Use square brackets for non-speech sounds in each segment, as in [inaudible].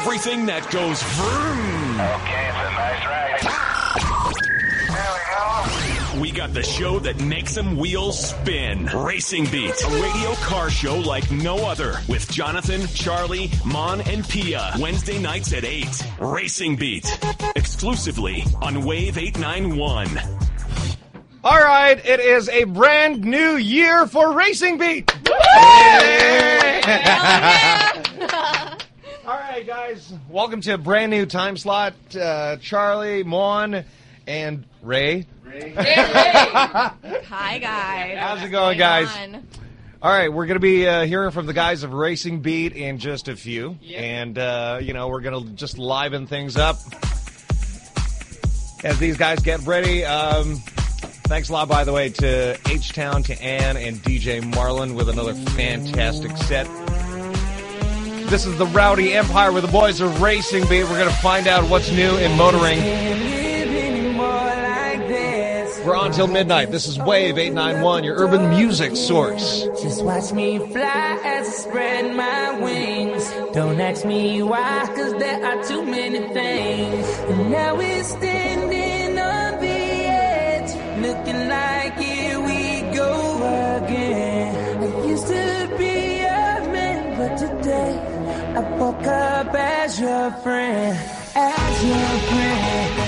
everything that goes vroom. Okay, it's a nice ride. There we go. We got the show that makes them wheels spin. Racing Beat, a radio car show like no other with Jonathan, Charlie, Mon, and Pia. Wednesday nights at 8. Racing Beat, exclusively on Wave 891. All right, it is a brand new year for Racing Beat. All [laughs] right, guys, welcome to a brand new time slot. Uh, Charlie, Mon, and Ray. Ray. [laughs] Hi, guys. How's it going, guys? All right, we're going to be uh, hearing from the guys of Racing Beat in just a few. And, uh, you know, we're going to just liven things up as these guys get ready. Um, thanks a lot, by the way, to H-Town, to Ann, and DJ Marlin with another fantastic set. This is the Rowdy Empire where the boys are Racing Beat. We're going to find out what's new in motoring. We're on till midnight. This is Wave 891, your urban music source. Just watch me fly as I spread my wings. Don't ask me why, cause there are too many things. And now we're standing on the edge, looking like here we go again. I used to be I woke up as your friend, as your friend,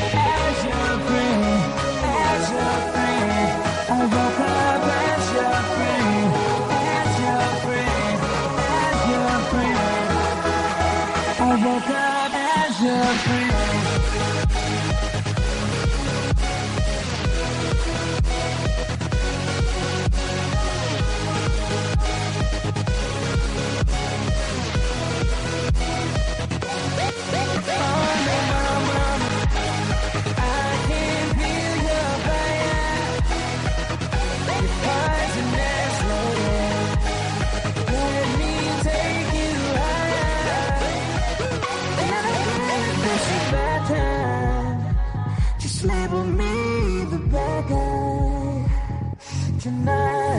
tonight.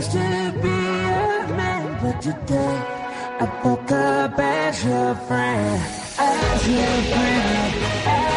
Used to be a man, but today I woke up as your friend, as your friend, as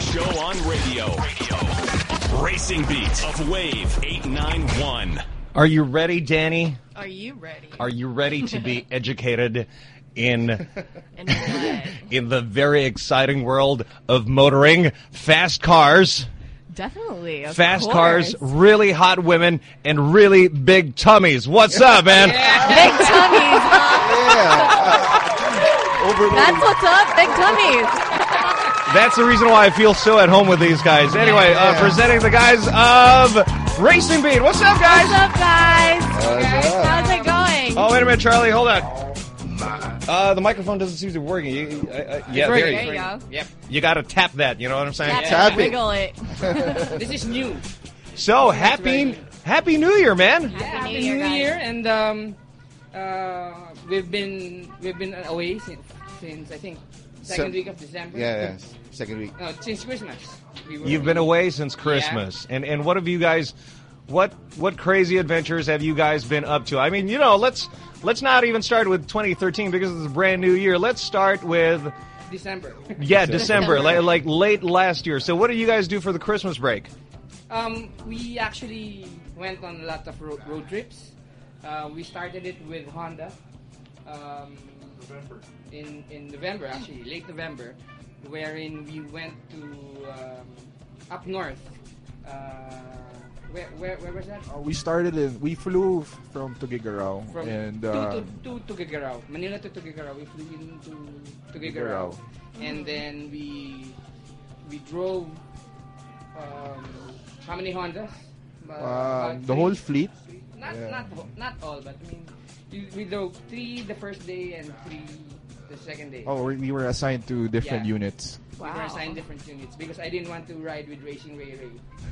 Car show on radio. Racing Beat of Wave 891. Are you ready, Danny? Are you ready? Are you ready to be [laughs] educated in And in the very exciting world of motoring fast cars? Definitely. of Fast course. cars, really hot women, and really big tummies. What's up, man? Big tummies. [laughs] That's what's up. Big tummies. That's the reason why I feel so at home with these guys. Anyway, uh, presenting the guys of Racing Beat. What's up, guys? What's up, guys? What's up? How's it going? Oh, wait a minute, Charlie. Hold on. Uh, the microphone doesn't seem to be working. You, you- uh, uh, yeah, there There you, you go. Yep. you got to tap that. You know what I'm saying? Tap Tap it. Wiggle it. [laughs] This is new. So happy, happy New Year, man. Happy Happy New Year, New guys. Year, and um, uh, we've been we've been away since, since I think second So- week of December. Yeah, yes. Second week. No, since Christmas. We You've been away since Christmas, and and what have you guys? What what crazy adventures have you guys been up to? I mean, you know, let's let's not even start with 2013 because it's a brand new year. Let's start with December. yeah, December, like, like late last year. So, what did you guys do for the Christmas break? Um, we actually went on a lot of road, road trips. Uh, we started it with Honda. Um, In in November, actually, late November, wherein we went to um, up north. Uh, where, where where was that? Uh, we started in, we flew from Tuguegarao From and to, uh, to, to Tuguegarao, Manila to Tuguegarao. We flew into Tuguegarao. Tuguegarao, and then we we drove. Um, how many Hondas? Uh, about um, the whole fleet. Not Yeah. not not all, but I mean, we, we drove three the first day and three the second day. Oh, we we were assigned to different Yeah. units. We were assigned different units because I didn't want to ride with Racing Ray Ray.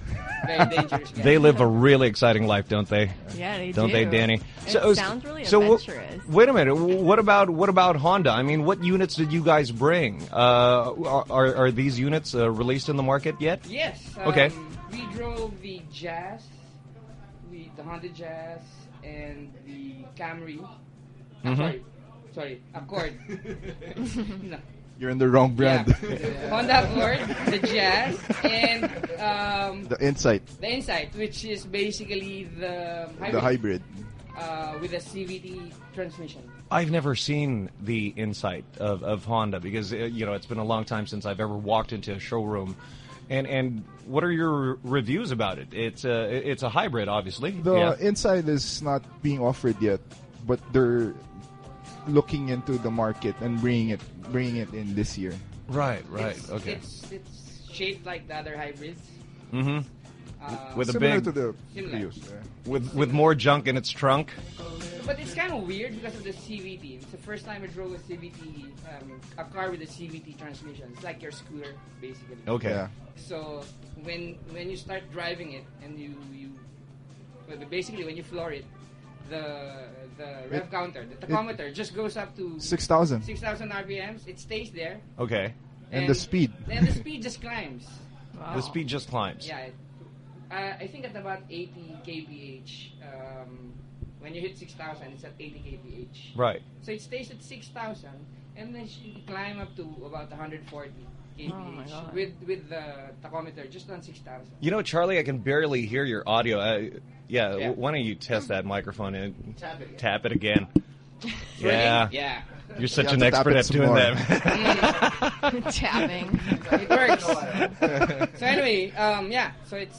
[laughs] Very dangerous guy. They live a really exciting life, don't they? Yeah, they Don't do. they, Danny? It sounds really so w- adventurous. wait a minute. What about what about Honda? I mean, what units did you guys bring? Uh, are, are are these units uh, released in the market yet? Yes. Okay. Um, we drove the Jazz, we, the Honda Jazz, and the Camry. Mhm. Sorry, sorry, Accord. [laughs] no. You're in the wrong brand. Yeah. [laughs] Honda Accord, the Jazz, and um, the Insight, the Insight, which is basically the hybrid, the hybrid. Uh, with a CVT transmission. I've never seen the insight of, of Honda because uh, you know it's been a long time since I've ever walked into a showroom. And and what are your reviews about it? It's a it's a hybrid, obviously. The yeah. Insight is not being offered yet, but they're looking into the market and bringing it bringing it in this year. right, right, It's, okay. It's, it's shaped like the other hybrids. hmm Uh, With a Similar big to the Similar. Prius. yeah. with with more junk in its trunk. But it's kind of weird because of the CVT. It's the first time I drove a CVT, um, a car with a CVT transmission. It's like your scooter, basically. Okay. Yeah. So when when you start driving it and you you, well, basically when you floor it, the the rev It- counter, the tachometer, just goes up to Six thousand. 6,000 RPMs. It stays there, Okay. And the speed. Then the speed just climbs. Wow. The speed just climbs. Yeah, it, uh, I think at about 80 kph. Um, when you hit 6,000, it's at 80 kph. Right. So it stays at 6,000 and then you climb up to about 140 kph Oh with with the tachometer just on 6,000. You know, Charlie, I can barely hear your audio. Uh, yeah, Yeah. w- why don't you test that microphone and Tap it again. tap it again? [laughs] yeah. Yeah. You're such You an have to tap expert at doing more. that. [laughs] [laughs] Tapping. it works. so anyway, um, yeah. So it's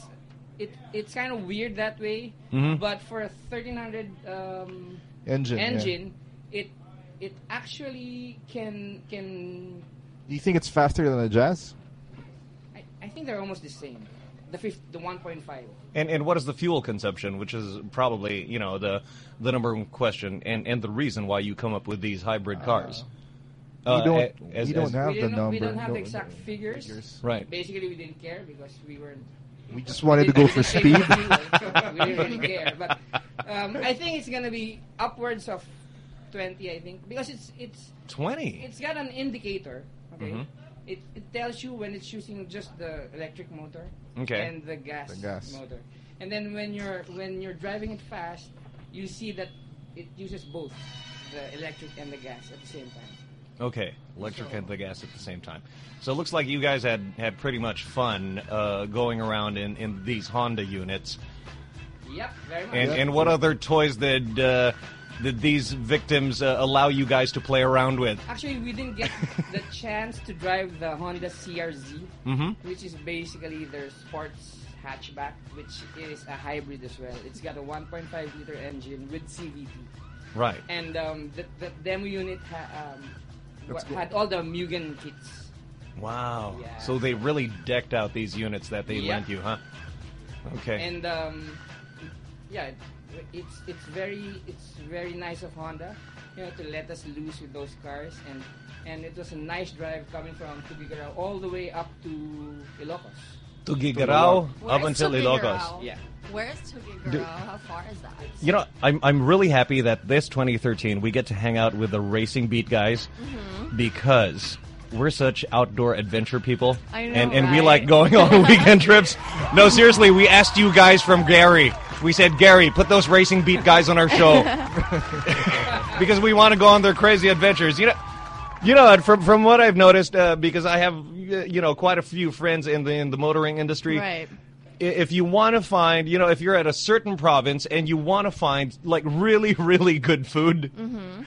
it it's kind of weird that way, Mhm. but for a 1300 um, Engine. yeah. engine, it it actually can can Do you think it's faster than a Jazz? I, I think they're almost the same. The fifth, the 1.5. and and what is the fuel consumption, which is probably you know the the number one question, and and the reason why you come up with these hybrid cars. we Uh, don't. a- as- we don't as- have we the know- number. we don't have the No- exact figures. Right. Basically, we didn't care because we weren't. We just wanted to go for speed. [laughs] we didn't really care, but um, I think it's gonna be upwards of 20. I think because it's it's Twenty. it's got an indicator. Okay. Mhm. It, it tells you when it's using just the electric motor Okay. and the gas, The gas. motor. And then when you're when you're driving it fast, you see that it uses both the electric and the gas at the same time. Okay, electric and the gas at the same time. So it looks like you guys had had pretty much fun uh, going around in in these Honda units. Yep, very much. And and what other toys did uh, did these victims uh, allow you guys to play around with? Actually, we didn't get [laughs] the chance to drive the Honda CRZ, Mhm. which is basically their sports hatchback, which is a hybrid as well. It's got a 1.5 liter engine with CVT. Right. And um, the, the demo unit ha- um, That's had all the Mugen kits. Wow. Yeah. So they really decked out these units that they Yeah. lent you, huh? Okay. And um, yeah, it's it's very it's very nice of Honda, you know, to let us loose with those cars, and and it was a nice drive coming from Tuguegarao all the way up to Ilocos. To Gigarao up until Tuguegarao? Ilocos. Yeah. Where's Tuguegarao? How far is that? You know, I'm I'm really happy that this 2013 we get to hang out with the Racing Beat guys Mhm. because we're such outdoor adventure people, I know, and and we like going on [laughs] weekend trips. No, seriously, we asked you guys from Gary. We said, Gary, put those Racing Beat guys on our show [laughs] [laughs] because we want to go on their crazy adventures. You know. You know, from from what I've noticed, uh, because I have uh, you know quite a few friends in the in the motoring industry, Right. if you want to find, you know, if you're at a certain province and you want to find like really, [laughs] really good food, Mm-hmm.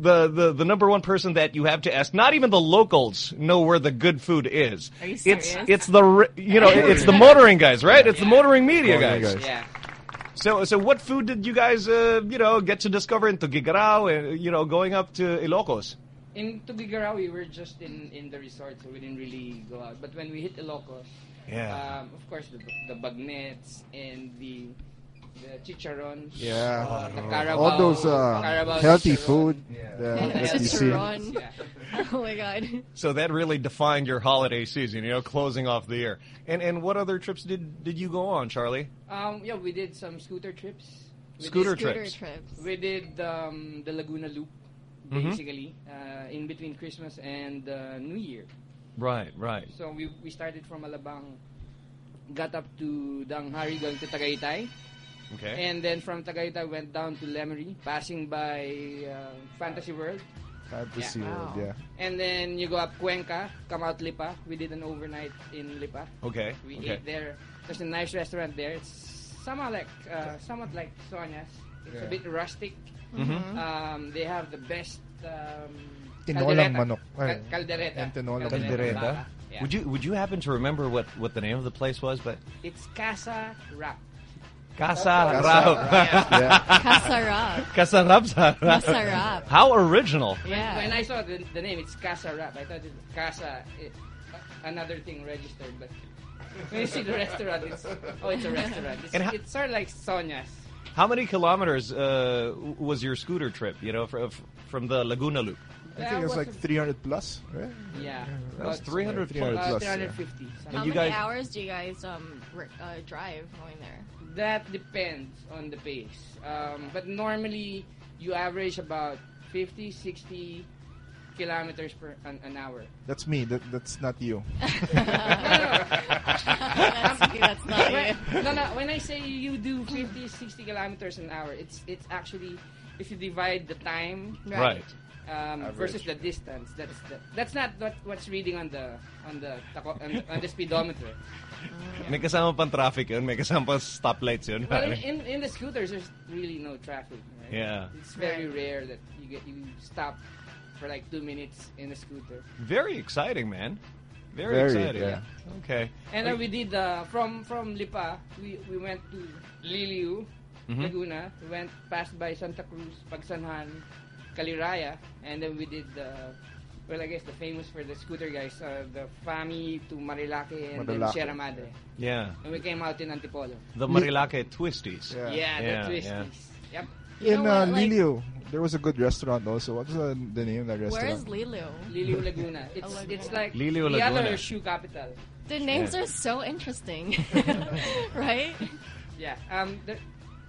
the, the the number one person that you have to ask, not even the locals know where the good food is. Are you It's serious? it's the you know [laughs] it's the motoring guys, right? It's the motoring media Motoring guys. guys. Yeah. So so what food did you guys uh, you know get to discover in Tuguegarao and you know going up to Ilocos? In Tuguegarao, we were just in, in the resort, so we didn't really go out. But when we hit Ilocos, Yeah. um, of course, the, the bagnets and the the chicharrons, Yeah. uh, the Carabao, All those uh, healthy chicharron. food Yeah. that, that you see. Oh my god. So that really defined your holiday season, you know, closing off the year. And and what other trips did did you go on, Charlie? Um, yeah, we did some scooter trips. We Scooter did, trips. trips. We did um, the Laguna Loop, Mhm. basically, uh, in between Christmas and uh, New Year. Right, right. So we we started from Alabang, got up to Daang Hari, going to Tagaytay. Okay. And then from Tagaytay went down to Lemery, passing by uh, Fantasy World. Fantasy Yeah. World, yeah. And then you go up Cuenca, come out Lipa. We did an overnight in Lipa. Okay, We okay. ate there. There's a nice restaurant there. It's somewhat like uh, somewhat like Sonya's. It's a bit rustic. Mhm. Um, they have the best um, Tinolang caldereta. manok. Ay. caldereta. And tinolang Caldereta. baka. Yeah. Would you would you happen to remember what, what the name of the place was? But It's Casa Rap. Casa Casa Rap. Yeah. Kasarap. Casa Rap. How original. Yeah. When I saw the, the name, it's Casa Rap. I thought it Casa, it, another thing registered, but when you see the restaurant, it's oh, it's a restaurant. It's, it's sort of like Sonya's. How many kilometers uh, was your scooter trip? You know, from from the Laguna Loop. I think it's like 300 plus, right? Yeah, That was 300 300 uh, plus. yeah. 350. something. How many guys- hours do you guys um uh, drive going there? That depends on the pace. Um, but normally, you average about 50, 60 kilometers per an, an hour. That's me. That, that's not you. [laughs] that's, that's not you. When- no, no. When I say you do 50, 60 kilometers an hour, it's it's actually if you divide the time Right. um, versus the distance. That's the, that's not what, what's reading on the on the on, the- on the speedometer. May kasama pang traffic yun. May kasama pang stoplights yun. Well, in, in, in the scooters, there's really no traffic. Right? Yeah. it's very rare that you get you stop for like two minutes in a scooter. Very exciting, man. Very, Very, exciting. yeah. Okay. And then we did uh, from from Lipa, we we went to Liliw, Mhm. Laguna. We went past by Santa Cruz, Pagsanhan, Caliraya, and then we did the well, I guess the famous for the scooter guys, uh, the Famy to Marilaque and then Marilaque. Sierra Madre. Yeah. And we came out in Antipolo. The Marilaque Twisties. Yeah. Yeah, the Yeah. Yep. You In know uh, what, like- Liliw, there was a good restaurant also. What's the, the name of that Where is restaurant? Liliw? Liliw Laguna. It's Laguna. it's like Liliw the Laguna. other shoe capital. The names Yeah. are so interesting, [laughs] [laughs] right? Yeah. Um. The,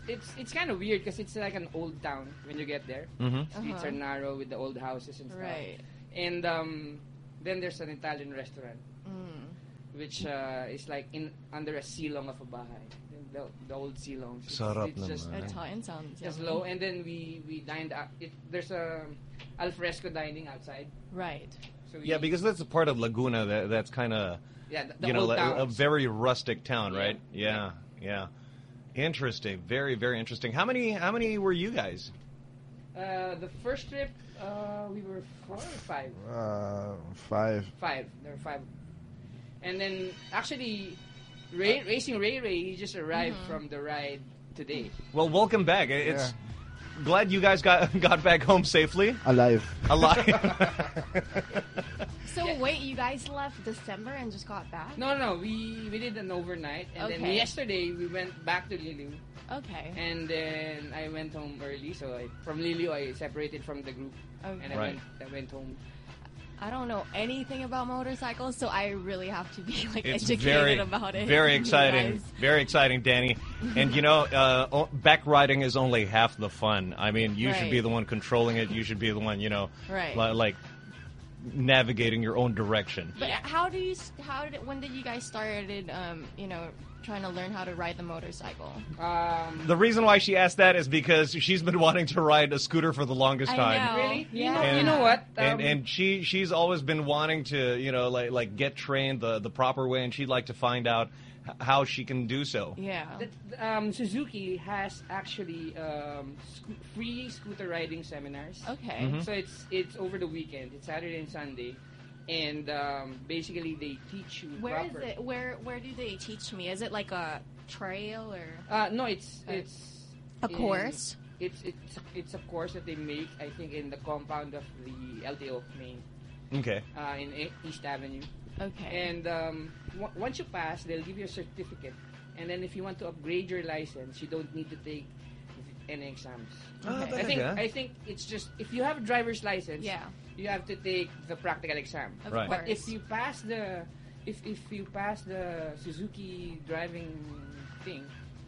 it's it's kind of weird because it's like an old town when you get there. Mm -hmm. Streets Uh-huh. are narrow with the old houses and stuff. Right. And um, then there's an Italian restaurant, Mm. which uh, is like in under a silong of a bahay. The, the old silongs. It's, Sarap it's just, naman. Italian sounds just yummy. low. And then we we dined. Out, it, there's a al fresco dining outside. Right. So we, Yeah, because that's a part of Laguna that that's kind of yeah, the, the you know old like, a towns. very rustic town, Yeah. right? Yeah, yeah. Interesting. Very, very interesting. How many? How many were you guys? Uh, the first trip, uh, we were four or five. Uh, five. Five. There were five. And then actually, Ray, racing Ray Ray, he just arrived mm-hmm. from the ride today. Well, welcome back. It's glad you guys got [laughs] got back home safely, Alive. alive. So wait, you guys left December and just got back? No, no, we we did an overnight, and then yesterday we went back to Liliw, Okay. and then I went home early. So I, from Liliw, I separated from the group, Okay. and I Right. went I went home. I don't know anything about motorcycles, so I really have to be like it's educated very, about it. very [laughs] exciting. Very exciting, Danny. And you know, uh, back riding is only half the fun. I mean, you should be the one controlling it. You should be the one, you know, Right. li- like navigating your own direction. But how do you? How did? When did you guys started? Um, you know, trying to learn how to ride the motorcycle. Um, The reason why she asked that is because she's been wanting to ride a scooter for the longest I time. know. really? Yeah. And- you know what? and Um, and she she's always been wanting to you know like like get trained the the proper way, and she'd like to find out how she can do so. Yeah. That- um, Suzuki has actually um, sco- free scooter riding seminars. Okay. Mm-hmm. So it's it's over the weekend. It's Saturday and Sunday, and um, basically they teach you Where is proper. it? Where Where do they teach me? Is it like a trail or? Uh, no, it's Uh, it's a in- course? It's it's it's a course that they make. I think in the compound of the LTO Main Okay. uh, in E- East Avenue. Okay. And um, w- once you pass, they'll give you a certificate. And then if you want to upgrade your license, you don't need to take any exams. Oh, Okay. I think. I think it's just if you have a driver's license, yeah. you have to take the practical exam. Of Right. But if you pass the if if you pass the Suzuki driving thing,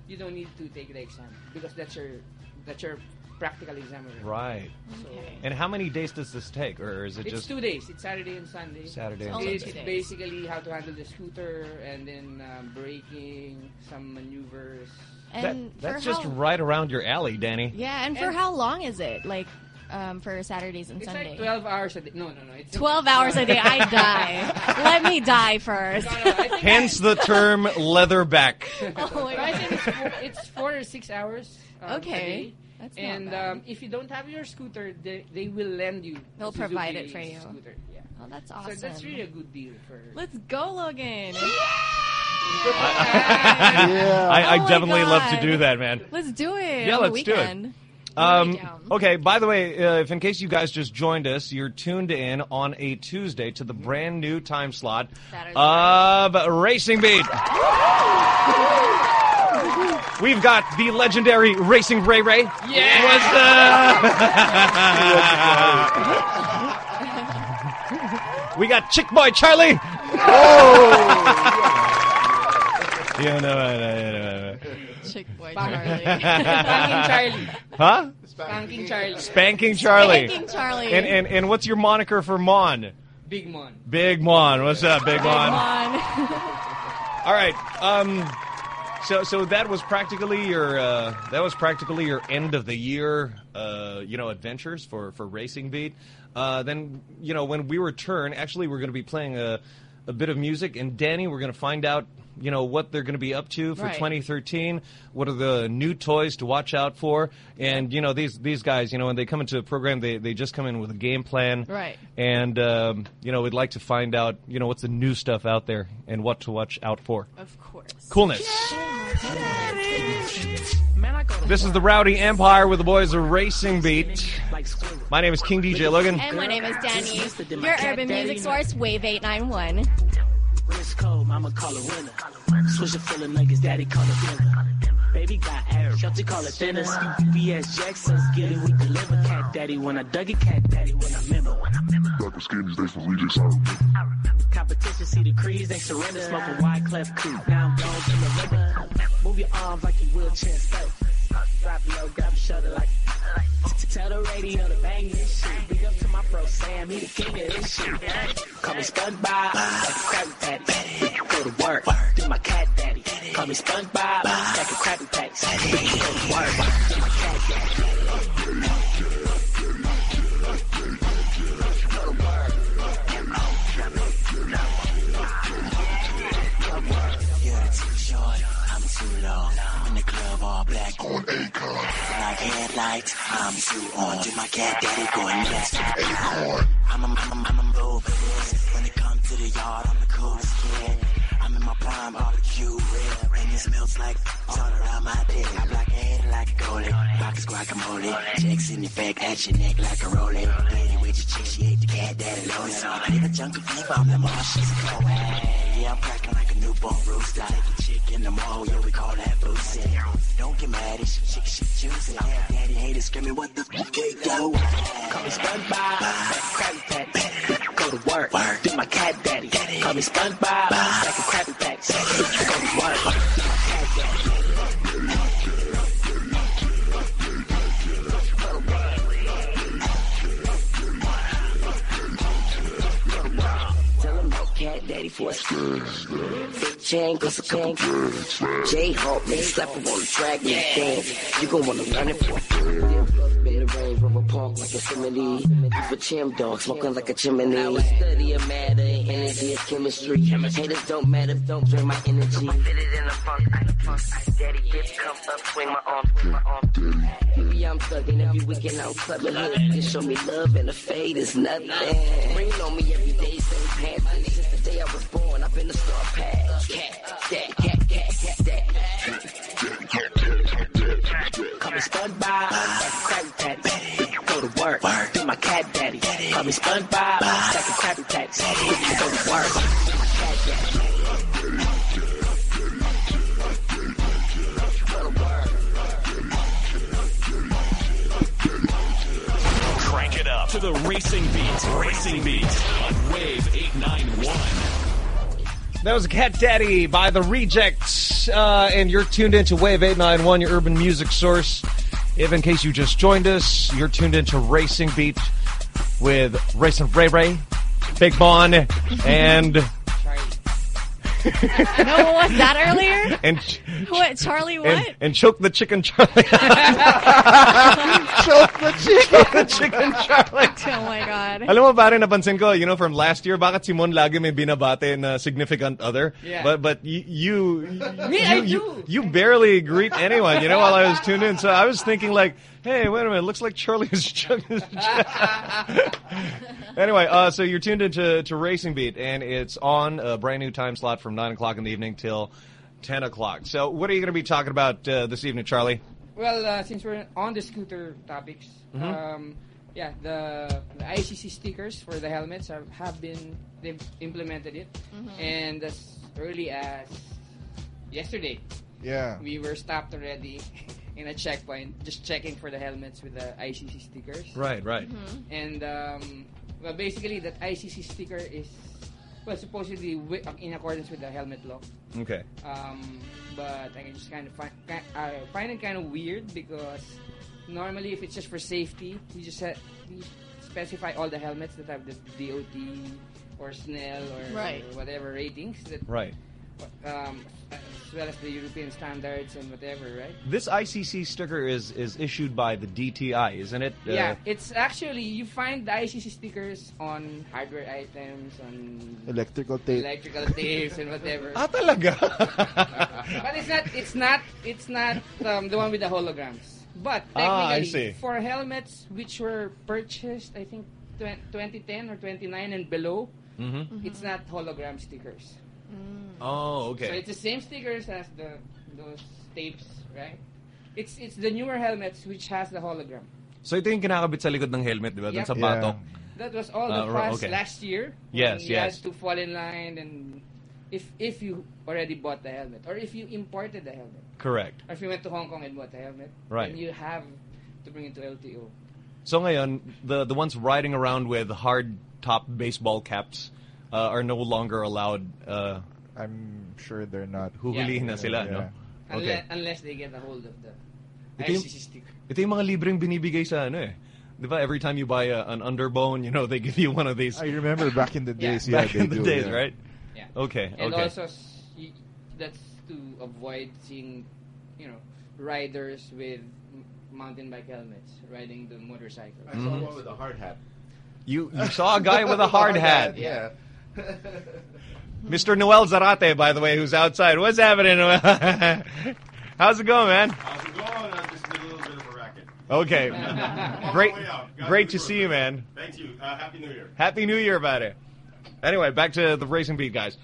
you don't need to take the exam because that's your that's your practical exam. already. Right. Okay. And how many days does this take, or is it it's just two days. It's Saturday and Sunday. Saturday and Only It's two days. basically how to handle the scooter and then um, braking, some maneuvers. That, that's just how, right around your alley, Danny. Yeah, and for And- how long is it? Like, um, for Saturdays and It's Sunday. like 12 hours a day. No, no, no. It's 12 hours a day. I [laughs] die. Let me die first. No, no, I Hence the term leatherback. [laughs] oh my I think it's four, it's four or six hours. Um, a Okay. day. That's And um, if you don't have your scooter, they, they will lend you. They'll a provide it for you. Scooter. Yeah. oh, that's awesome. So that's really a good deal for. Let's go, Logan. Yeah. [laughs] I, I Oh my definitely love to do that, man. Let's do it. Yeah, on the let's do it. Um, Write it down. okay, by the way, uh, if in case you guys just joined us, you're tuned in on a Tuesday to the brand new time slot of Racing Beat. We've got the legendary Racing Ray Ray. Yeah. What's up? [laughs] we got Chick Boy Charlie. Oh! [laughs] yeah, no, no, no, no, no. Chick boy Spanking Charlie. Charlie. Huh? Spanking Charlie. Spanking Charlie. Spanking Charlie. And, and and what's your moniker for Mon? Big Mon. Big Mon. What's up, Big Come Mon? on. [laughs] All right. Um. So so that was practically your uh, that was practically your end of the year uh, you know adventures for for Racing Beat. Uh, then you know when we return, actually we're going to be playing a a bit of music, and Danny, we're going to find out you know what they're going to be up to for Right. 2013. What are the new toys to watch out for? And you know these these guys, you know when they come into a program, they they just come in with a game plan, Right. And um, you know we'd like to find out you know what's the new stuff out there and what to watch out for. Of course. Coolness. This is the Rowdy Empire with the boys of Racing Beat. My name is King DJ Logan. And my name is Danny. Your urban music source, Wave 891. When it's cold, mama call it winter. Switch it full of niggas, daddy call it dinner. Baby got air, shelter call it thinners. BS Jackson's get it, we deliver. Cat daddy when I dug it, cat daddy when I remember. With skinny days from Lee J. Cyrus. Competition, see the crease, they surrender. Smoke a wide clef coupe, now I'm going to the river. Move your arms like you wheelchair safe. Drop low, grab a shoulder like. Tell the radio to bang this shit. Big up to my bro Sam, he the king of this shit. Call me SpongeBob, like a Krabby Patty. Go to work, do my cat daddy. Call me SpongeBob, like a Krabby Patty. Go to work, do my cat daddy. Black on A-Con. light. I'm too on to my cat daddy going nuts. I'm a, I'm a, I'm a this. When it comes to the yard, I'm the coolest kid. I'm in my prime barbecue rib. And it smells like all around my dick. I block your head like a goalie. Pockets guacamole. Checks in effect at your neck like a rolling. Lady with your chick, she ate the cat daddy loaded. So I need a jungle fever, I'm the she's. Yeah, I'm cracking like a newborn rooster. Take a chick in the mall, yeah, we call that boozy. Don't get mad, it's your chick, she. Cat daddy haters screaming, what the f*** they go? Call me SpongeBob, Krabby Patty. Go to work, do my cat daddy. Call me SpongeBob, like a Krabby Patty. Go to work, cat daddy for a Big chain, go some J-Hawk, nigga, slap him on the track, yeah. dance. You gon' wanna run it for in the range of a park like a simile. For chim dog, smoking like a chimney. I was studying matter, energy is chemistry. Haters don't matter, don't drain my energy. I fit it in the funk, I funk, I daddy bitch, come up, swing my arm, swing my arm. Baby, I'm thugging every weekend, I'm clubbing. Hood, just show me love and the fade is nothing. Rain on me every day, same pants. Day I was born, I've been a star patch. Cat, that, cat, cat, cat. Call me SpongeBob, Krabby Patty. Go to work, do my cat daddy. Call me SpongeBob, like Krabby Patty. Go to work, do my cat daddy. Up to the racing beat. Racing beat on Wave 891. That was Cat Daddy by The Rejects, uh, and you're tuned into Wave 891, your urban music source. If in case you just joined us, you're tuned into Racing Beat with Racing Ray Ray, Big Bon, and [laughs] no, what was that earlier? and What, Charlie? What? and, and choke the chicken Charlie. [laughs] choke the chicken. Choke the chicken Charlie. [laughs] oh my God. Alam mo pare napansin ko, you know from last year bakit si Mon lagi may binabate na significant other? Yeah. But but y- you Me, you, I you, you barely greet anyone, you know, while I was tuned in. So I was thinking like, hey, wait a minute, looks like Charlie is chugging his [laughs] Anyway, uh, so you're tuned into to Racing Beat, and it's on a brand new time slot from 9 o'clock in the evening till 10 o'clock. So what are you going to be talking about uh, this evening, Charlie? Well, uh, since we're on the scooter topics, Mhm. um, yeah, the, the ICC stickers for the helmets have, have been they've implemented it, Mhm. and as early as yesterday, Yeah. we were stopped already [laughs] in a checkpoint, just checking for the helmets with the ICC stickers. Right, right. And um, well, basically, that ICC sticker is well supposedly wi- in accordance with the helmet law. Okay. Um, but I can just kind of find I find it kind of weird because normally if it's just for safety, you just ha- you specify all the helmets that have the DOT or Snell or Right. whatever ratings that Right. um, as well as the European standards and whatever, right? This ICC sticker is is issued by the DTI, isn't it? Uh, yeah, it's actually you find the ICC stickers on hardware items, on Electrical tape. electrical tapes and whatever. Ah, talaga? [laughs] but it's not it's not it's not um, the one with the holograms. But Ah, I technically, see. for helmets which were purchased, I think twen- 2010 or 29 and below, Mhm. it's not hologram stickers. Oh, okay. So it's the same stickers as the those tapes, right? It's it's the newer helmets which has the hologram. So ito yung kinakabit sa likod ng helmet, di ba? Dun Yep. sa batok. That was all Uh, the ro- fuss okay. last year. Yes, you yes. had to fall in line and if if you already bought the helmet or if you imported the helmet. Correct. Or if you went to Hong Kong and bought the helmet, Right. then you have to bring it to LTO. So ngayon, the the ones riding around with hard top baseball caps uh, are no longer allowed. Uh, I'm sure they're not. [laughs] Huhulihin na sila, no? Unless, Okay. unless they get a hold of the Ito yung, ICC sticker. ito yung mga libreng binibigay sa ano eh. Di ba? Every time you buy a, an underbone, you know, they give you one of these. I remember back in the [laughs] days. Yeah, Back they in the do, days, yeah. right? Yeah. Okay, And okay. also, that's to avoid seeing, you know, riders with mountain bike helmets riding the motorcycle. I saw one with a hard hat. You you saw a guy with a [laughs] hard hat. Yeah. [laughs] Mr. Noel Zarate, by the way, who's outside. What's happening, Noel? [laughs] How's it going, man? How's it going? I'm just did a little bit of a racket. Okay. [laughs] Great, great to see you, man. Thank you. Uh, Happy New Year. Happy New Year, about it. Anyway, back to the racing beat, guys.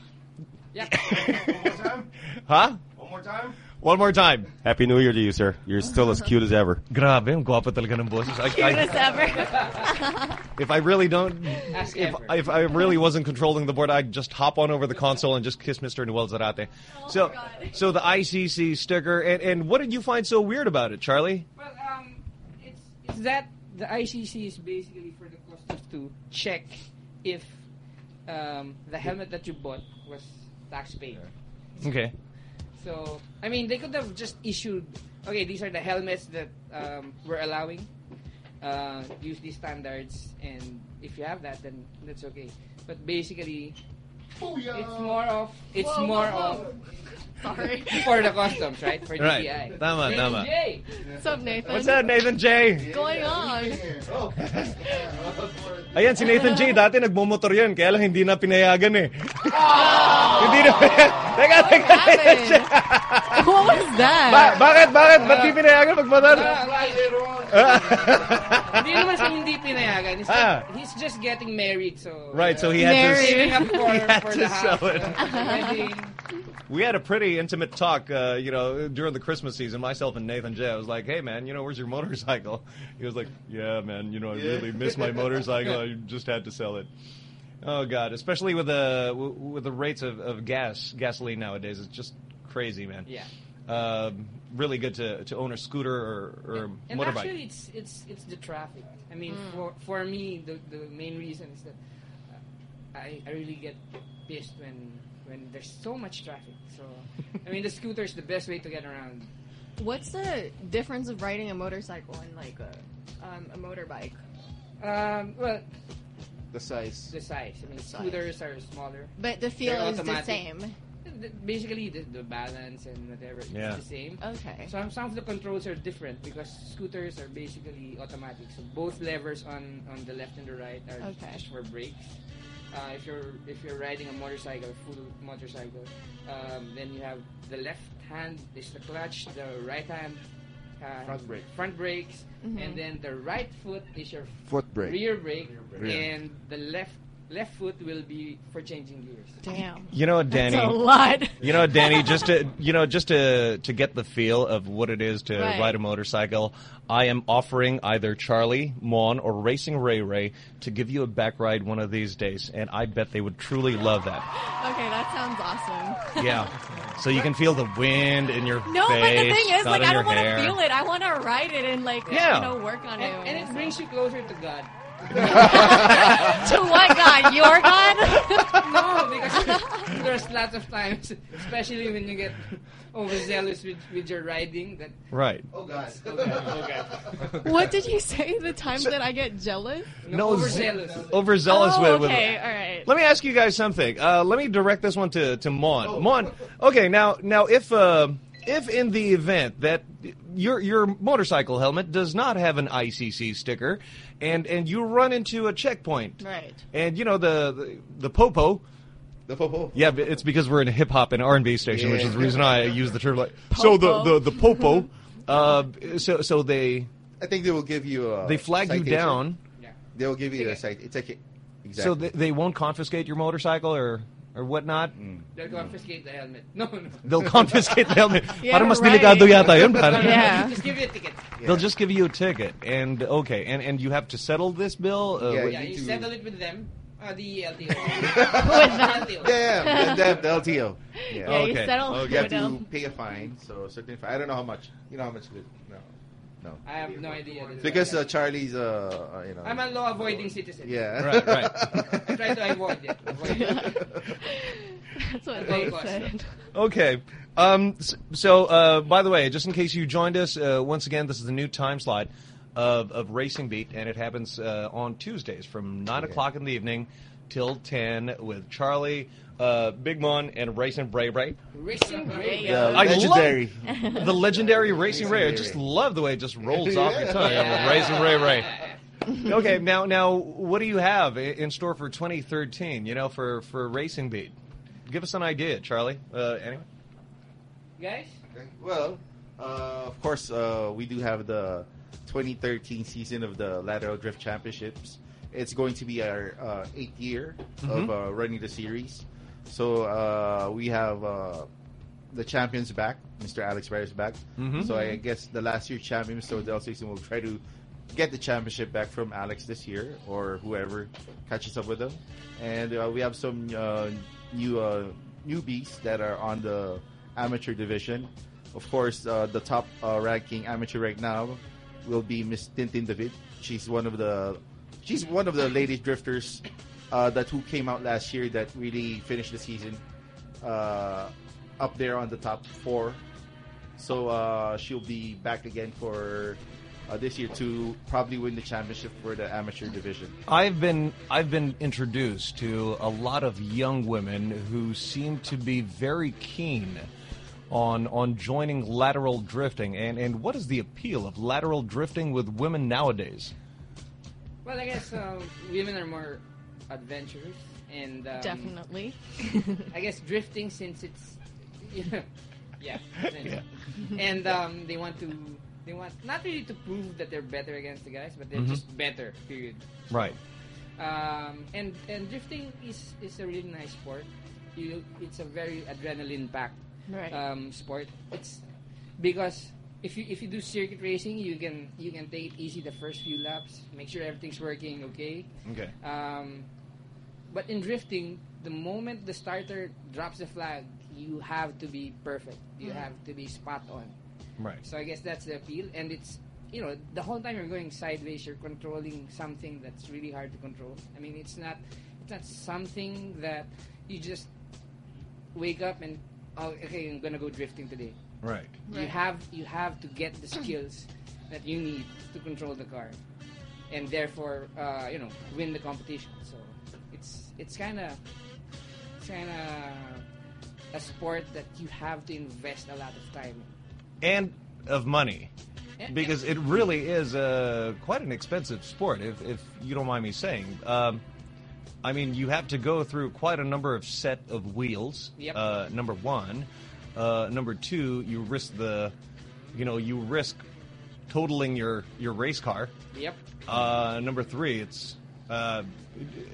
Yeah. One more time. Huh? One more time. One more time. Happy New Year to you, sir. You're still as cute as ever. Grabe, ang gwapo talaga ng boses. I, Cute as ever. if I really don't, Ask if, ever. if I really wasn't controlling the board, I'd just hop on over the console and just kiss Mr. Noel Zarate. So, so the ICC sticker, and, and what did you find so weird about it, Charlie? Well, um, it's, it's that the ICC is basically for the customs to check if um, the helmet that you bought was taxpayer. Okay. So, I mean, they could have just issued, okay, these are the helmets that um, we're allowing. Uh, use these standards, and if you have that, then that's okay. But basically, it's more of it's Whoa, more whoa, of Sorry. [laughs] for the customs, right? For Right. DTI. Tama, Hey, tama. Jay. What's up, Nathan? What's up, Nathan J? What's going on? [laughs] Ayan, si Nathan J. Dati nagmumotor yan, kaya lang hindi na pinayagan eh. [laughs] hindi na Teka, teka, Nathan J. What was that? Ba- bakit, bakit? Ba't di pinayagan magmotor? Hindi naman siya hindi pinayagan. He's, Ah. just, he's just getting married, so... Right, so he had to- Saving up for, he had for to the sell house. it. Wedding. We had a pretty intimate talk, uh, you know, during the Christmas season. Myself and Nathan J. I was like, "Hey, man, you know, where's your motorcycle?" [laughs] He was like, "Yeah, man, you know, I Yeah. really miss my [laughs] motorcycle. I just had to sell it." Oh God, especially with the with the rates of, of gas gasoline nowadays, it's just crazy, man. Yeah. Um, really good to, to own a scooter or, or And motorbike. actually, it's it's it's the traffic. I mean, for for me, the the main reason is that uh, I I really get pissed when when there's so much traffic. So I mean, the scooter is the best way to get around. What's the difference of riding a motorcycle and like a um, a motorbike? Um, well, The size. the size. I mean, size. scooters are smaller. But the feel They're is the same. The- Basically, the, the balance and whatever Yeah. is the same. Okay. Some some of the controls are different because scooters are basically automatic. So both levers on, on the left and the right are Okay. just for brakes. Uh, if you're if you're riding a motorcycle, full motorcycle, um, then you have the left hand is the clutch, the right hand uh, Front brake. front brakes, Mhm. and then the right foot is your Foot brake. rear brake, brake. and the left left foot will be for changing gears. Damn. You know what, Danny? That's a lot. You know, Danny, [laughs] just to you know, just to to get the feel of what it is to Right. ride a motorcycle, I am offering either Charlie, Mon, or Racing Ray Ray to give you a back ride one of these days, and I bet they would truly love that. Okay, that sounds awesome. Yeah, [laughs] so you can feel the wind in your face. No, face, but the thing is, like, I don't want to feel it. I want to ride it and like, Yeah. you know, work on it. And, and it brings you closer to God. [laughs] to what God? Your God? [laughs] no, because [laughs] there's lots of times, especially when you get overzealous with, with your riding, that Right. oh god, oh god, oh god. what did you say? The times that I get jealous? No, overzealous. Overzealous Oh, with, with okay, all right. Let me ask you guys something. Uh, let me direct this one to to Mon. Mon. Okay, now now if uh, if in the event that your your motorcycle helmet does not have an ICC sticker, and and you run into a checkpoint, Right. and you know the the, the popo. The popo. Yeah, but it's because we're in a hip hop and R and B station, which is the reason I use the term like. So the Popo. the the popo. Uh, so so they I think they will give you a they flag you citation. down. They will give you a cite. It's like exactly. So they, they won't confiscate your motorcycle or or whatnot. They'll confiscate the helmet. [laughs] No, no. They'll confiscate the helmet. [laughs] Yeah, Parang mas right. delikado yata yun. Parang- Yeah. Just give you a ticket. They'll just give you a ticket, and okay, and and you have to settle this bill. Uh, Yeah, what- you settle it with them. Uh, the LTO. With [laughs] them. LTO. Yeah, yeah, the, the, the LTO. Yeah, Yeah, you Okay. settle You have with to them. pay a fine. So certain fine. I don't know how much. You know how much? it- No, no. I have no idea. Because uh, Charlie's, uh, uh, you know. I'm a law-avoiding citizen. Yeah. [laughs] Right, right. I try to avoid it. Avoid it. That's what they said. Okay. Um, so, uh, by the way, just in case you joined us, uh, once again, this is the new time slot of, of Racing Beat, and it happens uh, on Tuesdays from 9 o'clock in the evening till 10 with Charlie, uh, Big Mon, and Racing Bray Bray. Racing Ray. The I legendary. love [laughs] the legendary Racing Ray. I just love the way it just rolls [laughs] off your tongue. Racing Ray Ray. [laughs] Okay, now now what do you have in store for 2013? You know, for for Racing Beat, give us an idea, Charlie. Uh, anyway. Guys? Well, uh, of course, uh, we do have the 2013 season of the Lateral Drift Championships. It's going to be our uh, eighth year Mhm. of uh, running the series. So uh, we have uh, the champions back, Mr. Alex Reyes back. Mhm. So I guess the last year champion, Mr. Odell Sixon, will try to get the championship back from Alex this year or whoever catches up with them. And uh, we have some uh, new uh, newbies that are on the amateur division. Of course, uh, the top uh, ranking amateur right now will be Miss Tintin David. She's one of the she's one of the ladies drifters uh, that who came out last year that really finished the season uh, up there on the top four. So uh, she'll be back again for uh, this year to probably win the championship for the amateur division. I've been I've been introduced to a lot of young women who seem to be very keen on on joining lateral drifting. And and what is the appeal of lateral drifting with women nowadays? Well, I guess um, women are more adventurous and um, Definitely. I guess drifting since it's you [laughs] know, yeah, Yeah. and um, they want to they want not really to prove that they're better against the guys, but they're Mhm. just better. Period. Right. Um, and and drifting is is a really nice sport. You it's a very adrenaline packed Right. um, sport. It's because if you if you do circuit racing, you can you can take it easy the first few laps, make sure everything's working okay. Okay. Um, but in drifting, the moment the starter drops the flag, you have to be perfect. You Mhm. have to be spot on. Right. So I guess that's the appeal, and it's you know the whole time you're going sideways, you're controlling something that's really hard to control. I mean, it's not it's not something that you just wake up and oh okay, I'm gonna go drifting today. Right. You have you have to get the [clears throat] skills that you need to control the car, and therefore uh, you know win the competition. So it's kind of it's kind of a sport that you have to invest a lot of time. in. And of money. Because it really is uh, quite an expensive sport, if, if you don't mind me saying. Um, I mean, you have to go through quite a number of set of wheels. Yep. Uh, number one, uh, number two, you risk the, you know, you risk totaling your your race car. Yep. Uh, number three, it's uh,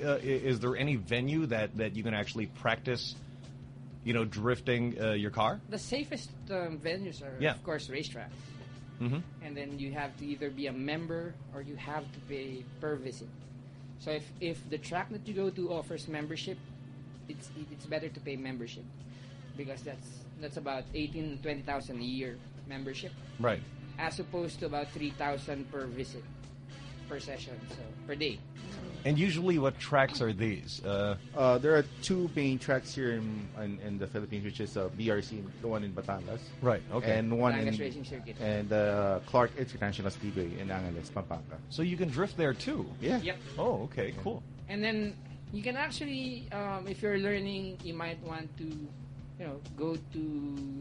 uh, is there any venue that that you can actually practice, you know, drifting uh, your car? The safest um, venues are, Yeah. of course, racetracks. Mm-hmm. and then you have to either be a member or you have to pay per visit. So if, if the track that you go to offers membership, it's it's better to pay membership because that's that's about eighteen twenty thousand a year membership, Right. as opposed to about three thousand per visit per session, so per day. And usually, what tracks are these? Uh, Uh, there are two main tracks here in in, in the Philippines, which is uh, BRC, the one in Batangas, Right, okay. and one Batangas in Racing Circuit. and uh, Clark International Speedway in Angeles, Pampanga. so you can drift there too. Yeah. Yep. Oh, okay, cool. And then you can actually, um, if you're learning, you might want to, you know, go to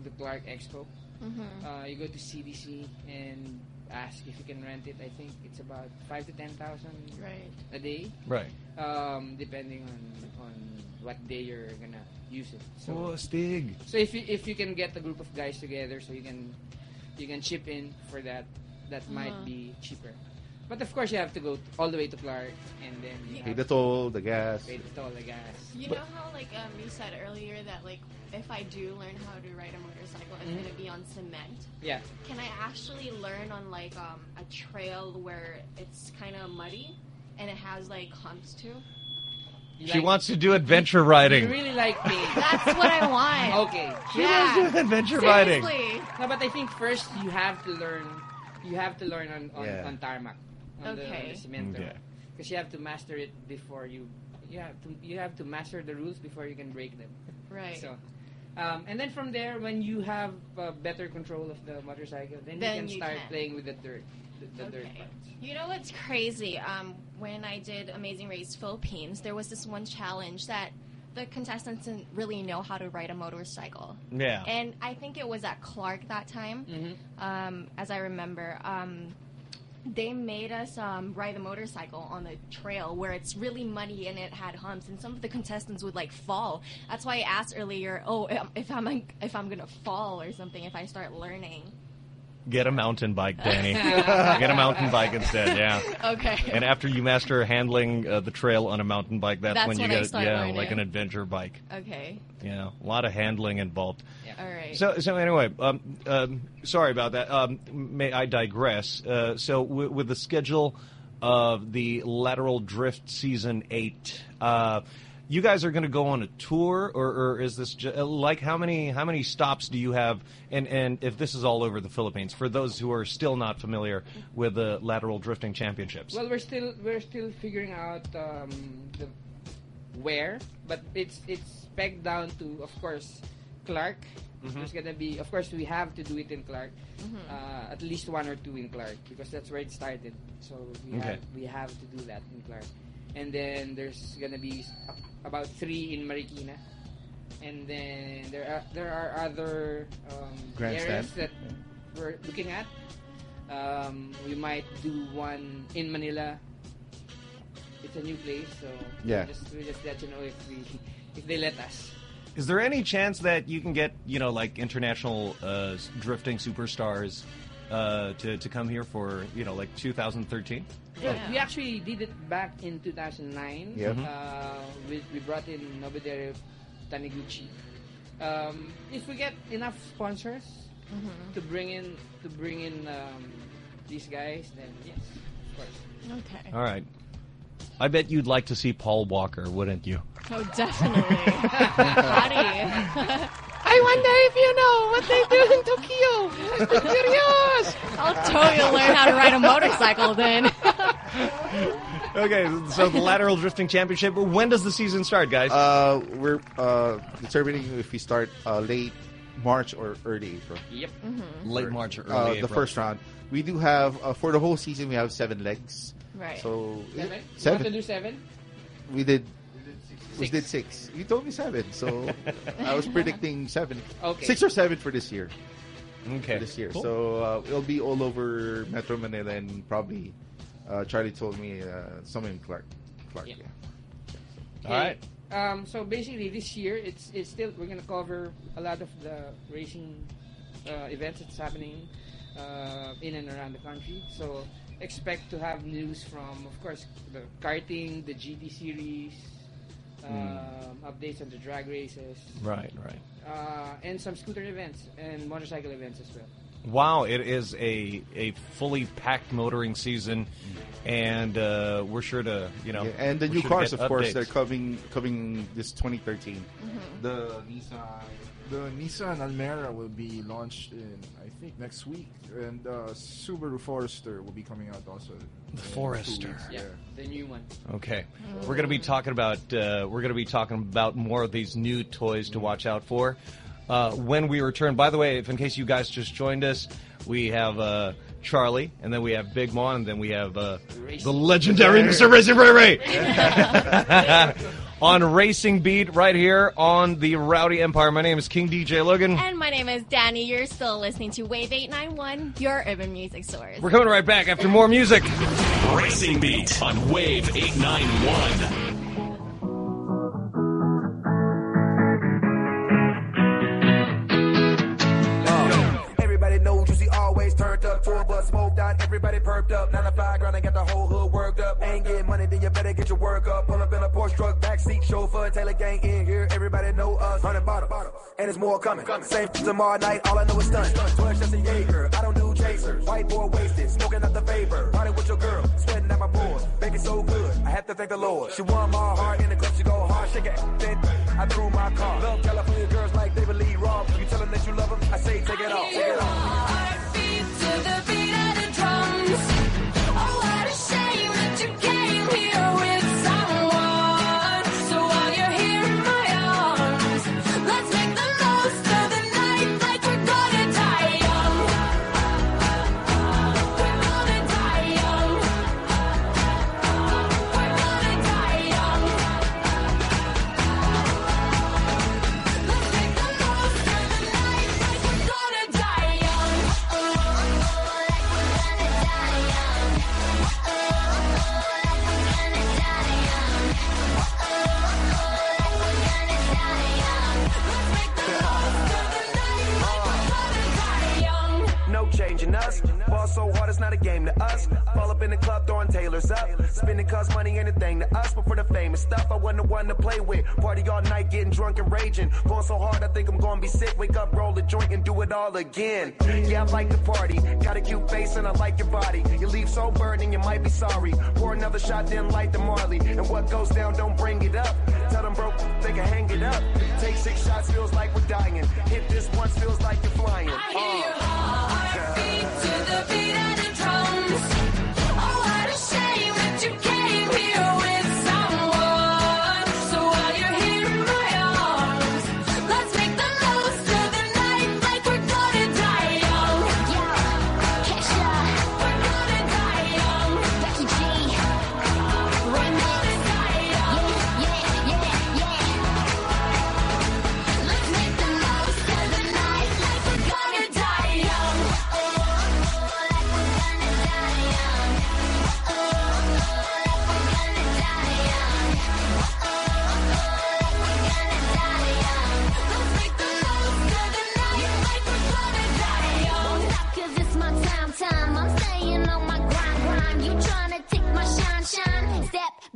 the Clark Expo. Mhm. Uh, you go to CDC and ask if you can rent it. I think it's about five to ten thousand Right. a day, Right. um, depending on on what day you're gonna use it. So, Oh, Stig. so if you if you can get a group of guys together, so you can you can chip in for that, that might Uh-huh. be cheaper. But of course, you have to go all the way to Clark, and then you Pay have the toll, the gas. pay the toll, I guess. You know how like um, you said earlier that like if I do learn how to ride a motorcycle, it's Mhm. gonna be on cement. Yeah. Can I actually learn on like um, a trail where it's kind of muddy and it has like humps too? You She wants to do adventure riding. You really like me. [laughs] That's what I want. Okay. She Yeah. wants to do adventure riding. No, but I think first you have to learn. You have to learn on on, Yeah. on tarmac, on the, on Okay. the cement, Okay. because you have to master it before you. You have to you have to master the rules before you can break them. Right. So, um, and then from there, when you have uh, better control of the motorcycle, then, Then you can you start can. playing with the dirt, the, the dirt Okay. parts. You know what's crazy? Um, when I did Amazing Race Philippines, there was this one challenge that the contestants didn't really know how to ride a motorcycle. Yeah. And I think it was at Clark that time, Mm-hmm. um, as I remember. Um, they made us um, ride the motorcycle on the trail where it's really muddy and it had humps, and some of the contestants would like fall. That's why I asked earlier, oh, if I'm if I'm gonna fall or something if I start learning. Get a mountain bike, Danny. [laughs] Get a mountain bike instead. Yeah. Okay. And after you master handling uh, the trail on a mountain bike, that's, That's when you get yeah, learning. like an adventure bike. Okay. Yeah, a lot of handling involved. Yeah. All right. So, so anyway, um, um, sorry about that. Um, may I digress? Uh, so, w- with the schedule of the Lateral Drift Season Eight, uh, you guys are going to go on a tour, or, or is this ju- uh, like how many how many stops do you have? And and if this is all over the Philippines, for those who are still not familiar with the Lateral Drifting Championships. Well, we're still we're still figuring out um, the where, but it's it's pegged down to, of course, Clark. Mhm. There's gonna be, of course, we have to do it in Clark. Mhm. Uh, at least one or two in Clark because that's where it started. So we Okay. have we have to do that in Clark. And then there's gonna be about three in Marikina. And then there are there are other um, areas that we're looking at. Um, we might do one in Manila. It's a new place, so Yeah. we'll just, we'll just let you know if we if they let us. Is there any chance that you can get, you know, like international uh, drifting superstars uh, to to come here for, you know, like 2013? Yeah, we actually did it back in 2009. Yeah. Mhm. Uh, we, we brought in Nobuteru Taniguchi. Um, if we get enough sponsors Mhm. to bring in to bring in um, these guys, then yes, of course. Okay. All right. I bet you'd like to see Paul Walker, wouldn't you? Oh, definitely. [laughs] Hottie. [laughs] I wonder if you know what they do in Tokyo. I'm curious. I'll totally learn how to ride a motorcycle then. [laughs] Okay, so the Lateral Drifting Championship. When does the season start, guys? Uh, we're uh, determining if we start uh, late March or early April. Yep. Late March or early uh, The first round. We do have uh, for the whole season. We have seven legs. Right. So Seven? You Seven. want to do seven? We did. We did six. You told me seven, so I was [laughs] predicting seven. Okay. Six or seven for this year. Okay. This year. Cool. So uh, it'll be all over Metro Manila and probably uh, Charlie told me uh, somewhere in Clark. Clark. Yeah. Yeah. All right. Um, so basically, this year it's it's still we're gonna cover a lot of the racing uh, events that's happening uh, in and around the country. So expect to have news from, of course, the karting, the GT series, um, updates on the drag races, Right, right. uh, and some scooter events and motorcycle events as well. Wow, it is a a fully packed motoring season, and uh, we're sure to, you know, Yeah, and the new sure cars, get of course, they're coming coming this 2013. Mm-hmm. The Nissan, the Nissan Almera will be launched in I think next week, and uh, Subaru Forester will be coming out also. The Forester. weeks, Yeah, the new one. Okay, we're going to be talking about uh, we're going to be talking about more of these new toys to watch out for uh, when we return. By the way, if in case you guys just joined us, we have uh, Charlie, and then we have Big Mon, and then we have the legendary Mr. Racing Ray Ray [laughs] on Racing Beat right here on the Rowdy Empire. My name is King DJ Logan. and my name is Danny. You're still listening to Wave 891, your urban music source. We're coming right back after more music. Racing Beat on Wave 891. Better get your work up. Pull up in a Porsche truck, backseat chauffeur, Taylor gang in here. Everybody know us. 100 bottle, and it's more coming. Same tomorrow night, all I know is stunt. 12 shots of Jaeger, I don't do chasers. White boy wasted, smoking up the vapor. Party with your girl, sweating at my board. Making so good, I have to thank the Lord. She won my heart in the club, she go hard, shake it. Then I threw my car. Love California girls like David Lee Roth. You tell them that you love them, I say take it off, take it off. Game to us. Fall up in the club, throwing Taylors up. Spending cause money ain't a thing to us, but for the famous stuff, I wasn't the one to play with. Party all night, getting drunk and raging. Going so hard, I think I'm gonna be sick. Wake up, roll a joint, and do it all again. Yeah, I like to party. Got a cute face, and I like your body. You leave so burning, you might be sorry. Pour another shot, then light the Marley. And what goes down, don't bring it up. Tell them broke, they can hang it up. Take six shots, feels like we're dying. Hit this once, feels like you're flying. I Uh. Cause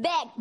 shine.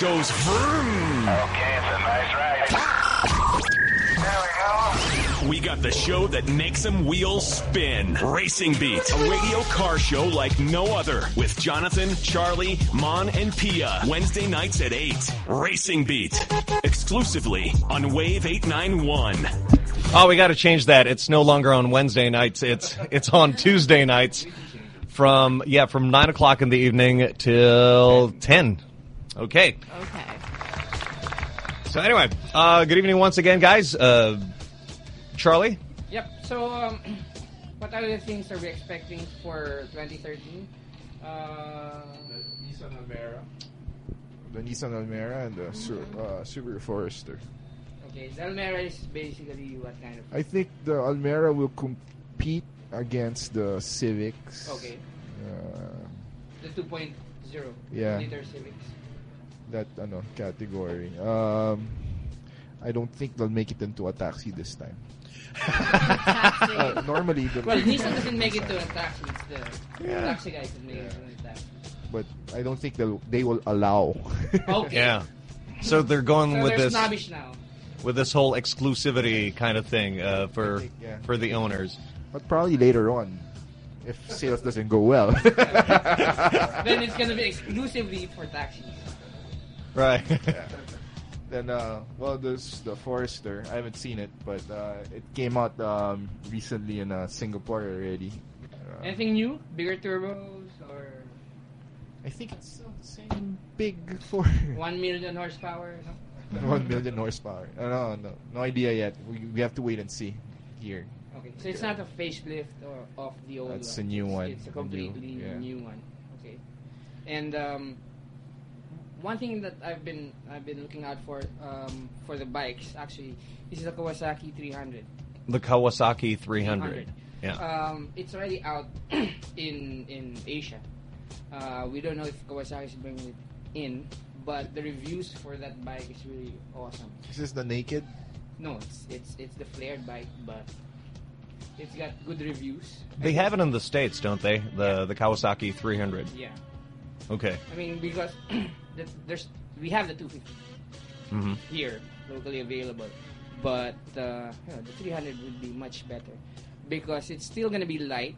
Goes vroom. Okay, it's a nice ride. There we go. We got the show that makes them wheels spin. Racing Beat, a radio car show like no other with Jonathan, Charlie, Mon, and Pia. Wednesday nights at 8. Racing Beat, exclusively on Wave 891. Oh, we got to change that. It's no longer on Wednesday nights. It's it's on Tuesday nights from yeah from nine o'clock in the evening till ten. Okay. Okay. So anyway, uh, good evening once again, guys. Uh, Charlie. Yep. So, um, [clears throat] what other things are we expecting for 2013? Uh, Nissan Almera. The Nissan Almera and the Su- uh, Subaru Forester. okay, the Almera is basically what kind of? I think the Almera will compete against the Civics. Okay. Uh, The 2.0 Yeah. liter Civics. That ano category. Um, I don't think they'll make it into a taxi this time. Taxi. [laughs] Uh, normally, the well, Nissan doesn't make it to a taxi. It's the Yeah. taxi guys that make it to a taxi. but I don't think they'll they will allow. [laughs] Okay. Yeah. So they're going So with they're this snobbish now. with this whole exclusivity kind of thing uh, for yeah. for the owners. But probably later on, if sales doesn't go well. [laughs] then it's gonna be exclusively for taxis. Right. [laughs] Then, uh, well, there's the Forester. I haven't seen it, but uh, it came out um, recently in uh, Singapore already. Uh, Anything new? Bigger turbos or I think it's still the same big for [laughs] one million horsepower? No? one million horsepower. Uh, no, no, no idea yet. We, we have to wait and see here. Okay, so it's not a facelift or of the old. That's one. a new It's- one, It's a a completely new- yeah. new one. Okay, and um, one thing that I've been I've been looking out for um, for the bikes actually is the Kawasaki 300. The Kawasaki 300. Yeah. Um, it's already out [clears throat] in in Asia. Uh, we don't know if Kawasaki is bringing it in, but the reviews for that bike is really awesome. Is this the naked? No, it's it's it's the flared bike, but it's got good reviews. They have it in the states, don't they? The the Kawasaki 300. Yeah. Okay. I mean, because the, [clears throat] there's we have the 250 Mhm. here locally available, but uh, you know, the 300 would be much better because it's still gonna be light,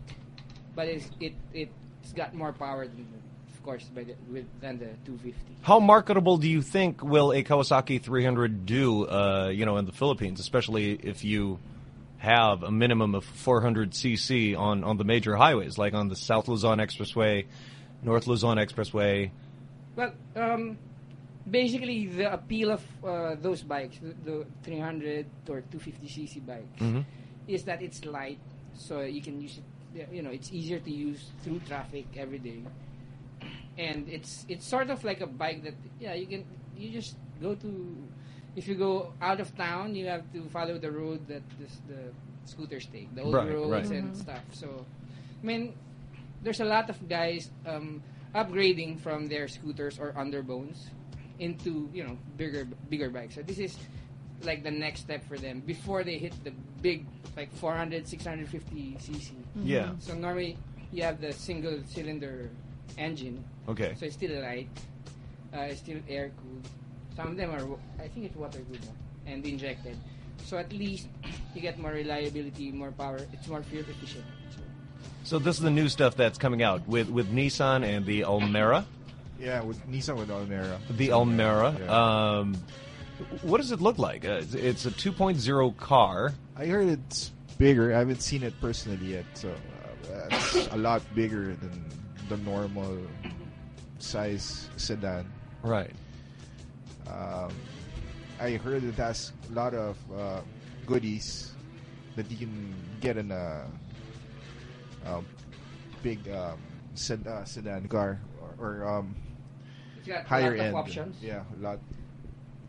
but it's, it it's got more power than, of course, by the, with than the 250. How marketable do you think will a Kawasaki 300 do, uh, you know, in the Philippines, especially if you have a minimum of 400 cc on, on the major highways, like on the South Luzon Expressway, North Luzon Expressway? Well, um, basically the appeal of uh, those bikes, the, the 300 or 250cc bikes, Mhm. is that it's light, so you can use it. You know, it's easier to use through traffic every day, and it's it's sort of like a bike that yeah you can you just go to. If you go out of town, you have to follow the road that this, the scooters take, the old Right, roads right. and Mhm. stuff. So, I mean, there's a lot of guys um, upgrading from their scooters or underbones into you know bigger bigger bikes. So this is like the next step for them before they hit the big like 400 650 cc. Yeah. So normally you have the single cylinder engine. Okay. So it's still light. Uh, it's still air cooled. Some of them are I think it's water cooled now, and injected. So at least [clears throat] you get more reliability, more power. It's more fuel efficient. So this is the new stuff that's coming out with, with Nissan and the Almera. Yeah, with Nissan with Almera. The Almera. Um, what does it look like? Uh, it's, it's a 2.0 car. I heard it's bigger. I haven't seen it personally yet, so uh, it's a lot bigger than the normal size sedan. Right. Um, I heard it has a lot of uh, goodies that you can get in a, a big um, sed- uh, sedan car or, or um, It's got a higher lot of end. options. Yeah, a lot.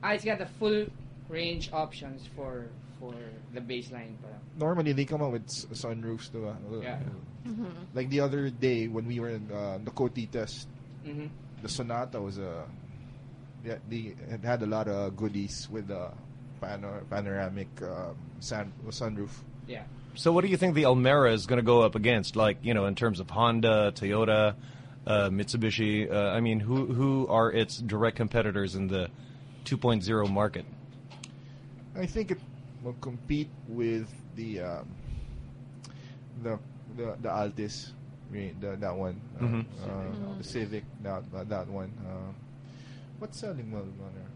Ah, it's got the full range options for for the baseline. Pa. Normally they come out with sunroofs, too. ah. Yeah. Mm-hmm. Like the other day when we were in uh, the Coty test, Mhm. the Sonata was a yeah, they it had a lot of goodies with the panor- panoramic um, sun sunroof. Yeah. So what do you think the Almera is going to go up against? Like, you know, in terms of Honda, Toyota, uh, Mitsubishi. Uh, I mean, who who are its direct competitors in the 2.0 market? I think it will compete with the um, the the the Altis, the, that one, uh, Mhm. uh, the Civic, that uh, that one. Uh, what's selling well, Manor?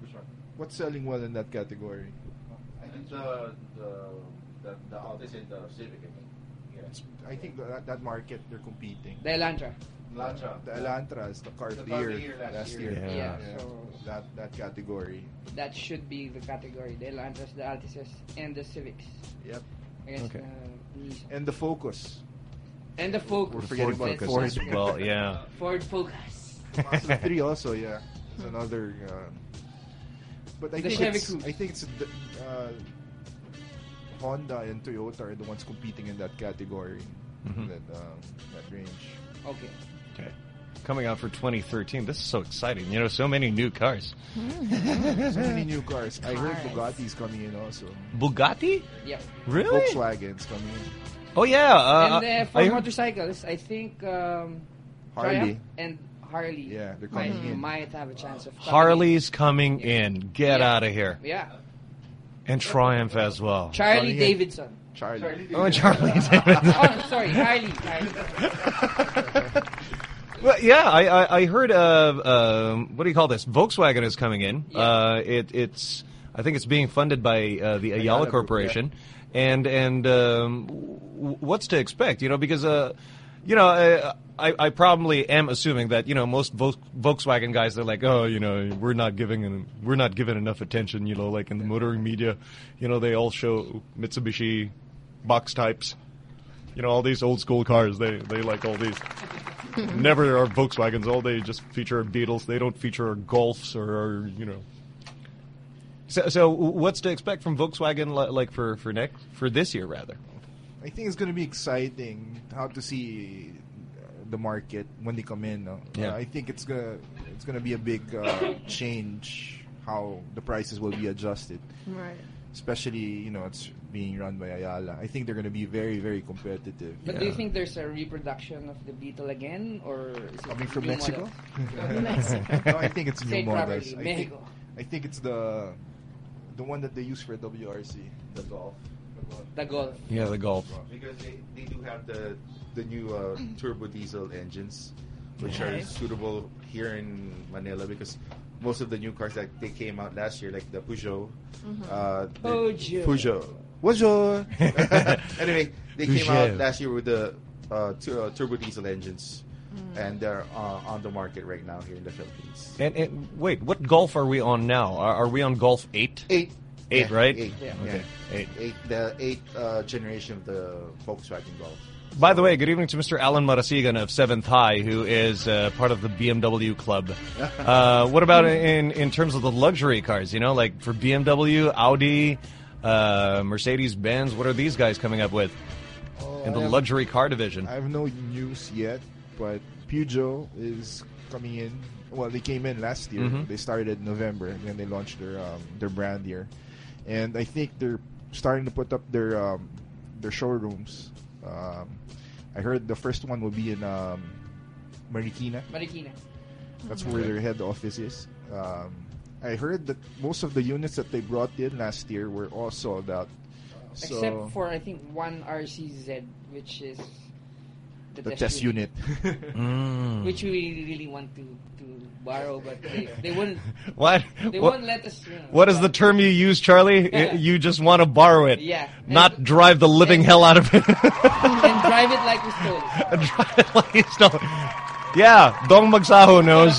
Which one? What's selling well in that category? I think the the the, the Altis and the Civic. I think. Yeah. I think that that market they're competing. The Elantra. Elantra. The Elantra is the car The of the year year last last year. year. Yeah, so- that that category. That should be the category. The Elantras, the Altises, and the Civics. Yep. Against Okay. uh, And the Focus. And the Focus. We're forgetting Ford about Focus Ford. as well, yeah. [laughs] Ford Focus. Mazda 3 also, yeah. It's another. Uh, but I The think Chevy it's, Cruze. I think it's the, uh, Honda and Toyota are the ones competing in that category, Mhm. that um, that range. Okay. Okay. Coming out for 2013. This is so exciting. You know, so many new cars. [laughs] so many new cars. I heard Cars. Bugatti's coming in also. Bugatti? Yep. Really? Volkswagen's coming in. Oh yeah. Uh, and uh, for I heard- motorcycles, I think um, Harley. And Harley. Yeah, they're might, coming in. might have a chance of coming Harley's coming in. Get Yeah. out of here. Yeah. And Triumph as well. Charlie Coming. Davidson. Charlie. Oh, Charlie Charlie oh, sorry, Harley. [laughs] Harley. Well, yeah, I, I, I heard. Uh, um, what do you call this? Volkswagen is coming in. Uh, it, it's. I think it's being funded by uh, the Ayala, Ayala Group, Corporation, and and um, w- what's to expect? You know, because uh, you know, I, I, I probably am assuming that you know most Volkswagen guys they're like, oh, you know, we're not giving en- we're not given enough attention. You know, like in the motoring media, you know, they all show Mitsubishi box types. You know, all these old school cars. They they like all these. [laughs] Never are Volkswagens. All they just feature are Beetles. They don't feature are Golfs or, or you know. So, so what's to expect from Volkswagen, like for for next for this year rather? I think it's going to be exciting how to see uh, the market when they come in. No? Yeah. Uh, I think it's gonna it's gonna be a big uh, change how the prices will be adjusted. Right. especially you know it's being run by Ayala. I think they're going to be very very competitive. But do you think there's a reproduction of the Beetle again, or is it Coming from new Mexico? models? [laughs] no, I think it's new Say models. properly, I think, Mexico. I think it's the the one that they use for WRC, the Golf. The Golf. Yeah, the Golf. Because they, they do have the the new uh, turbo diesel engines, which Okay. are suitable here in Manila because most of the new cars that they came out last year, like the Peugeot, uh, the- Peugeot. Peugeot, Peugeot. [laughs] [laughs] anyway, they came Peugeot. out last year with the uh, tu- uh, turbo diesel engines, and they're uh, on the market right now here in the Philippines. And, and wait, what Golf are we on now? Are, are we on Golf eight? Eight. Eight, Yeah, right? Eight. Okay. Yeah. Eight. The eighth uh, generation of the Volkswagen Golf. By the way, good evening to Mr. Alan Marasigan of Seventh High, who is uh, part of the BMW club. [laughs] Uh, what about in in terms of the luxury cars? You know, like for BMW, Audi, uh, Mercedes Benz. What are these guys coming up with in the have- luxury car division? I have no news yet, but Peugeot is coming in. Well, they came in last year. Mhm. They started in November, and then they launched their um, their brand here, and I think they're starting to put up their um, their showrooms. Um, I heard the first one will be in um, Marikina. Marikina. That's where their head office is. Um, I heard that most of the units that they brought in last year were all sold out. So Except for I think one RCZ, which is the, the test unit. [laughs] Mm. which we really, really want to, to borrow, but they, they wouldn't. [laughs] What? They What- won't let us. You know, What is the term you use, Charlie? [laughs] Yeah. You just want to borrow it, Yeah. not drive the living hell out of it. and drive it like we stole it. drive it like you stole. It. Yeah, Dong Magsaho knows.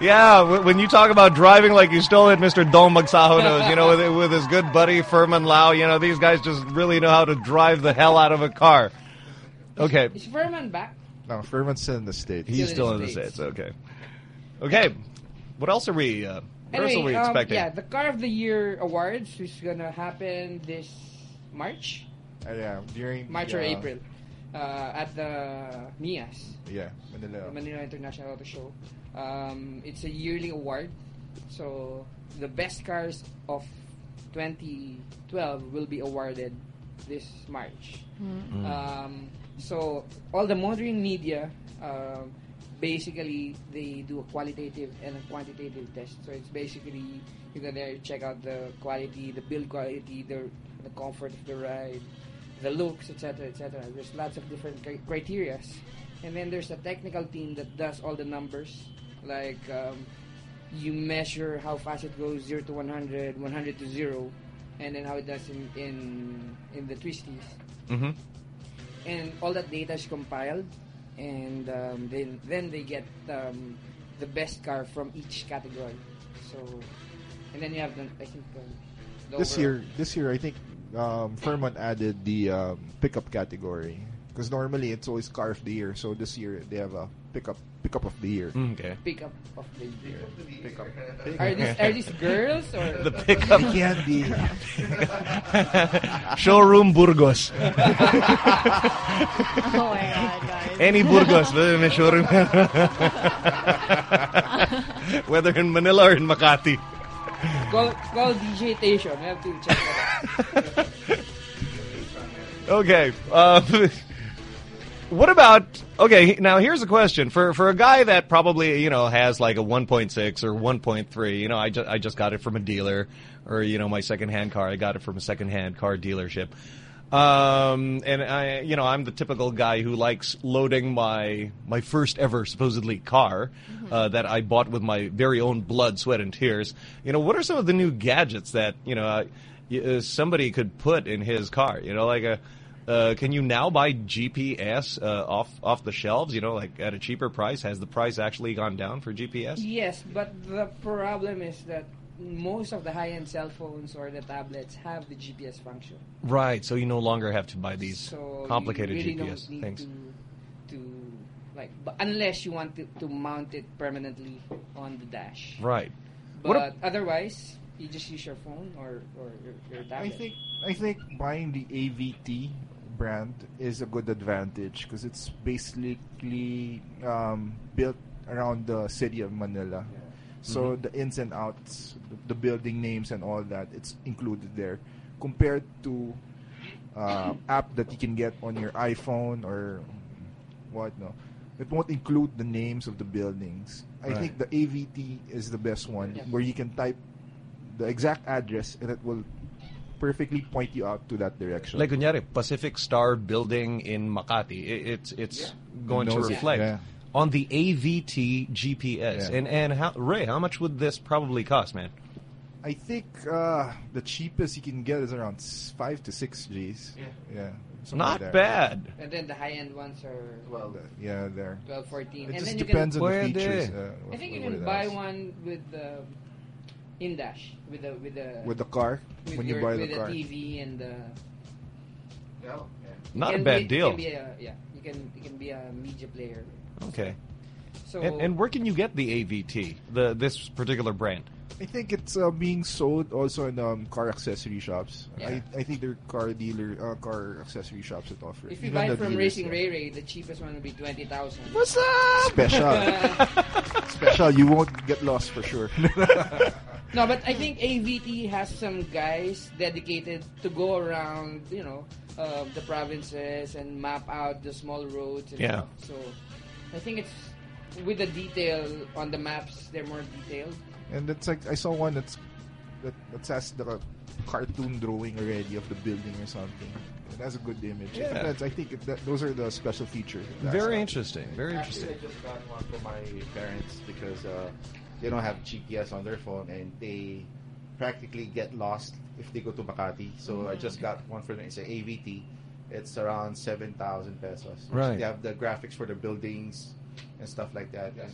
yeah, when you talk about driving like you stole it, Mr. Dong Magsaho knows. You know, with, with his good buddy Furman Lau, you know, these guys just really know how to drive the hell out of a car. Okay, Is Furman back? No, Furman's still in the States. he's still in the States. Okay. Okay, what else are we, uh, what else Anyway, are we um, expecting? yeah, the Car of the Year awards is gonna happen this March, Uh, yeah, during March or yeah, April, uh, at the MIAS. Yeah, Manila. the Manila International Auto Show. Um, it's a yearly award, so the best cars of 2012 will be awarded this March. Mm. Um, so all the motoring media, um, basically they do a qualitative and a quantitative test. So it's basically you're gonna check out the quality, the build quality, the the comfort of the ride, the looks, etc., etc. There's lots of different cri- criterias, and then there's a technical team that does all the numbers, like um, you measure how fast it goes 0 to 100, 100 to 0, and then how it does in in, in the twisties Mm-hmm. And all that data is compiled, and um, then then they get um, the best car from each category. So, and then you have the I think the This overall- year, this year I think um, Furman added the um, pickup category because normally it's always car of the year. So this year they have a pickup pickup of the year. Okay. pickup of the year. Pickup. Are these are these girls or [laughs] The pickup can be. [laughs] Showroom Burgos. [laughs] Oh my god, guys. Any Burgos, whether in showroom. whether in Manila or in Makati. call call DJ Tation. We have to check that out. Okay. Uh, what about? Okay, now here's a question for for a guy that probably you know has like a 1.6 or 1.3. You know, I just I just got it from a dealer, or you know, my secondhand car I got it from a secondhand car dealership. Um, and I, you know, I'm the typical guy who likes loading my my first ever supposedly car uh, that I bought with my very own blood, sweat, and tears. You know, what are some of the new gadgets that you know uh, uh, somebody could put in his car? You know, like a uh, can you now buy GPS uh, off off the shelves? You know, like at a cheaper price. Has the price actually gone down for GPS? Yes, but the problem is that most of the high-end cell phones or the tablets have the GPS function. Right. So you no longer have to buy these So complicated you really GPS don't need things. To, to like, but unless you want to, to mount it permanently on the dash. Right. But What otherwise, you just use your phone or, or your, your I think I think buying the AVT brand is a good advantage because it's basically um, built around the city of Manila. So Mhm. the ins and outs, the, the building names and all that, it's included there. Compared to uh, app that you can get on your iPhone or what no, it won't include the names of the buildings. I Right. think the AVT is the best one, Yeah. where you can type the exact address and it will perfectly point you out to that direction. Like kunyari, Pacific Star Building in Makati. I- It's it's going to reflect yeah. on the AVT GPS. Yeah. And and how Ray, how much would this probably cost, man? I think uh, the cheapest you can get is around five to six G's. Yeah. yeah Not there. bad. And then the high-end ones are Well, yeah, there. 12, 14. It and just then you depends can, on the features. Uh, I think you can buy one with the in-dash, with the with the with the car with when your, you buy with the car. TV and the. Not a bad be, deal. Can be a, yeah, you can you can be a media player. Okay. So And, and where can you get the AVT, the this particular brand? I think it's uh, being sold also in um, car accessory shops. Yeah. I, I think there are car dealer, uh, car accessory shops that offer. if you Even buy the from dealers, Racing yeah. Ray Ray, the cheapest one will be twenty thousand. What's up? Special. [laughs] Special. You won't get lost for sure. [laughs] No, but I think AVT has some guys dedicated to go around, you know, uh, the provinces and map out the small roads. And Yeah. Stuff. So I think it's with the detail on the maps, they're more detailed. and it's like I saw one that's that, that has the cartoon drawing already of the building or something. It has a good image. I think, Yeah. that's, I think it, that, those are the special features. of that Very interesting. Very Actually, interesting. I just got one for my parents because uh, they don't have GPS on their phone and they practically get lost if they go to Makati. So I just got one for them. It's an AVT. It's around 7,000 pesos. Right. They have the graphics for the buildings and stuff like that. And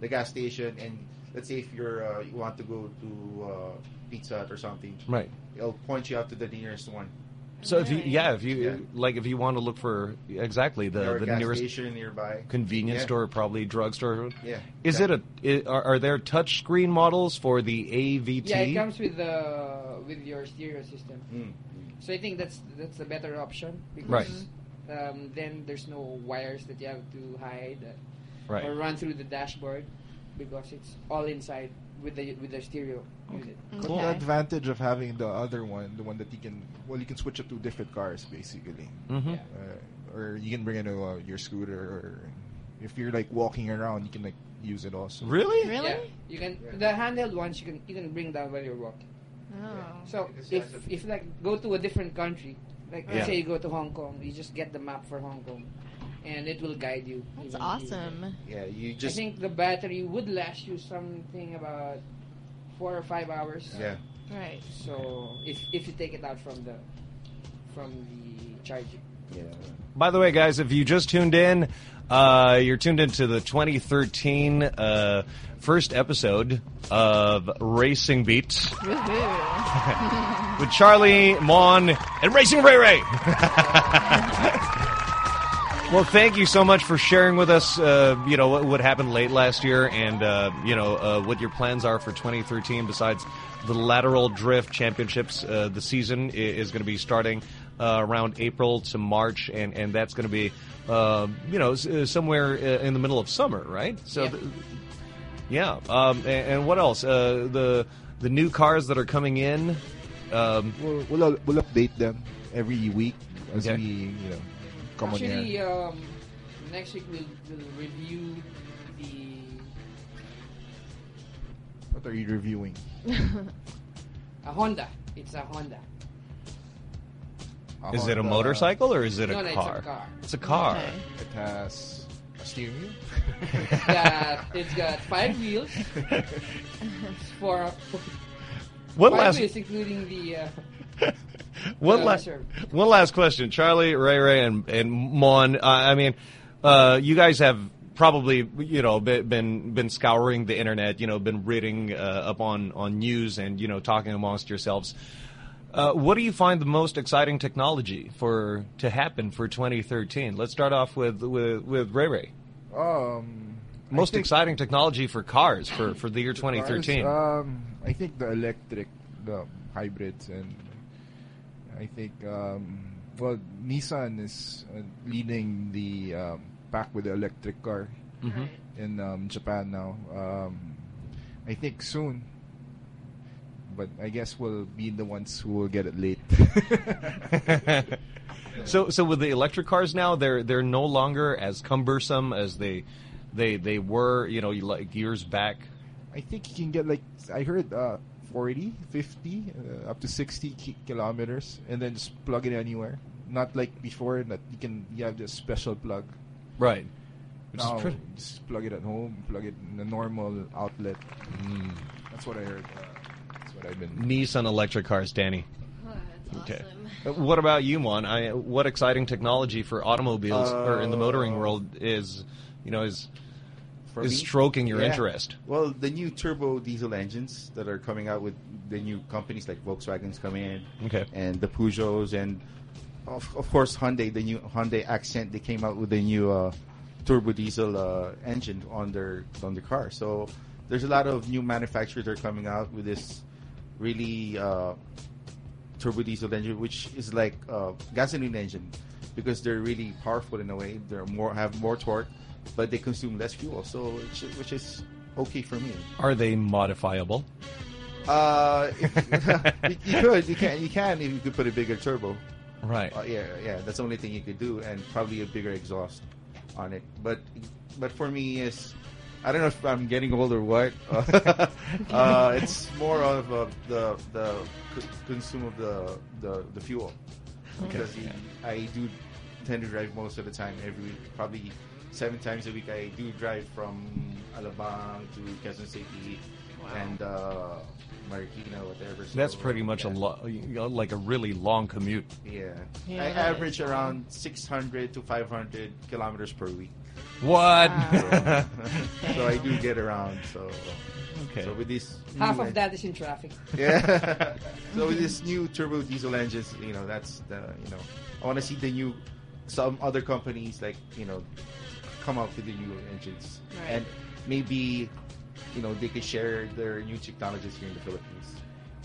The gas station. And let's say if you're uh, you want to go to uh, Pizza Hut or something, Right. it'll point you out to the nearest one. So if you yeah, if you Yeah. like if you want to look for exactly the the gas nearest station nearby. convenience Yeah. store, probably drugstore. Yeah. Is it a i are, are there touch screen models for the AVT? Yeah, it comes with the with your stereo system. Mm. So I think that's that's the better option because Right. um, then there's no wires that you have to hide uh, Right. or run through the dashboard because it's all inside with the with the stereo unit. But the advantage of having the other one, the one that you can, well, you can switch it to different cars basically. Mhm. Uh, or you can bring it to uh, your scooter, or if you're like walking around, you can like use it also. Really? Yeah, you can the handheld ones you can you can bring down while you're walking. Oh. So if if like go to a different country, like let's Yeah. say you go to Hong Kong, you just get the map for Hong Kong, and it will guide you. That's even awesome. Yeah, you just. I think the battery would last you something about four or five hours. Yeah. Right. So if if you take it out from the from the charging. Yeah. By the way, guys, if you just tuned in, uh, you're tuned into the 2013 uh, first episode of Racing Beats [laughs] with Charlie, Mon, and Racing Ray Ray. [laughs] well, thank you so much for sharing with us. Uh, you know what, what happened late last year, and uh, you know uh, what your plans are for 2013. Besides the lateral drift championships, uh, the season is going to be starting uh, around April to March, and and that's going to be uh, you know s- uh, somewhere uh, in the middle of summer, right? So. Yeah. th- yeah. Um, and, and what else? Uh, the the new cars that are coming in. Um, We'll, we'll we'll update them every week as Okay. we you know come Actually, air. um, next week we'll, we'll review the What are you reviewing? [laughs] a Honda. It's a Honda. A is it a motorcycle or is it No, a no, it's a car? car. It's a car. Okay. It has a steering wheel. It's got, it's got five wheels. for, for One five last wheels, including the. Uh, [laughs] one last reserve. one last question, Charlie, Ray Ray, and and Mon. Uh, I mean, uh, you guys have probably you know been been, been scouring the internet, you know, been reading uh, up on on news and you know talking amongst yourselves. Uh, what do you find the most exciting technology for to happen for 2013? Let's start off with with, with Ray Ray. Um, Most think exciting technology for cars for, for the year the cars, 2013. Um, I think the electric, the hybrids, and I think um, well, Nissan is uh, leading the um, pack with the electric car Mhm. in um, Japan now. Um, I think soon. But I guess we'll be the ones who will get it late. [laughs] so so with the electric cars now, they're they're no longer as cumbersome as they they they were, you know, like years back. I think you can get like I heard uh, 40, 50, uh, up to 60 ki- kilometers, and then just plug it anywhere. Not like before that you can you have this special plug. Right. Which is Now, pretty- just plug it at home, plug it in a normal outlet. Mm. That's what I heard. Uh, that's what I've been. Nissan electric cars, Danny. [laughs] okay. Uh, What about you, Mon? I, what exciting technology for automobiles or in the motoring Uh, world is, you know, is For is me? stroking your Yeah. interest? Well, the new turbo diesel engines that are coming out with the new companies like Volkswagen's coming in, Okay. and the Peugeots, and of, of course Hyundai, the new Hyundai Accent, they came out with the new uh, turbo diesel uh, engine on their on the car. So there's a lot of new manufacturers that are coming out with this really uh, turbo diesel engine, which is like uh, gasoline engine because they're really powerful in a way. They're more have more torque, but they consume less fuel. So which, which is okay for me. Are they modifiable? Uh, you, [laughs] [laughs] you could, you can, you can if you could put a bigger turbo. Right. Uh, yeah, yeah. That's the only thing you could do, and probably a bigger exhaust on it. But, but for me, is I don't know if I'm getting old or what. [laughs] uh, it's more of uh, the the consume of the the, the fuel Okay. because the- I do tend to drive most of the time every week, probably seven times a week. I do drive from Alabang to Quezon City and uh, Marikina, whatever. So, That's pretty much a lo- like a really long commute. yeah. Yeah, I that average around 600 to 500 kilometers per week. What? Yeah. [laughs] so I do get around. So Okay. So with this Half of en- that is in traffic. [laughs] Yeah. so with this new turbo diesel engines, you know, that's the you know, I want to see the new some other companies like you know come up with the new engines Right. and maybe you know they could share their new technologies here in the Philippines.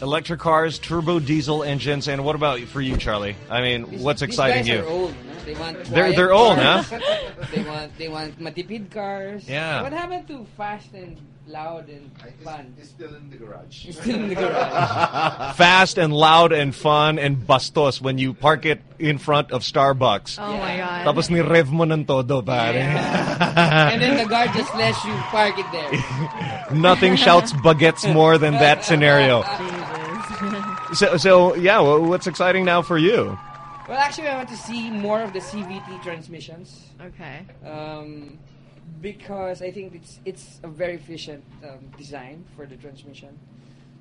Electric cars, turbo diesel engines, and what about for you, Charlie? I mean, These- what's these exciting guys you? Are old, no? They want They're- quiet they're old, huh? [laughs] they want they want matipid cars. Yeah. What happened to fast and loud and fun? It's still in the garage. It's still in the garage. [laughs] Fast and loud and fun and bastos when you park it in front of Starbucks. Oh my God. Tapos ni rev mo ng todo, pare. [laughs] and then the guard just lets you park it there. [laughs] Nothing shouts baguettes more than that scenario. So, so yeah, wha- what's exciting now for you? Well, actually, I want to see more of the CVT transmissions. Okay. Um, because I think it's it's a very efficient um, design for the transmission.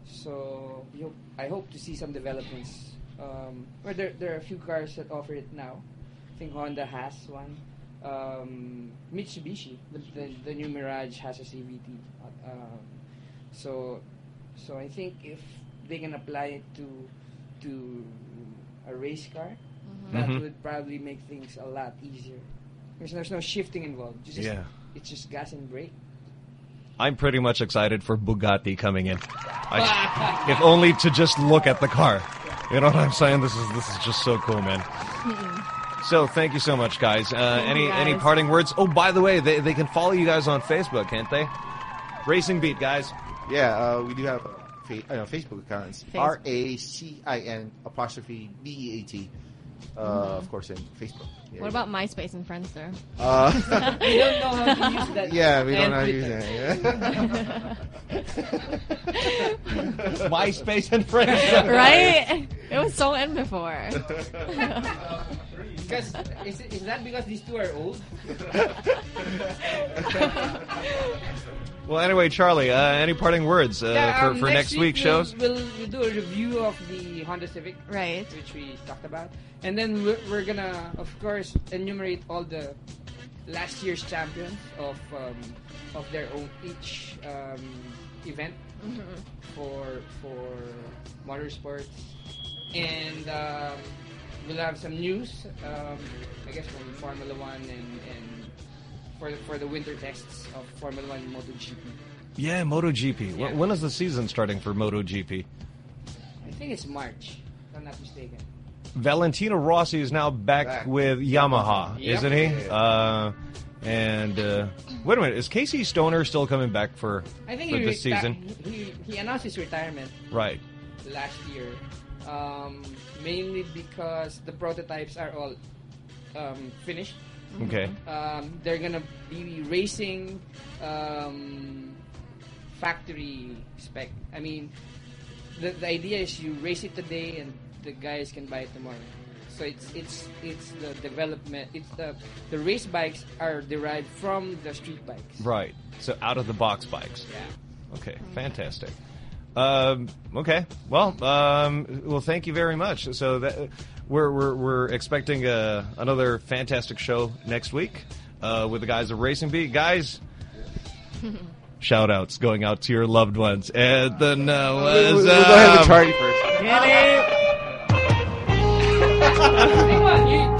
So we hope, I hope to see some developments. Um, where there there are a few cars that offer it now. I think Honda has one. Um, Mitsubishi, the, the the new Mirage has a CVT. Um, so so I think if they can apply it to to a race car, that Mhm. would probably make things a lot easier. Because there's no shifting involved. It's just, Yeah. It's just gas and brake. I'm pretty much excited for Bugatti coming in. I, [laughs] if only to just look at the car. You know what I'm saying? This is this is just so cool, man. So thank you so much, guys. Uh, any you, any parting words? Oh, by the way, they they can follow you guys on Facebook, can't they? Racing Beat, guys. Yeah, uh, we do have uh, fa- uh, Facebook accounts. Facebook. R A C I N apostrophe B E A T. Uh, Mhm. Of course, in Facebook. Yeah, What about MySpace and Friendster? Uh, [laughs] [laughs] We don't know how to use that. Yeah, we don't know how to use Twitter. that. [laughs] MySpace and Friendster. right? It was so in before. Because is, it- is that because these two are old? Well, anyway, Charlie, uh, any parting words uh, Yeah, for, um, for next, week's we'll, shows? We'll, we'll do a review of the Honda Civic, right? Which we talked about, and then we're, we're gonna, of course, enumerate all the last year's champions of um, of their own each um, event Mhm. for for motorsports, and um, we'll have some news, um, I guess, from Formula One and, and for the, for the winter tests of Formula One and MotoGP. Yeah, MotoGP. Yeah. When is the season starting for MotoGP? I think it's March, if I'm not mistaken. Valentino Rossi is now back, Back. with Yamaha, Yep. isn't he? Uh, And uh, wait a minute, is Casey Stoner still coming back for I think for this reti- season? he he announced his retirement Right. last year, um, mainly because the prototypes are all um, finished. Okay. Um, they're gonna be racing um, factory spec. I mean, the the idea is you race it today and the guys can buy it tomorrow. So it's it's it's the development. It's the the race bikes are derived from the street bikes. Right. So out of the box bikes. Yeah. Okay. Fantastic. Um, okay. Well, um, well, thank you very much. So that we're we're, we're expecting uh, another fantastic show next week uh, with the guys of Racing Beat. Guys, [laughs] shout outs going out to your loved ones. And then uh, We'll, we'll go ahead um, with Charlie first.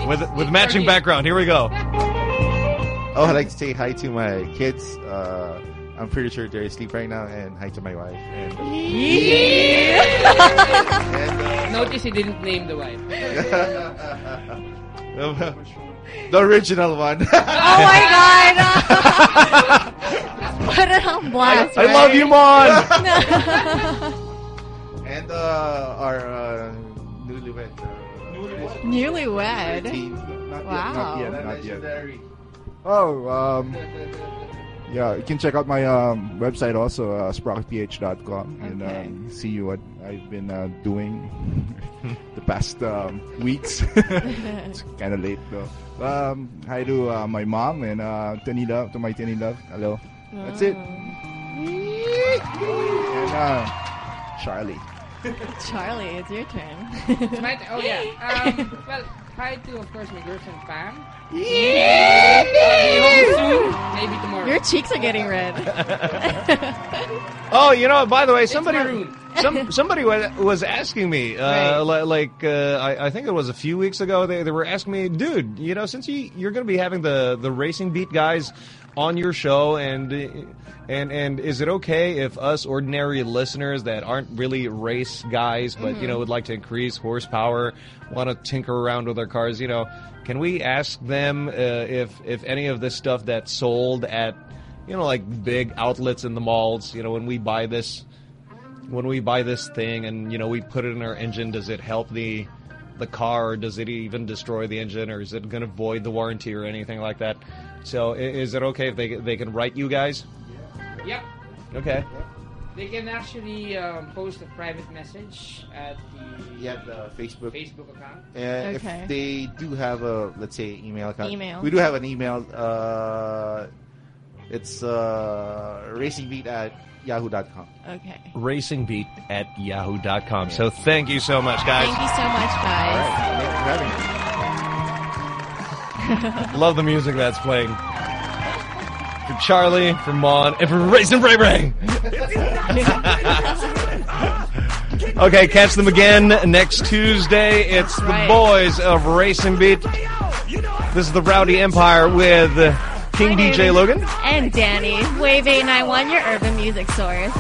[laughs] with with matching background. Here we go. [laughs] Oh, I'd like to say hi to my kids. Uh, I'm pretty sure they're asleep right now, and hi to my wife. And, [laughs] Notice he didn't name the wife. [laughs] the original one. [laughs] Oh my god! Put it on blast. I love you, Mon. and uh, our uh, newlywed. Uh, Newlywed. Not Wow. yet, not yet, not yet. Oh, um, yeah, you can check out my um, website also, uh, sprocketph.com, and um, see what I've been uh, doing [laughs] the past um, weeks. [laughs] it's kind of late though. Um, hi to uh, my mom and uh, Tiny Love, to my Tiny Love. Hello. That's it. And uh, Charlie. Charlie, it's your turn. It's my t- oh yeah. [laughs] Um, well, hi to of course my girlfriend Pam. Yeah. I'll be home soon, maybe tomorrow. Your cheeks are getting red. [laughs] Oh, you know, by the way, somebody some [laughs] somebody wa- was asking me, uh, li- like uh, I, I think it was a few weeks ago. They, they were asking me, dude, you know, since you you're going to be having the the racing beat guys on your show, and and and is it okay if us ordinary listeners that aren't really race guys, but you know would like to increase horsepower, want to tinker around with their cars, you know, can we ask them uh, if if any of this stuff that's sold at you know, like big outlets in the malls. You know, when we buy this, when we buy this thing, and you know, we put it in our engine, does it help the the car, or does it even destroy the engine, or is it going to void the warranty or anything like that? So, is it okay if they they can write you guys? Yep. Okay. They can actually um, post a private message at the Yeah, the Facebook Facebook account. And Okay. if they do have a, let's say, email account. Email. We do have an email. Uh, it's uh, racingbeat at yahoo.com. Okay. Racingbeat at yahoo.com. So, thank you so much, guys. Thank you so much, guys. [laughs] Love the music that's playing. For Charlie, for Mon, and for Racing Bray Bray. okay, catch them again next Tuesday. It's the boys of Racing Beat. This is the Rowdy Empire with King My DJ Logan. And Danny. Wave 891, your urban music source.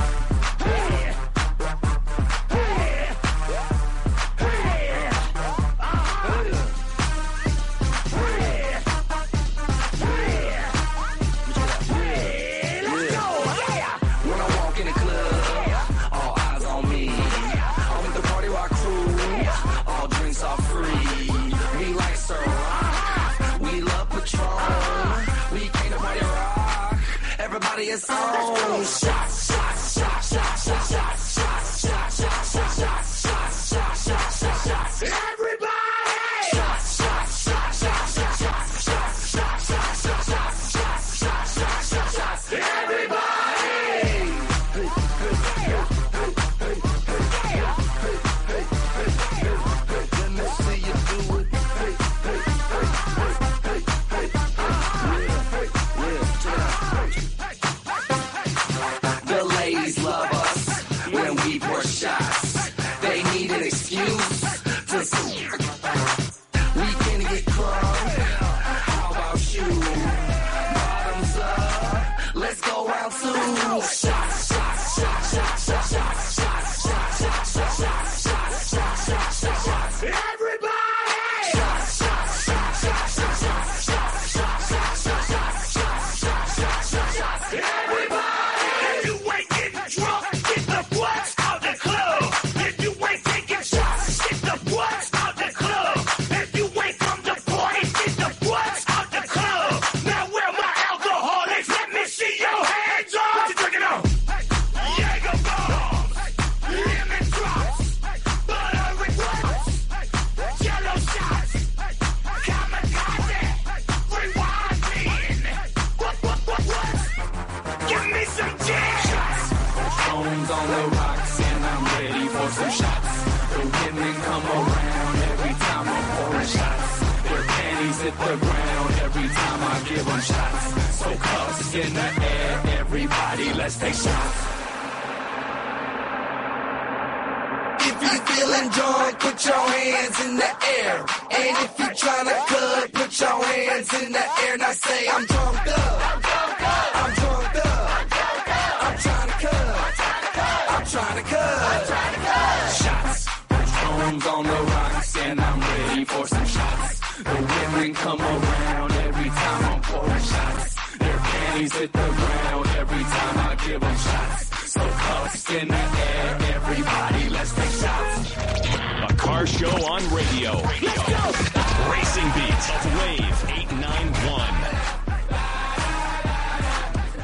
Everybody is on. I'm trying to cut. Shots. On the rocks, and I'm ready for some shots. The women come around every time I'm pouring shots. Their panties hit the ground every time I give them shots. So cuffs in the air, everybody, let's take shots. A car show on radio. Racing Beats of Wave 891.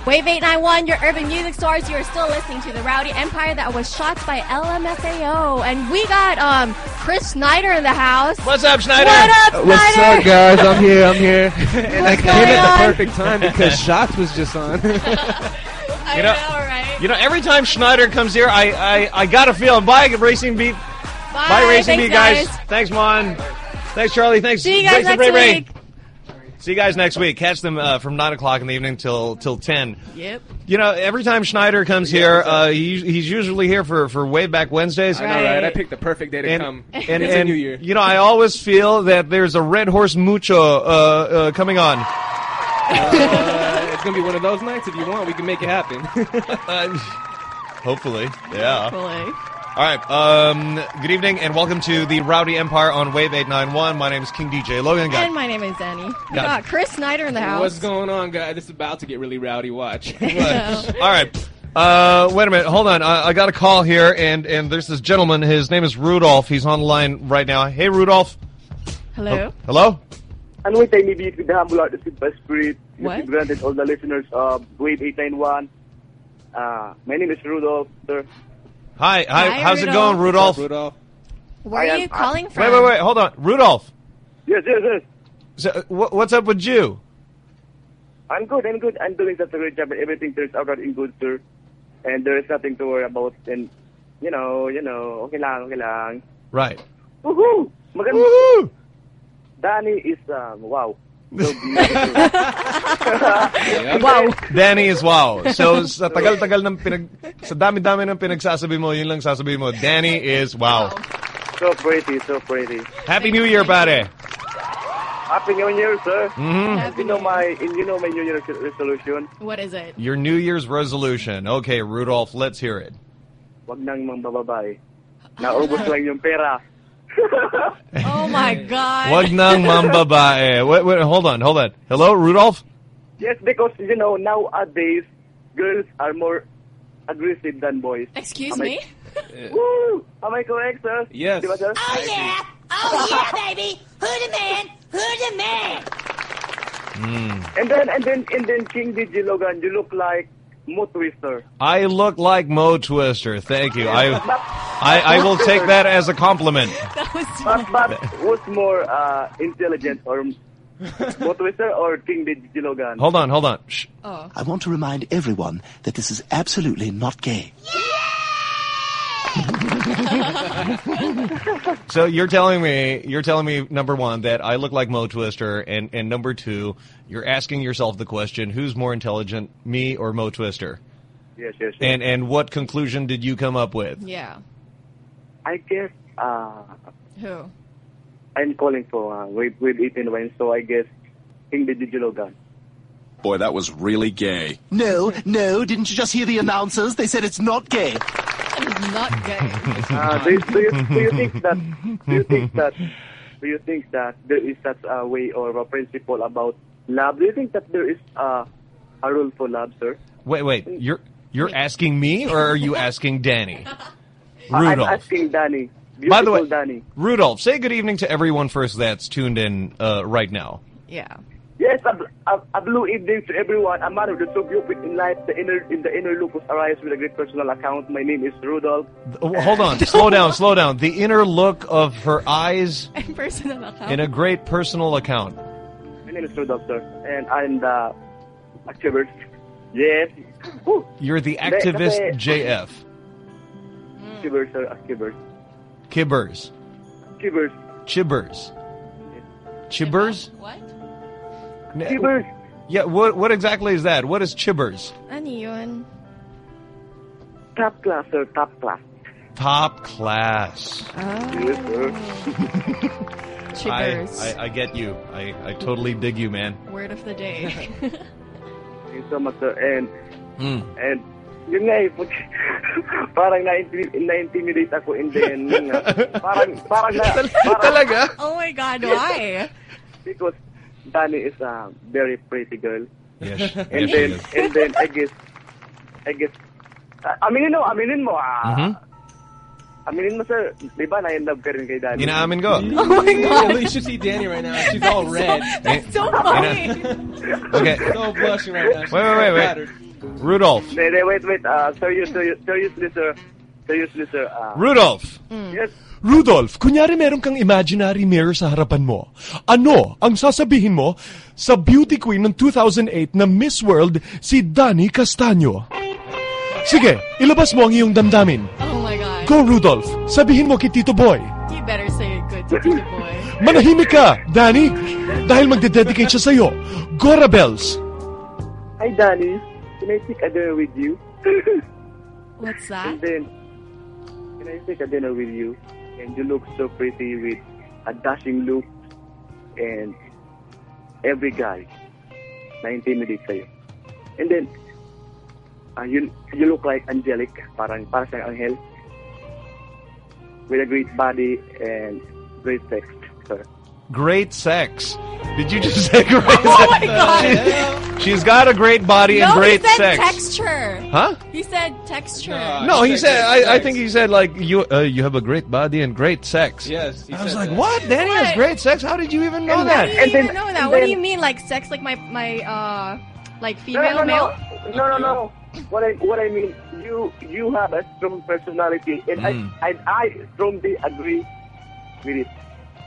Wave 891, your urban music source. You're still listening to the Rowdy Empire that was shot by LMFAO. And we got um Chris Snyder in the house. What's up, Schneider? What up, What's Snyder? up, guys? I'm here. I'm here. [laughs] and I came going at the perfect time because [laughs] Shots was just on. [laughs] I You know- know, right? You know, every time Schneider comes here, I I, I got a feeling. Bye, Racing Beat. Bye. Bye, Racing Thanks, Beat, guys. guys. Thanks, Mon. Thanks, Charlie. Thanks. See you guys Racing next Ray Ray. Week. See you guys next week. Catch them uh, from nine o'clock in the evening till till ten. Yep. You know, every time Schneider comes here, uh, he, he's usually here for for way back Wednesdays. I know, right? I picked the perfect day to And, come. [laughs] and, it's a and, new year. you know, I always feel that there's a Red Horse Mucho uh, uh, coming on. Uh, it's gonna be one of those nights. If you want, we can make it happen. [laughs] Hopefully, yeah. Hopefully. All right. Um, good evening and welcome to the Rowdy Empire on Wave 891. My name is King DJ Logan. Got- And my name is Danny. We Got- got Chris Snyder in the house. What's going on, guys? This is about to get really rowdy. [laughs] Watch. All right. Uh, wait a minute. Hold on. I, I got a call here, and, and there's this gentleman. His name is Rudolph. He's on the line right now. Hey, Rudolph. Hello. Hello? And we take me beat with the humble heart, the simple spirit. What? What? Granted all the listeners of Wave 891. Uh, my name is Rudolph, sir. Hi. Hi. Hi, how's it going, Rudolph? Rudolph. Where I are am- you calling Wait, from? wait, wait. Wait, hold on. Rudolph. Yes, yes, yes. So, uh, wh- what's up with you? I'm good, I'm good. I'm doing such a great job and everything turns out in good, sir. And there is nothing to worry about. And, you know, you know, okay lang, okay lang. Right. Woohoo! Maganda. Woohoo! Danny is, um, wow. [laughs] Wow. Danny is wow. So, sa tagal-tagal ng pinag... Sa dami-dami ng pinagsasabi mo, yun lang sasabihin mo, Danny is wow. So pretty, so pretty. Happy New Year, pare. Happy New Year, sir. Mhm. And you know my, and you know my New Year resolution. What is it? Your New Year's resolution. Okay, Rudolph, let's hear it. Wag nang mambababae. Naubos lang yung pera. Oh my God. Wag nang mambabae. Wait, wait, hold on, hold on. Hello, Rudolph? Yes, because you know nowadays girls are more aggressive than boys. Excuse Am I- me? [laughs] Woo! Am I correct, sir? Yes. Diba, sir? Oh yeah, oh yeah, baby. Who the man? Who the man? Hmm. And then and then and then King DJ Logan, you look like Mo Twister. I look like Mo Twister. Thank you. I, I, I will take that as a compliment. [laughs] But but who's more uh, intelligent or Mo Twister or King DJ Logan? Hold on, hold on. Shh. Oh. I want to remind everyone that this is absolutely not gay. [laughs] So you're telling me, you're telling me, number one, that I look like Mo Twister, and, and number two, you're asking yourself the question, who's more intelligent, me or Mo Twister? Yes, yes, yes. And and what conclusion did you come up with? Yeah. I guess uh, Who? I'm calling for uh, with with 18 wins, so I guess King digital Logan. Boy, that was really gay. No, no, didn't you just hear the announcers? They said it's not gay. It's not gay. [laughs] Uh, do, you, do, you, do you think that? Do you think that? Do you think that there is such a way or a principle about love? Do you think that there is uh, a rule for love, sir? Wait, wait, you're you're asking me or are you asking Danny? [laughs] I'm asking Danny. Beautiful By the way, Danny. Rudolph, say good evening to everyone first that's tuned in uh, right now. Yeah. Yes, a, bl- a, a blue evening to everyone. A man of the so beautiful in life. The inner in the inner look was arise with a great personal account. My name is Rudolph. Oh, Hold on, slow down, slow down. The inner look of her eyes [laughs] And personal account. in a great personal account. My name is Rudolph, sir, and I'm the activist. Yes. Woo. You're the activist [laughs] kasi- JF. Activist, sir. Activist. Kibbers. Activist. Chibbers. Chibbers? What? Chibbers. Yeah, what what exactly is that? What is chibbers? Ano yun? Top class, or Top class. Top class. Yes, sir. [laughs] I, Chibbers. I, I get you. I, I totally dig you, man. Word of the day. [laughs] Thank you so much, sir. And, Mm. and, yun nga eh, pag- [laughs] parang na-intimidate, na-intimidate ako and then, yun nga, parang, parang na, parang, oh my God, why? because Danny is a very pretty girl. Yes. And yes, then, she is. and then, I guess, I guess, ah, aminin mo, aminin mo, ah, Mhm. aminin mo, sir, di ba, na-in-love ka rin kay Danny? Inaamin ko. [laughs] Oh my god. You should see Danny right now. She's all red. That's so funny. Okay. So blushing right now. She's Wait, wait, wait, wait. flattered. Rudolph. Wait, wait, wait, wait, uh, serious, serious, seriously, sir, seriously, sir, ah, Rudolph. yes, Rudolph, kunyari meron kang imaginary mirror sa harapan mo. Ano ang sasabihin mo sa beauty queen ng 2008 na Miss World si Dani Castaño? Sige, ilabas mo ang iyong damdamin. Oh my God. Go Rudolph, sabihin mo kay Tito Boy. You better say it good to Tito Boy. Manahimik ka, Danny, dahil magdededicate siya sa'yo. Gora Bells. hi, Danny, can I take a dinner with you? What's And that? then, can I take a dinner with you? And you look so pretty with a dashing look and every guy na-intimidate sa'yo. And then, uh, you, you look like angelic, parang para siyang anghel. With a great body and great sex, sir. Great sex. Did you just say [laughs] great Oh sex? my God. She, has got a great body and no, great he said sex. texture. Huh? He said texture. No, he said. I, I think he said like you. Uh, you have a great body and great sex. Yes. He I was said like, that. what? Danny has great sex. How did you even know How that? do you And even then- know that? and What do you mean, like sex, like my my uh, like female no, no, male? no, no, no. What I what I mean, you you have a strong personality, and Mm. I, I I strongly agree with it.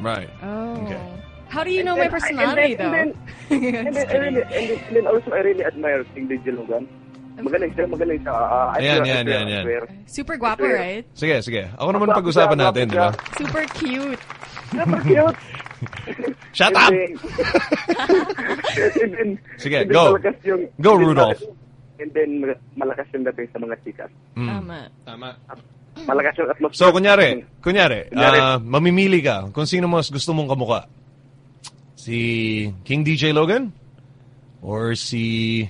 Right. Oh. Okay. How do you know then- my personality and then, though? And then, and then, and then, and then, and then also I really admire King DJ Magaling siya, magaling siya. Uh, I Ayan, swear, I yan, swear, yan, I yan. swear. Super guapo, right? Sige, sige. Ako naman Guwapo pag-usapan natin, di ba? Super cute. Super cute. [laughs] Shut up! then- [laughs] Sige, go. yung, Go, Rudolph. And then malakas yung dating sa mga chikas. Mm. Tama. Tama. Malakas yung atmosphere. So, kunyari, kunyari, Kunyari. ah, mamimili ka kung sino mas gusto mong kamuka. Si King DJ Logan? Or si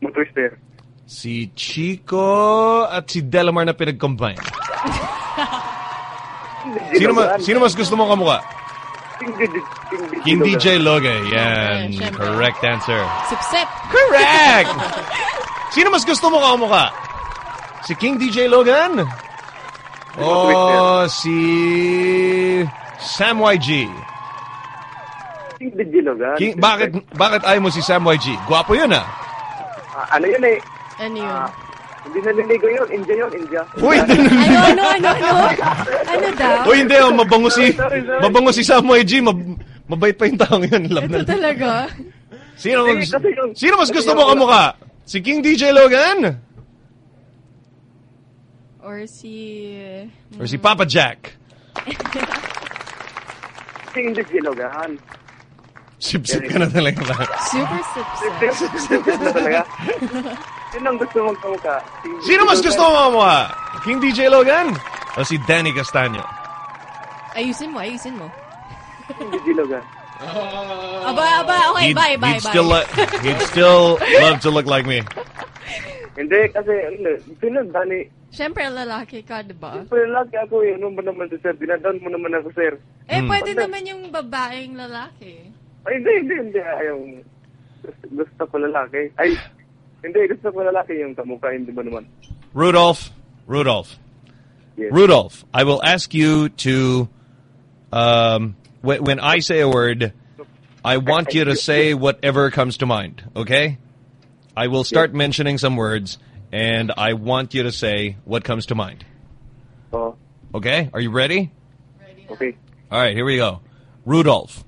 Mo twister. si Chico at si Delamar na pinag-combine? [laughs] Sino, ma, sino mas gusto mong kamuka? King DJ, King DJ, King Logan. DJ Logan. Yan. Yeah. Correct answer. Sip-sip. Correct! [laughs] Sino mas gusto mo kamuka? Si King DJ Logan? O si Sam YG? King DJ Logan. King, bakit bakit ayaw mo si Sam YG? Gwapo yun ah. Ah, ano yun eh? Ano yun? Ah, hindi naliligo yun. India yun, India. Uy, Ano, ano, ano, ano? Ano daw? Uy, hindi oh, mabango si mabango si Sam YG, mab, mabait pa yung taong yun. Love Ito na. talaga? Sino Hindi, yung- sino mas gusto mo kamuka? Si King DJ Logan? Or si... Or si Papa Jack? King DJ Logan. Sip-sip ka na talaga. Super sip-sip. Sip-sip na talaga. Yun ang gusto mong kamukha. King DJ Sino mas Logan. gusto mo kamuka? King DJ Logan? O si Danny Castaño? Ayusin mo, ayusin mo. King DJ Logan. Aba, aba, okay, he'd, bye, bye, he'd bye. Still li- he'd still love to look like me. Hindi, kasi, ano, sino, Dani, Siyempre, lalaki ka, di ba? Siyempre, lagi ako eh. Ano ba naman si sir? Dinadown mo naman ako, sir. Eh, Hmm. pwede naman yung babaeng lalaki. Ay, hindi, hindi, hindi. Ayaw. Gusto, gusto ko lalaki. Ay, hindi, gusto ko lalaki yung kamukha. Hindi ba naman? Rudolph, Rudolph, Yes. Rudolph. I will ask you to, um, wh- when I say a word, I want you to say whatever comes to mind. Okay? I will start mentioning some words, and I want you to say what comes to mind. Oh, Okay? Are you ready? Ready okay. All right. Here we go. Rudolph,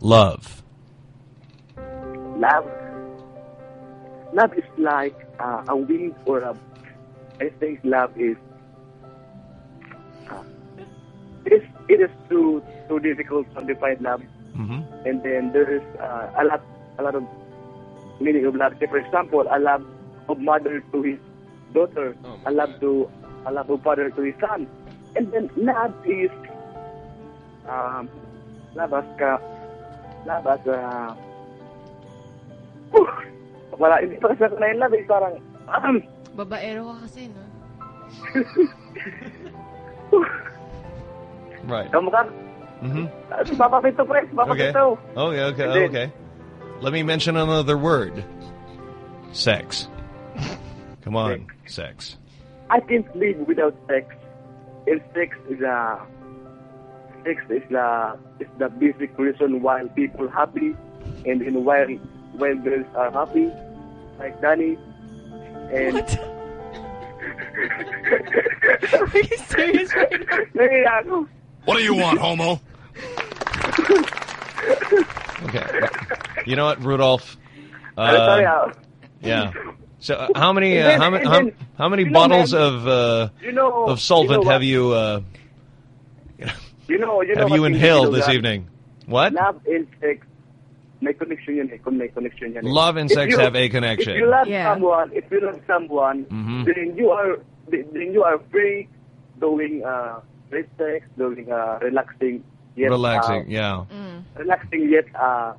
love. Love. Love is like uh, a wind or a. I think love is. Uh, it is it is too too difficult to define love. Mhm. and then there is uh, a lot, a lot of meaning of love. Say, for example, a love of mother to his daughter, a love to, a love of father to his son, and then love is um, love as ka, love as uh, wala, hindi pa kasi ako na in love, eh, parang, um, Babaero ka kasi, no? Right. kamukha, hmm papapito, pre, Okay. papapito. Okay. Okay. Then- Okay. Let me mention another word. Sex. [laughs] Come on, sex. I can't live without sex. And sex is a sex is the is the basic reason why people happy, and then while when girls are happy, like Danny. And [laughs] Are you serious right now? What do you want, homo? [laughs] Okay. You know what, Rudolph? Uh, ah. yeah. So, uh, how many uh, then- how many how, how many you know, bottles man, of uh, you know- of solvent you know have you uh, You know, you know have what you inhaled you this that evening? What? Love and sex, may connection yun. Kung may connection yan. Love and If sex you- have a connection. If you love Yeah. someone, if you love someone, Mhm. then you are then you are free doing uh, sex, doing uh, relaxing, yet Relaxing, uh, yeah. relaxing yet uh,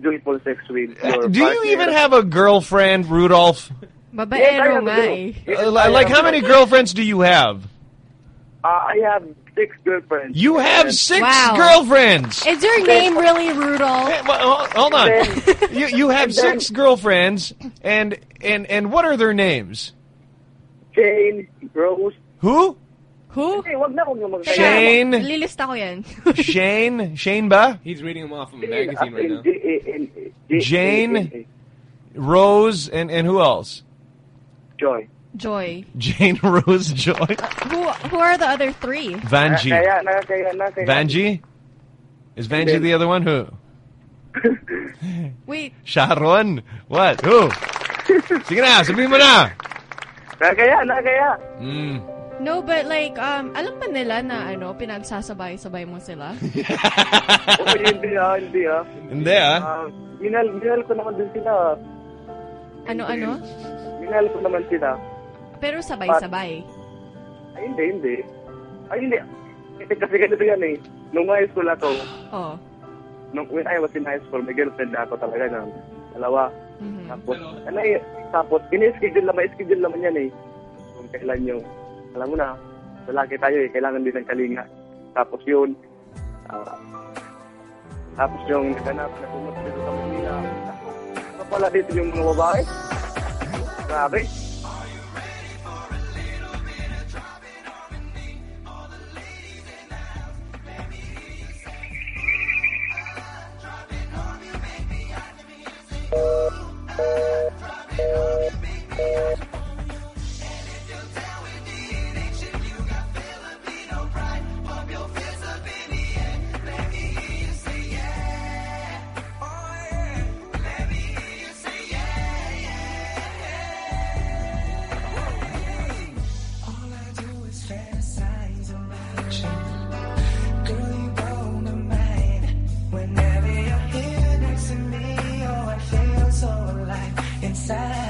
joyful sex with your Do you even have a girlfriend, Rudolph? Babaero Yes, I nga eh. Yes, Uh, like, how many girlfriends do you have? Uh, I have six girlfriends. You have six Wow. girlfriends. Is your name really Rudolph? Hey, well, Hold on. [laughs] You you have then- six girlfriends, and and and what are their names? Jane, Rose. Who? Who? Hey, wag na, wag na mag- Shane. Lilista ko yan. [laughs] Shane, Shane ba? He's reading them off of a magazine right now. Jane? Rose, and and who else? Joy. Joy. Jane, [laughs] Rose, Joy, Who who are the other three? Vanji. Kaya na, kaya na, kaya na. Vanji. Is Vanji the other one? Who? [laughs] Wait, Sharon. What? Who? Sige na, sabihin mo na. Kaya na, kaya. Mm. No, but like, um, alam ba nila na ano, pinagsasabay-sabay mo sila? [laughs] Oo, hindi ah, hindi ah. Hindi ah. Ah, minal, minal ko naman din sila. Ano-ano? Minal ko naman sila. Pero sabay-sabay. Ay, hindi, hindi. Ay, hindi. Kasi, kasi ganito yan eh. Nung high school ako, [gasps] Oh. nung, when I was in high school, may girlfriend ako talaga ng dalawa. Mhm. Tapos, ano eh, tapos, ini-schedule naman, schedule naman yan eh. Kung kailan yung, alam mo na, lalaki tayo eh, kailangan din ng kalinga. Tapos yun, ah, tapos yung naganap na pumunta dito sa Manila. Ano pala dito yung mga babae? Grabe. Inside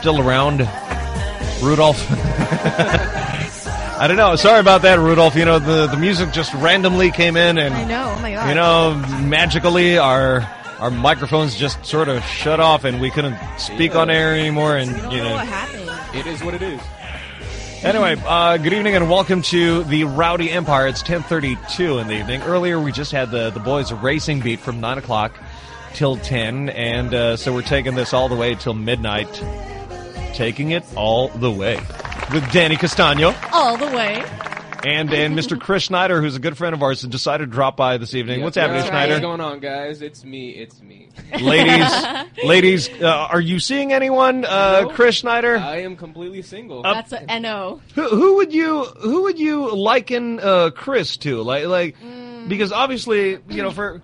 still around, Rudolph? [laughs] I don't know. Sorry about that, Rudolph. You know, the, the music just randomly came in and I know. Oh my god. you know, magically our our microphones just sort of shut off and we couldn't speak on air anymore and you know happened. It is what it is. Anyway, uh, good evening and welcome to the Rowdy Empire. It's 10:32 in the evening. Earlier, we just had the the boys racing beat from nine o'clock till 10, and uh, so we're taking this all the way till midnight, taking it all the way with Danny Castano All the way. and and Mr. [laughs] Chris Schneider, who's a good friend of ours, and decided to drop by this evening. What's happening, What's Schneider? What's going on, guys? It's me. It's me. [laughs] ladies, [laughs] ladies, uh, are you seeing anyone, uh, No. Chris Schneider? I am completely single. That's a NO. Who, who would you who would you liken uh, Chris to? Like like because obviously you know for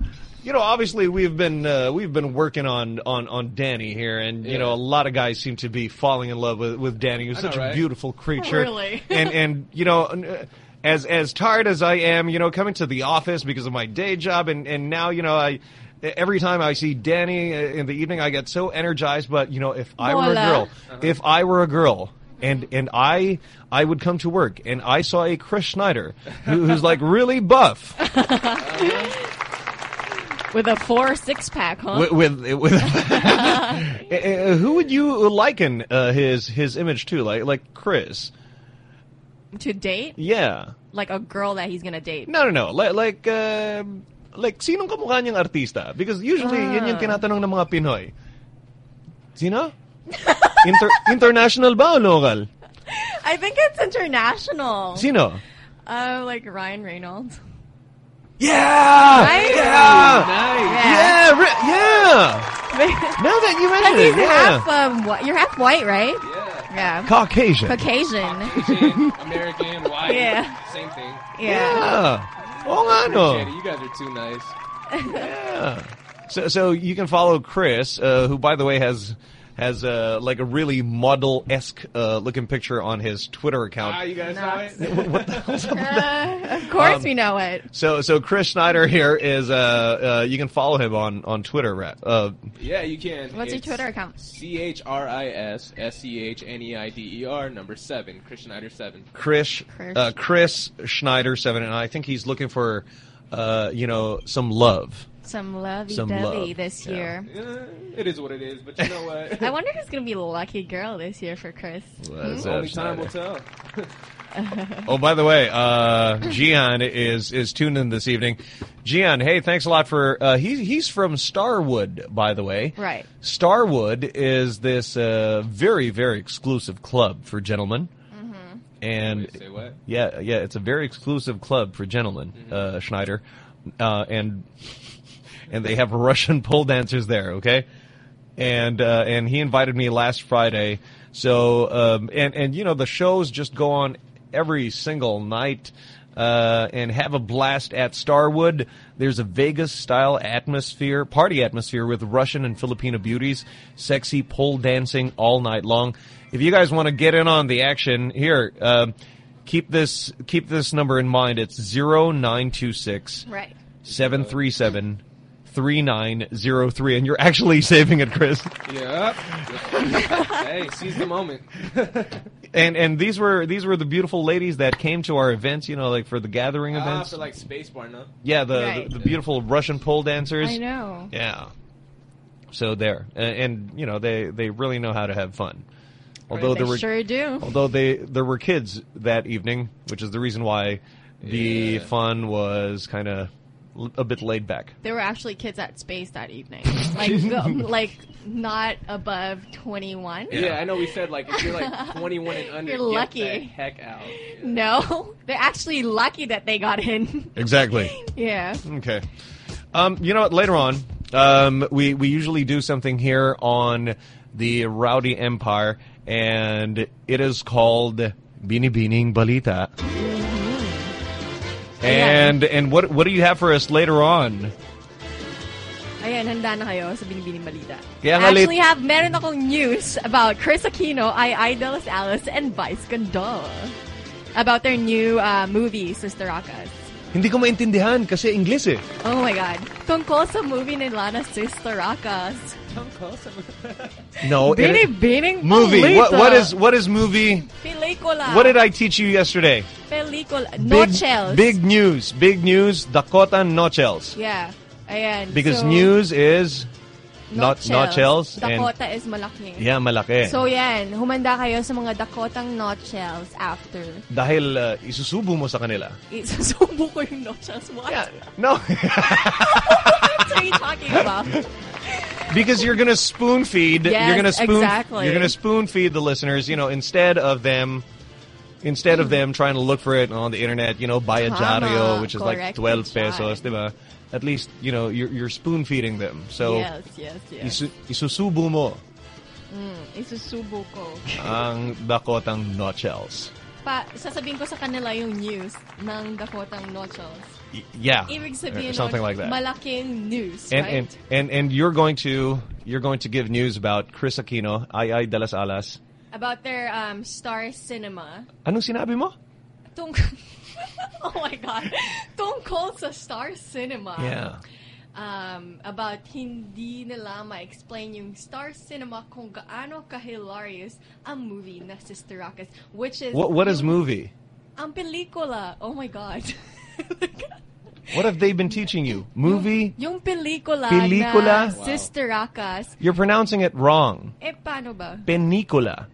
you know obviously we've been uh, we've been working on on on Danny here, and you Yeah. know a lot of guys seem to be falling in love with with Danny, who's I know, such a beautiful creature. [laughs] Really? [laughs] and and you know. uh, As as tired as I am, you know, coming to the office because of my day job, and and now you know I, every time I see Danny uh, in the evening, I get so energized. But you know, if I were a Voila. girl, if I were a girl and and I I would come to work and I saw a Chris Schneider who, who's like really buff [laughs] With a four six pack, huh? with with, with Uh, [laughs] who would you liken uh, his his image to like like Chris to date? yeah Like a girl that he's gonna date. no no no like like uh, like sinong kamukha niyang artista because usually yun yung Ah. tinatanong ng mga Pinoy sino [laughs] Inter- international ba o local I think it's international. sino Uh, like Ryan Reynolds. Yeah Right? yeah Nice. yeah ri- yeah [laughs] now that you mention it he's yeah half um, wh- you're half white, right? Yeah. Yeah. Caucasian Caucasian. Asian, [laughs] American, white. Yeah. Same thing. Yeah. yeah oh nga no Appreciate it. You guys are too nice. [laughs] Yeah. So, so you can follow Chris, uh, who, by the way, has has uh, like a really model esque uh, looking picture on his Twitter account. Ah, you guys know it? what the hell's up with [laughs] that? Uh, of course Um, we know it. So, so Chris Schneider here is. Uh, uh, you can follow him on on Twitter. Rat. Uh, Yeah, you can. What's your Twitter account? C H R I S S E H N E I D E R number seven. Chris Schneider seven. Chris Chris. uh, Chris Schneider seven, and I think he's looking for, uh, you know, some love. Some lovey Some dovey love, this yeah. year. Eh, it is what it is, but you know what? [laughs] I wonder who's gonna be the lucky girl this year for Chris. Well, that's Hmm? Only Schneider. time will tell. [laughs] Oh, by the way, uh, Gian is is tuned in this evening. Gian, hey, thanks a lot for. Uh, he, he's from Starwood, by the way. Right. Starwood is this uh, very very exclusive club for gentlemen. And Wait, say what? yeah, yeah, it's a very exclusive club for gentlemen, uh, Schneider, uh, and and they have [laughs] Russian pole dancers there. Okay, and uh, and he invited me last Friday. So um, and and you know the shows just go on every single night. Uh, and have a blast at Starwood. There's a Vegas style atmosphere, party atmosphere with Russian and Filipino beauties, sexy pole dancing all night long. If you guys want to get in on the action, here, um keep this keep this number in mind. It's zero nine two six Right. seven three seven three nine zero three, and you're actually [laughs] saving it, Chris. Yeah. [laughs] hey, seize the moment. [laughs] And and these were these were the beautiful ladies that came to our events. You know, like for the gathering Ah, events. for like space bar, no? yeah, the, Right. the the beautiful Russian pole dancers. I know. Yeah. So there, and, and you know they they really know how to have fun. Although They there were sure do. although they there were kids that evening, which is the reason why the fun was kind of a bit laid back. There were actually kids at space that evening, [laughs] like [laughs] um, like not above twenty one. Yeah. I know we said like if you're like 21 and under, You're get lucky. the heck out. No, they're actually lucky that they got in. Exactly. [laughs] yeah. Okay. Um, you know what? Later on, um, we we usually do something here on the Rowdy Empire, and it is called Bini Binibining Balita. And and what what do you have for us later on? Ayan, handa na kayo sa Binibining Balita. Kaya I actually have, meron akong news about Kris Aquino, I Idols Alice, and Vice Ganda. About their new uh, movie, Sisterakas. Hindi ko maintindihan kasi English eh. Oh my God. Tungkol sa movie nila na Sisterakas. [laughs] No, it- Binibining movie. Balita. What what is what is movie? Pelikula. What did I teach you yesterday? Pelikula. Big, Nochels. big news. Big news. Dakota Nochels. Yeah. Ayan. Because so, news is not Nochels. Nochels. And Dakota is malaki. yeah, malaki. So yan, humanda kayo sa mga Dakotang Nochels after. Dahil uh, isusubo mo sa kanila. Isusubo ko yung Nochels. What? No. [laughs] what are you talking about? [laughs] because you're gonna spoon feed. Yes, you're gonna spoon. exactly. You're gonna spoon feed the listeners. You know, instead of them, instead of them trying to look for it on the internet. You know, buy a diario, which is like twelve Good pesos, diba? At least you know you're you're spoon feeding them. So yes, yes, yes. isu- isusubo mo Mm, isusubo ko. ang Dakotang Nochels. Pa, sasabihin ko sa kanila yung news ng Dakotang Nochels. Yeah, or something like that. malaking news, and, right? and and and you're going to you're going to give news about Kris Aquino, Ai-Ai delas Alas. About their um, Star Cinema. Anong sinabi mo? Tung [laughs] oh my God. Tungkol sa Star Cinema. Yeah. Um, about hindi nila ma-explain yung Star Cinema kung gaano ka-hilarious ang movie na Sisterakas, which is... What what is movie? Ang pelikula. Oh my God. [laughs] [laughs] What have they been teaching you? Movie? yung pelikula, Pelikula? na Sisterakas. You're pronouncing it wrong. Eh, paano ba? Penicula.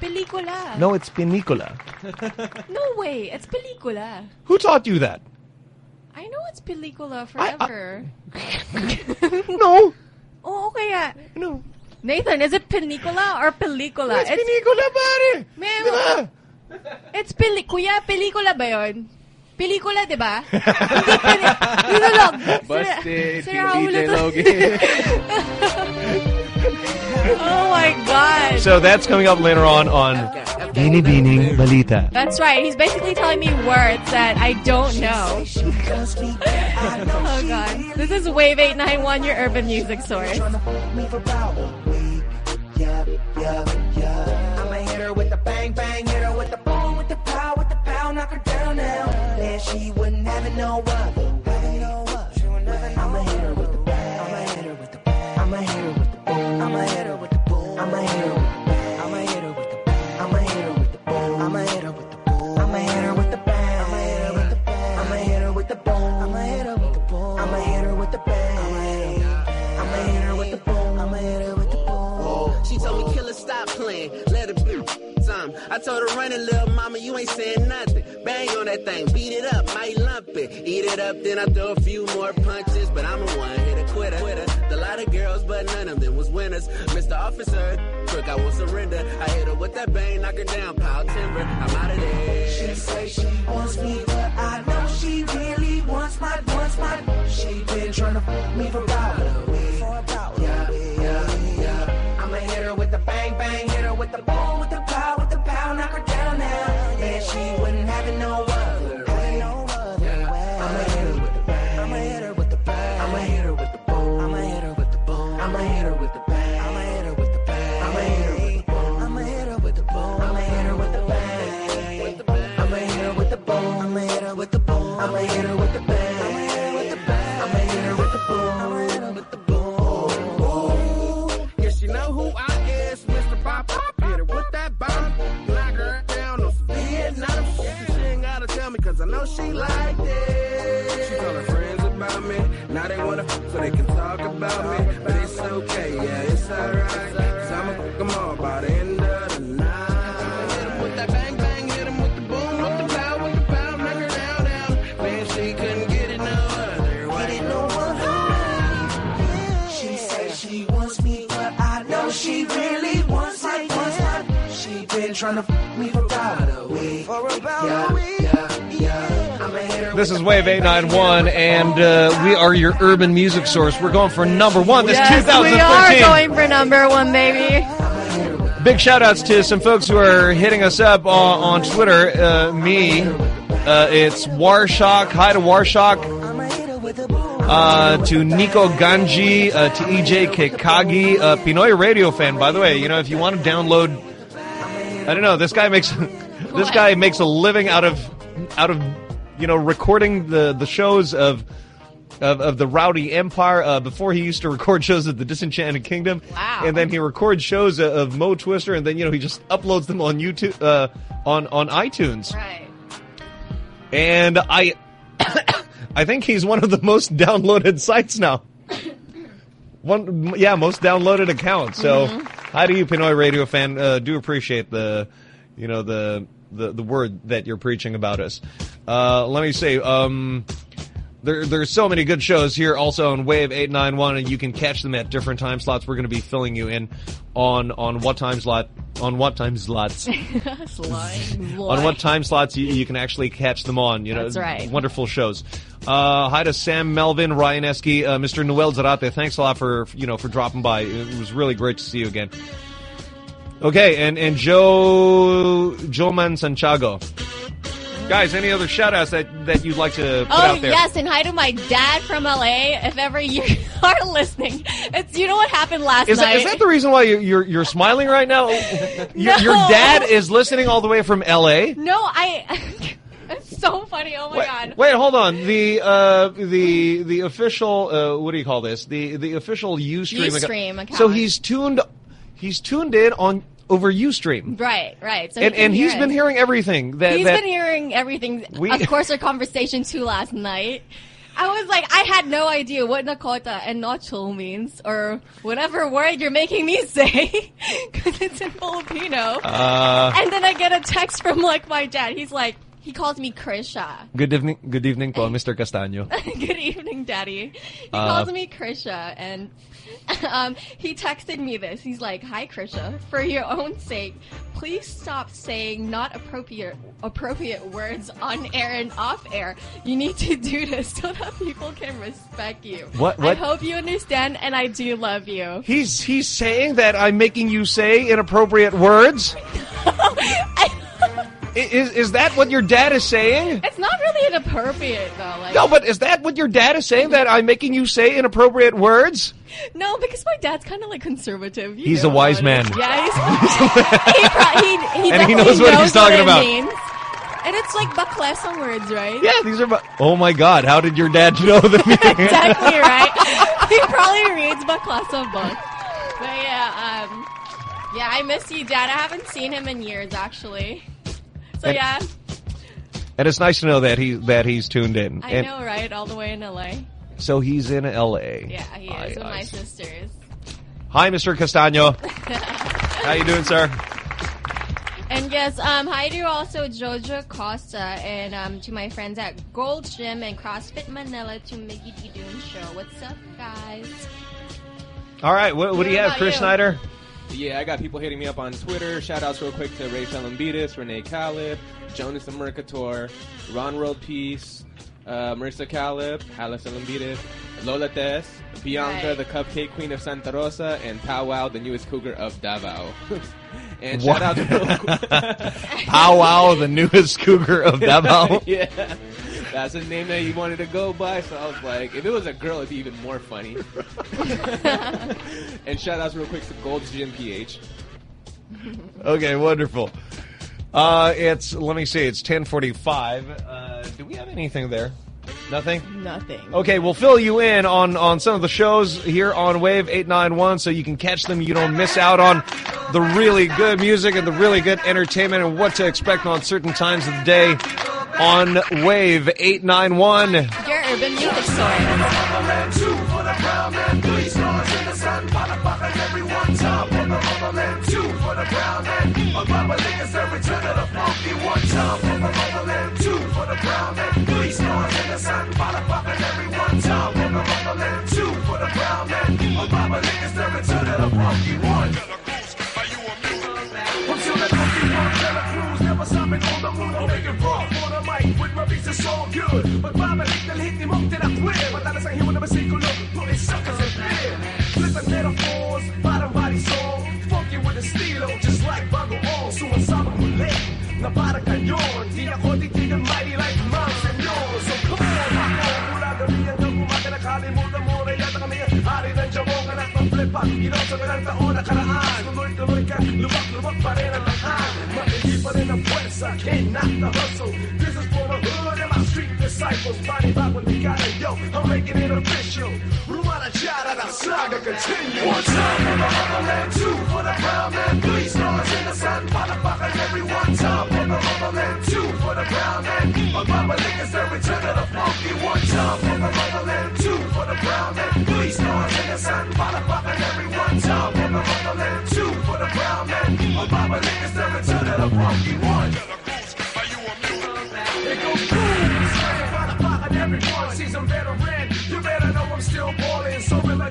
Pelikula. No, it's penicula. [laughs] No way. It's pelikula. Who taught you that? I know it's pelikula forever. [laughs] no. Oo, kaya. No. Nathan, is it pelikula or pelikula? It's pelikula, pare. Ma'am, it's peli... Kuya, pelikula ba yun? Pelikula, di ba? Hindi peli... Dito. Busted. Sir, Raul, DJ ito- Logan. oh my God. So that's coming up later on on Bini Bining Balita. That's right. He's basically telling me words that I don't know. oh God. This is Wave 891, your urban music source. Yeah, yeah, yeah. I'ma hit her with the bang bang, hit her with the knock her down now. She wouldn't have no. I told her, run it, little mama, you ain't saying nothing. Bang on that thing, beat it up, might lump it. Eat it up, then I throw a few more punches. But I'm a one hit a quitter. quitter. A lot of girls, but none of them was winners. Mr. Officer, crook, I won't surrender. I hit her with that bang, knock her down, pile timber. I'm out of there. She say she wants me, but I know she really wants my, wants my. She been trying to fuck me for about a week. Yeah, yeah, yeah. I'ma hit her with the bang bang, hit her with the boom, wanna so they can talk about me. But it's okay, yeah, it's alright. Cause I'ma fuck them all by the end of the night. Hit 'em with that bang bang, hit 'em with the boom, with the pow, with the pow, knock her down, down. Man, she couldn't get it no other way. Get it no other She said she wants me, but I know she really wants my, wants my. She been trying to fuck me for about a week. For about a week. This is Wave 891, and uh, we are your urban music source. We're going for number one this yes, 2013. we are going for number one, baby. Big shout outs to some folks who are hitting us up on, on Twitter. Uh, me, uh, it's Warshock. Hi to Warshock. Uh, to Nico Ganji, uh, to EJ Kekagi, uh, Pinoy radio fan. By the way, you know if you want to download, I don't know. This guy makes [laughs] this guy makes a living out of out of you know recording the the shows of. Of, of the Rowdy Empire. Uh, before he used to [laughs] record shows of the Disenchanted Kingdom, Wow. and then he records shows of, of Mo Twister, and then you know he just uploads them on YouTube, uh, on on iTunes. Right. And I, [coughs] I think he's one of the most downloaded sites now. [laughs] One, yeah, most downloaded account. So, Mm-hmm. hi to you, Pinoy Radio fan. Uh, do appreciate the, you know, the the the word that you're preaching about us. Uh, let me say, um, there, there's so many good shows here also on Wave 891 and you can catch them at different time slots. We're going to be filling you in on, on what time slot, on what time slots, [laughs] on what time slots you, you can actually catch them on. You know, That's right. wonderful shows. Uh, hi to Sam Melvin, Ryan Esky, uh, Mr. Noel Zarate. Thanks a lot for, you know, for dropping by. It was really great to see you again. Okay, and, and Joe, Joe Man Santiago. Guys, any other shout outs that, that you'd like to put Oh out there? yes, and hi to my dad from LA. If ever you [laughs] are listening, it's you know what happened last Is night. is that the reason why you're you're, you're smiling right now? [laughs] Your, your dad is listening all the way from L.A. no, I. [laughs] it's so funny. Oh my Wait, god. wait, hold on. The uh, the the official uh, what do you call this? The the official UStream Ustream account. So he's tuned he's tuned in on over UStream. Right, right. So and can and he's been hearing everything that He's that been hearing everything. We- of course, our conversation too last night. I was like, I had no idea what Nakota and Nochul means, or whatever word you're making me [laughs] say, because it's in Filipino. Uh, and then I get a text from like my dad. He's like, he calls me Krisha. good evening good evening po, [laughs] Mr. Castaño. Good evening, Daddy. He Uh, calls me Krisha, and [laughs] um, he texted me this. He's like, "Hi, Krisha. For your own sake, please stop saying not appropriate appropriate words on air and off air. You need to do this so that people can respect you. What- I hope you understand, and I do love you. He's he's saying that I'm making you say inappropriate words. [laughs] [laughs] I- is is that what your dad is saying? It's not really inappropriate though. Like, No, but is that what your dad is saying? That I'm making you say inappropriate words? No, because my dad's kind of like conservative. You He's know a wise how it man. Yeah, he's, [laughs] he, he, he And he knows what he's talking it about. means. And it's like baklesang words, right? Yeah, these are. bu- Oh my God! How did your dad know the [laughs] meaning? exactly right. he probably reads baklasa books. But yeah, um, yeah, I miss you, Dad. I haven't seen him in years, actually. So And- yeah, And it's nice to know that he that he's tuned in. I and know, right? All the way in LA. So he's in L.A. Yeah, he is I- with I my sisters. Hi, Mr. Castaño. [laughs] How you doing, sir? And Yes, um, hi to also Jojo Costa and um, to my friends at Gold Gym and CrossFit Manila to Mickey D Doon Show. What's up, guys? All right, what, what do you have, Chris you? Schneider? Yeah, I got people hitting me up on Twitter. Shout outs real quick to Rachel Lambitis, Renee Caleb, Jonas the Mercator, Ron World Peace, uh, Marissa Caleb, Alice Lambitis, Lola Tess, Bianca, Right. the Cupcake Queen of Santa Rosa, and Pow Wow, the newest cougar of Davao. [laughs] and What? shout out to [laughs] Pow Wow, the newest cougar of [laughs] Davao. yeah. That's the name that he wanted to go by, so I was like, if it was a girl, it'd be even more funny. [laughs] and shout outs real quick to Gold's Gym PH. Okay, wonderful. Uh, it's let me see, it's ten forty-five. Uh, do we have anything there? Nothing. Nothing. Okay, we'll fill you in on on some of the shows here on Wave eight nine one, so you can catch them. You don't miss out on the really good music and the really good entertainment and what to expect on certain times of the day on Wave eight nine one. Your urban music store. But babalik ng hit ni mong tinakwi Madalas ang hiwa na basikulo Puro suckers and fear Flipping metaphors Parang body song Funky with a stilo Just like bago on Sumasabang muli Na parang kanyon Di ako titigan mighty like Mount Senyor So come on ako Mula gabi hanggang umaga Nakalimutan mo na yata kami Hari ng jabong anak ng flip up Ginaw sa ilang taon nakaraan Tuloy-tuloy ka Lubak-lubak pa rin ang lahat Matindi pa rin ang knock the hustle disciples Body back when they got it, yo I'm making it official. Rumana chara, the saga continue. One time for the motherland Two for the brown man Three stars in the sun. Palapakan every one time for the motherland Two for the brown man Magbabalik is the return of the funky. One time for the motherland Two for the brown man Three stars in the sun. Palapakan every one time for the motherland Two for the brown man Magbabalik is the return of the funky. One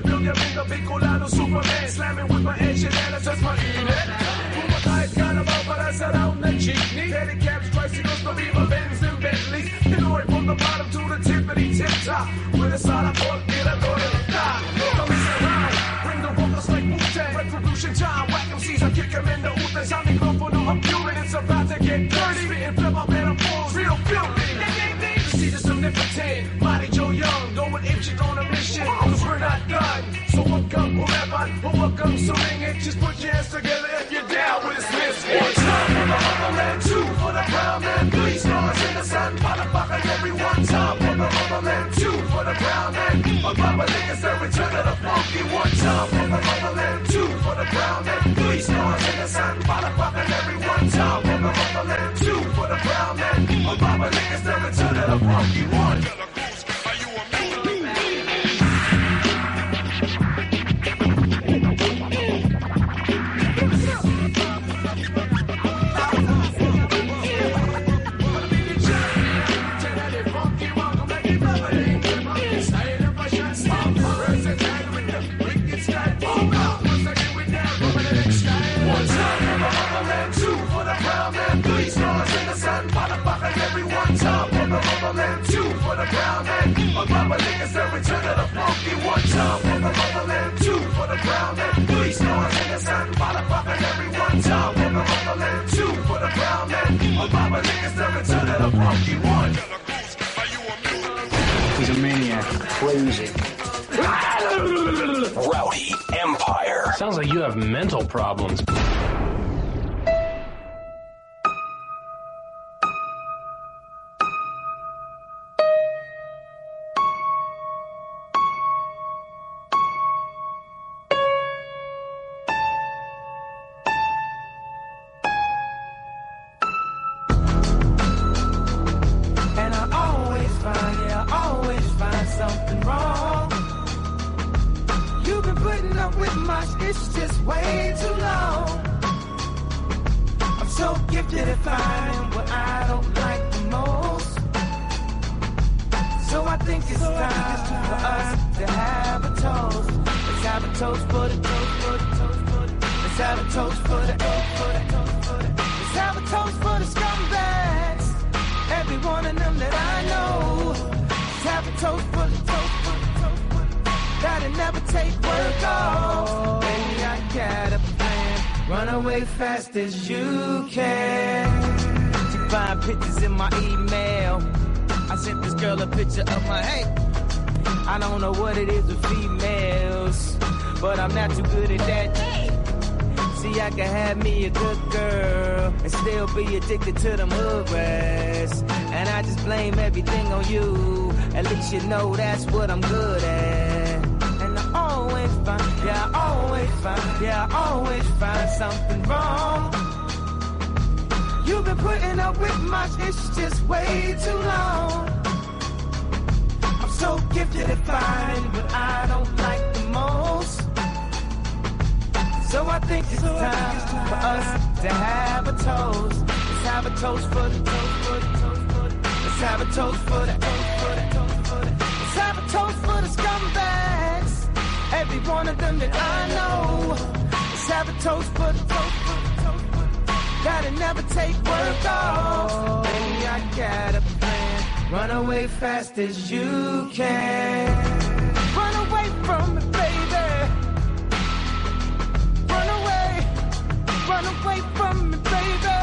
balling. So will I build your bigger, big Colado Superman. Slamming with my engine and it's just my unit. Kumakahit ka na ba para sa round na jeepney? Pedicabs, tricycles, the Beamer, Benz, and Bentleys. Pinoy from the bottom to the tippity tip top. With a side of pork, get a door to the top. Say hi. Bring the vocals like Wu-Tang. Retribution time. Whack MCs, I kick 'em in the so ring it. Just put your hands together if you're down with this. One time for the motherland, two for the brown man. Three stars in the sun, palapakan every one time for the motherland, two for the brown man. Magbabalik is the return of the funky. One time for the two for the brown man. Three stars in the sun, palapakan every one time for the motherland, two for the brown man. Magbabalik is the return of the funky. One man. Magbabalik is the return of the funky. One time for the motherland, two for the brown man, three stars in the sun, palapakan every one time for the motherland, two for the brown man. Magbabalik is the return of the funky. One. He's a maniac. Crazy. [laughs] Rowdy Empire. Sounds like you have mental problems. As you can. Run away from me, baby. Run away. Run away from me, baby.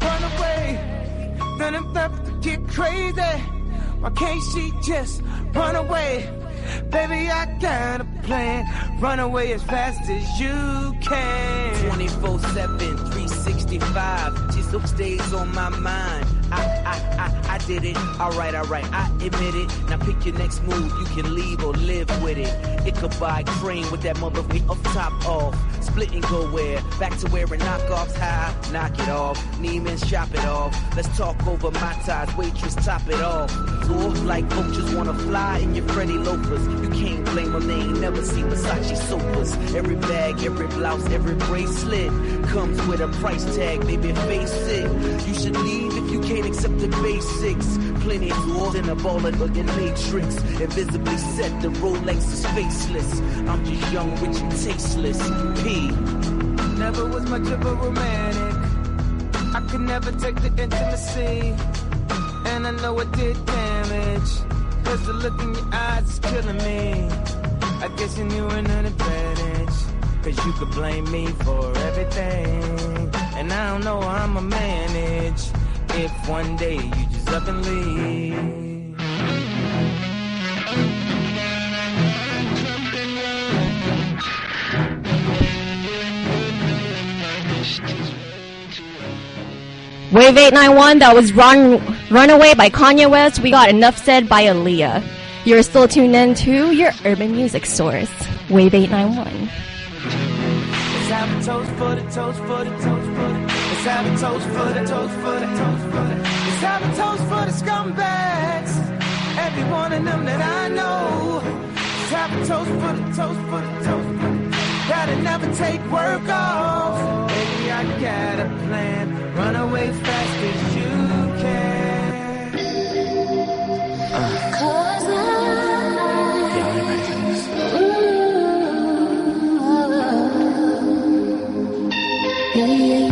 Run away. Then I'm left to get crazy. Why can't she just run away? Baby, I got a plan. Run away as fast as you can. 24 7, 365. She still stays on my mind. Did it. Alright, alright, I admit it. Now pick your next move. You can leave or live with it. It could buy cream with that motherfucker up top off. Split and go where? Back to wearing knockoffs high. Knock it off. Neiman's shop it off. Let's talk over my ties. Waitress, top it off. Or like vultures wanna fly in your Freddy loafers. You can't blame them. They ain't never seen Versace sofas. Every bag, every blouse, every bracelet comes with a price tag. Baby, face it. You should leave if you can't accept the basics. Plenty more than a baller of the matrix. Invisibly set, the Rolex is faceless. I'm just young, rich, and tasteless. P. Never was much of a romantic. I could never take the intimacy. And I know it did damage. Cause the look in your eyes is killing me. I guess you knew an advantage. Cause you could blame me for everything. And I don't know how I'ma manage. If one day you just up and leave. Wave 891, that was Run Runaway by Kanye West. We got Enough Said by Aaliyah. You're still tuned in to your urban music source, Wave 891. Let's have a toast for the toast for the toast for the. Toast for the toast for the toast for the. Toast for the scumbags. Every one of them that I know. Let's have a toast for the toast for the toast for the. That'll never take work off. I got a plan. Run away fast Yo,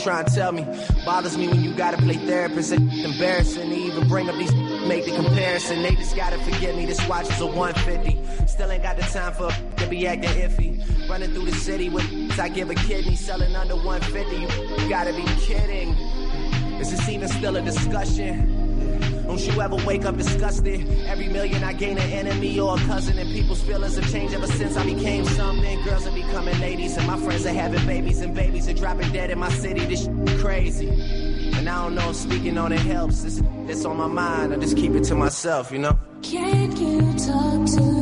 The f- you try and tell me bothers me when you gotta play therapist. It's embarrassing to even bring up these make the comparison. They just gotta forget me. This watch is a 150. Still ain't got the time for to be acting iffy. Running through the city with I give a kidney, selling under 150. You gotta be kidding. Is this even still a discussion? Don't you ever wake up disgusted? Every million I gain an enemy or a cousin, and people's feelings have changed ever since I became something. Girls are becoming ladies, and my friends are having babies, and babies are dropping dead in my city. This shit crazy. And I don't know if speaking on it helps. This it's on my mind. I just keep it to myself, you know? Can you talk to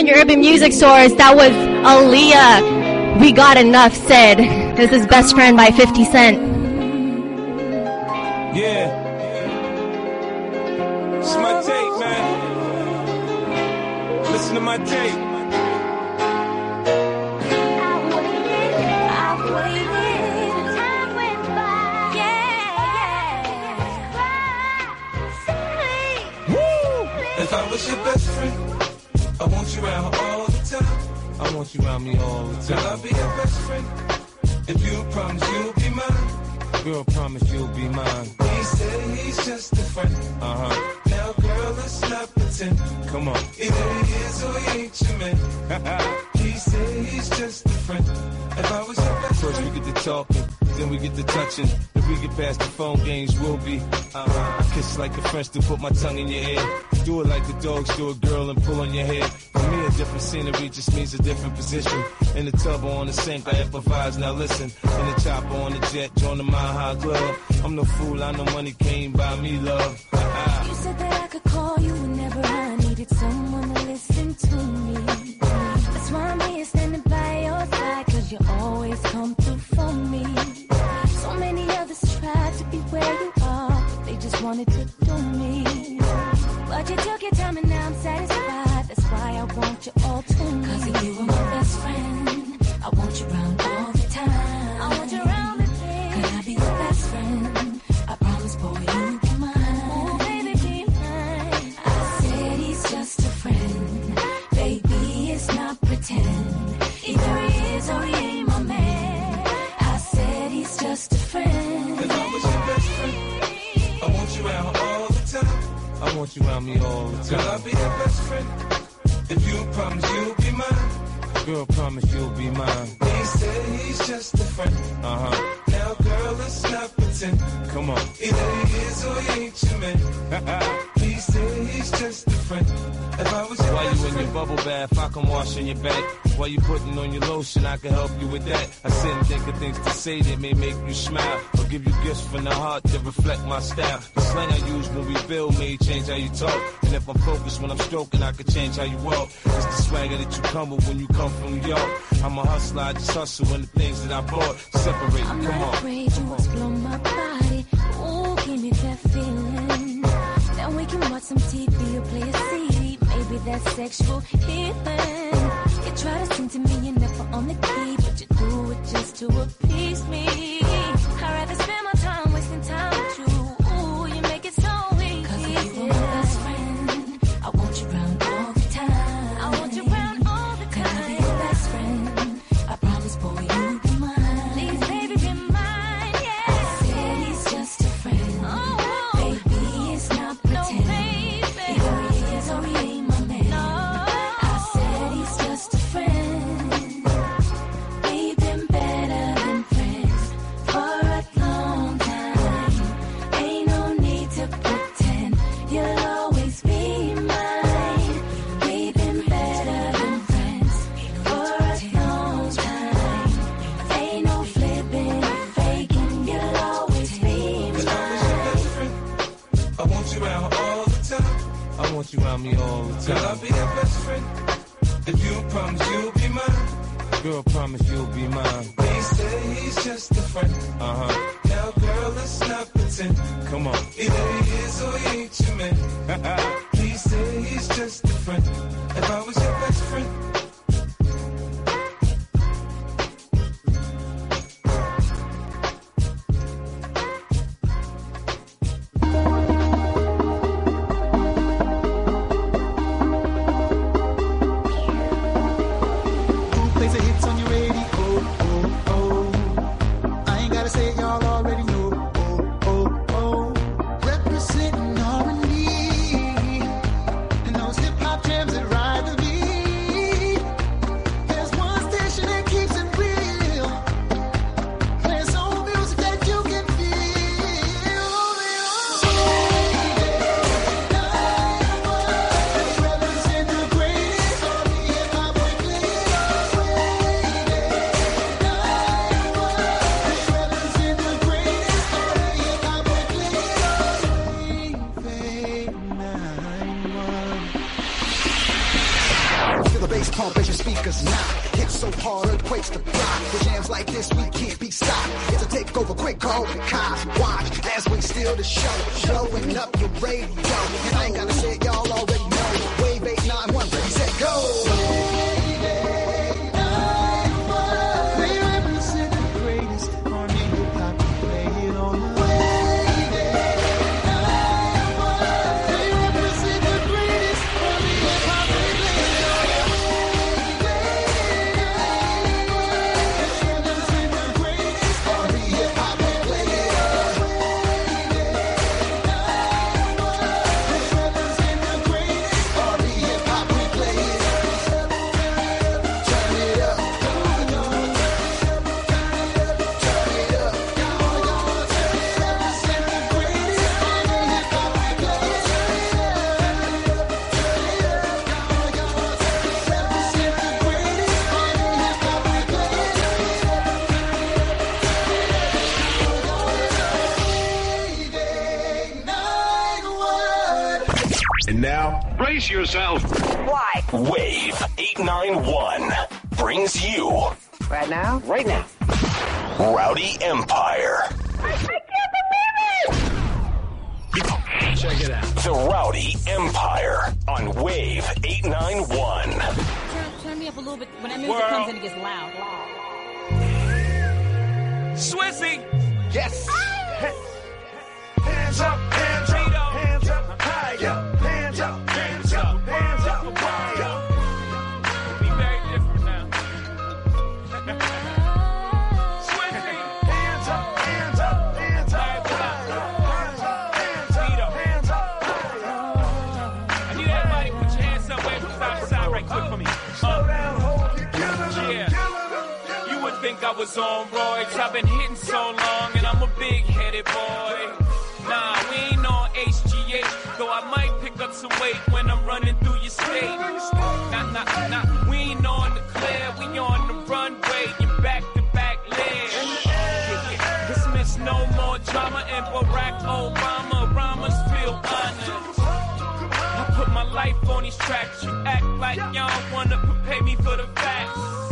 891, your urban music source. That was Aaliyah. We got enough said. This is Best Friend by 50 Cent. On the sink, I improvise. Now listen, in the chopper on the jet, join the Mile High Club. I'm no fool, I know money came by me, love. You said that I could call you whenever I needed someone to listen to me. That's why I'm here standing by your side, cause you always come through for me. So many others tried to be where you are, but they just wanted to want you around me all the Till I'll be your best friend. If you promise you'll be mine. Girl, promise you'll be mine. He said he's just a friend. Uh huh. Now, girl, let's not pretend. Come on. Either he is or he ain't your man. [laughs] he said he's just a friend. If I was your you in your bubble bath, I can wash on your back. While you putting on your lotion, I can help you with that. I sit and think of things to say that may make you smile. Or give you gifts from the heart that reflect my style. The slang I use when we build may change how you talk. And if I'm focused when I'm stroking, I can change how you walk. It's the swagger that you come with when you come from New York. I'm a hustler, I just hustle in the things that I bought. Separate, I'm come not on. afraid you explore my body. Ooh, give me that feeling some TV you play a CD. Maybe that's sexual healing. You try to sing to me you're never on the key, but you do it just to appease me. You around me all the Girl, I'll be your best friend. If you promise you'll be mine. Girl, promise you'll be mine. He say he's just a friend. Uh huh. Now, girl, let's not pretend. Come on. Either he is or he ain't your man. [laughs] he say he's just a friend. If I was your best friend. Up a little bit. When that music World. comes in, it gets loud. Swissy. Yes. Hands up, hands up, was on roids. I've been hitting so long, and I'm a big-headed boy. Nah, we ain't on HGH, though I might pick up some weight when I'm running through your state. Nah, nah, nah, we ain't on the clear, we on the runway, you back-to-back legs. Yeah, yeah. Dismiss no more drama, and Barack Obama, rhymes feel honored. I put my life on these tracks. You act like y'all wanna prepare me for the facts.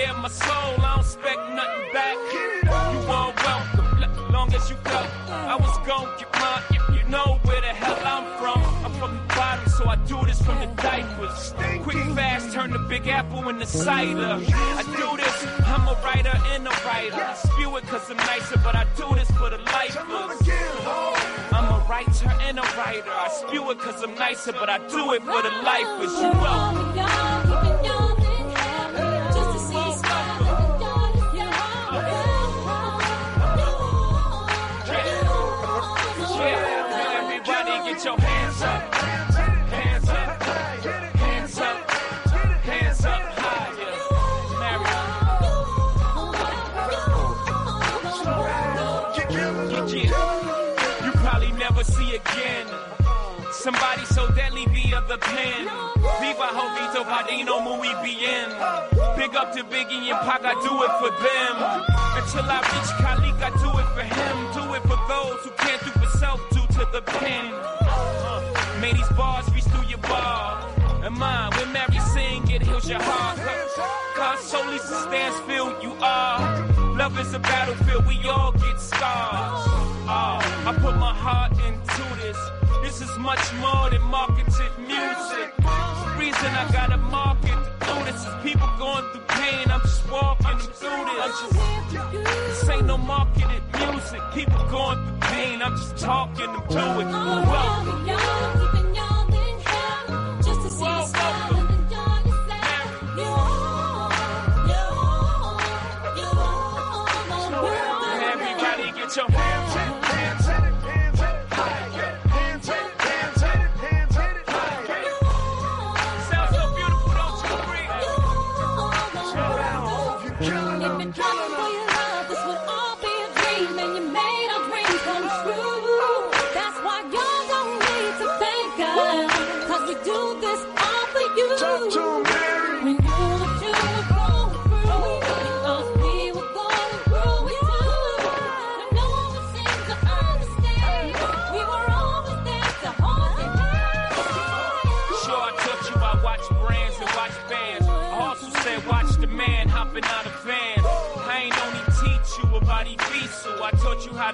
spare my soul, I don't expect nothing back. You are welcome, long as you go. I was gonna get mine if you know where the hell I'm from. I'm from the bottom, so I do this from the diapers. Quick, fast, turn the Big Apple into cider. I do this, I'm a writer and a writer. I spew it cause I'm nicer, but I do this for the lifers. I'm a writer and a writer. I spew it cause I'm nicer, but I do it for the lifers. You know. Pen. Viva Jovito Padino. Big up to Biggie and Pac, I do it for them. Until I reach Khalik, I do it for him. Do it for those who can't do for self, due to the pen. Uh, may these bars reach through your bar. And mine, when Mary sing, it heals your heart. Cause solely stands you are. Love is a battlefield, we all get scars. Ah, I put my heart into this. Is much more than marketed music. The reason I gotta market through this is people going through pain. I'm just walking them through this. This ain't no marketed music. People going through pain. I'm just talking them through it. Welcome. Everybody get your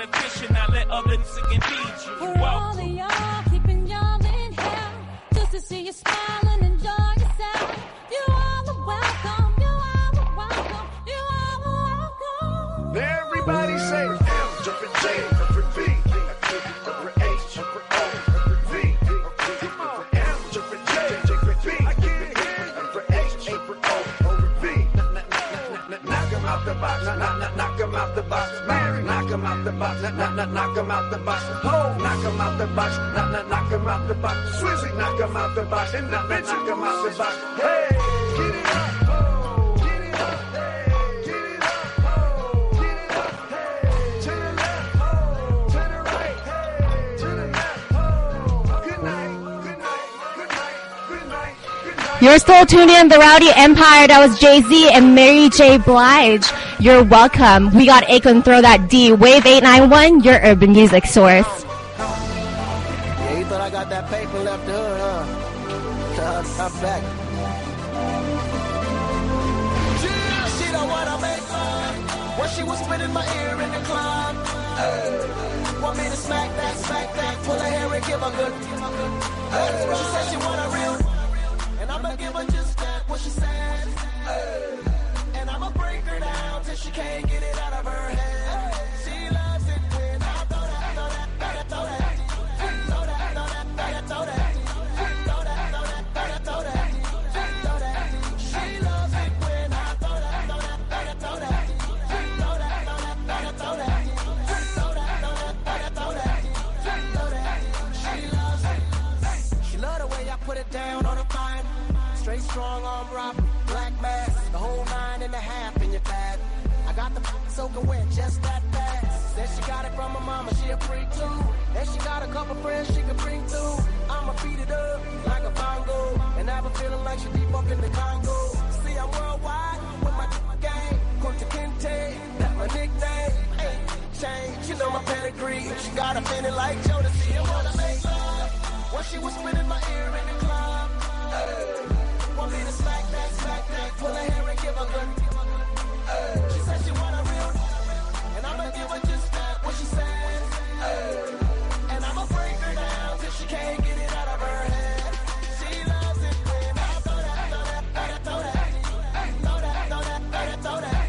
fish and I let others and feed you. Y'all, keeping y'all in hell. Just to see you smile box, knock, knock, knock, knock 'em out the box. Ho, knock 'em out the box, knock, knock, knock 'em out the box. Swizzy, knock 'em out the box, and knock, knock, knock 'em out the box. Hey. You're still tuned in the Rowdy Empire. That was Jay Z and Mary J. Blige. You're welcome. We got Akon Throw That D. Wave 891, your urban music source. Yeah, you thought I got that paper left her, huh? Uh, I'm back. She don't wanna make when she was my ear in the club. Hey. Want me to smack that, smack that, pull her hair and give her good. Hey. Can't get it out of her head. She loves it when I throw that, throw that, throw that, throw that. Put it down on her fine. Straight strong arm rock, black mask, the whole nine and a half in your bag. Got the soaking wet just that fast. Said she got it from her mama, she a freak too. And she got a couple friends she can bring through. I'ma beat it up like a bongo. And I have a feeling like she deep up in the Congo. See, I'm worldwide with my [laughs] gang. Kunta Kinte, that's my nickname. Hey, change, you know my pedigree. She got a feeling like Jodeci. I wanna make love. When she was spinning my ear in the club. Hey. Want me to smack that, smack that, pull her hair and give her good. Hey. can't get it out of her head. She loves when I throw that, throw that, throw that, throw that, throw that, throw that, throw that,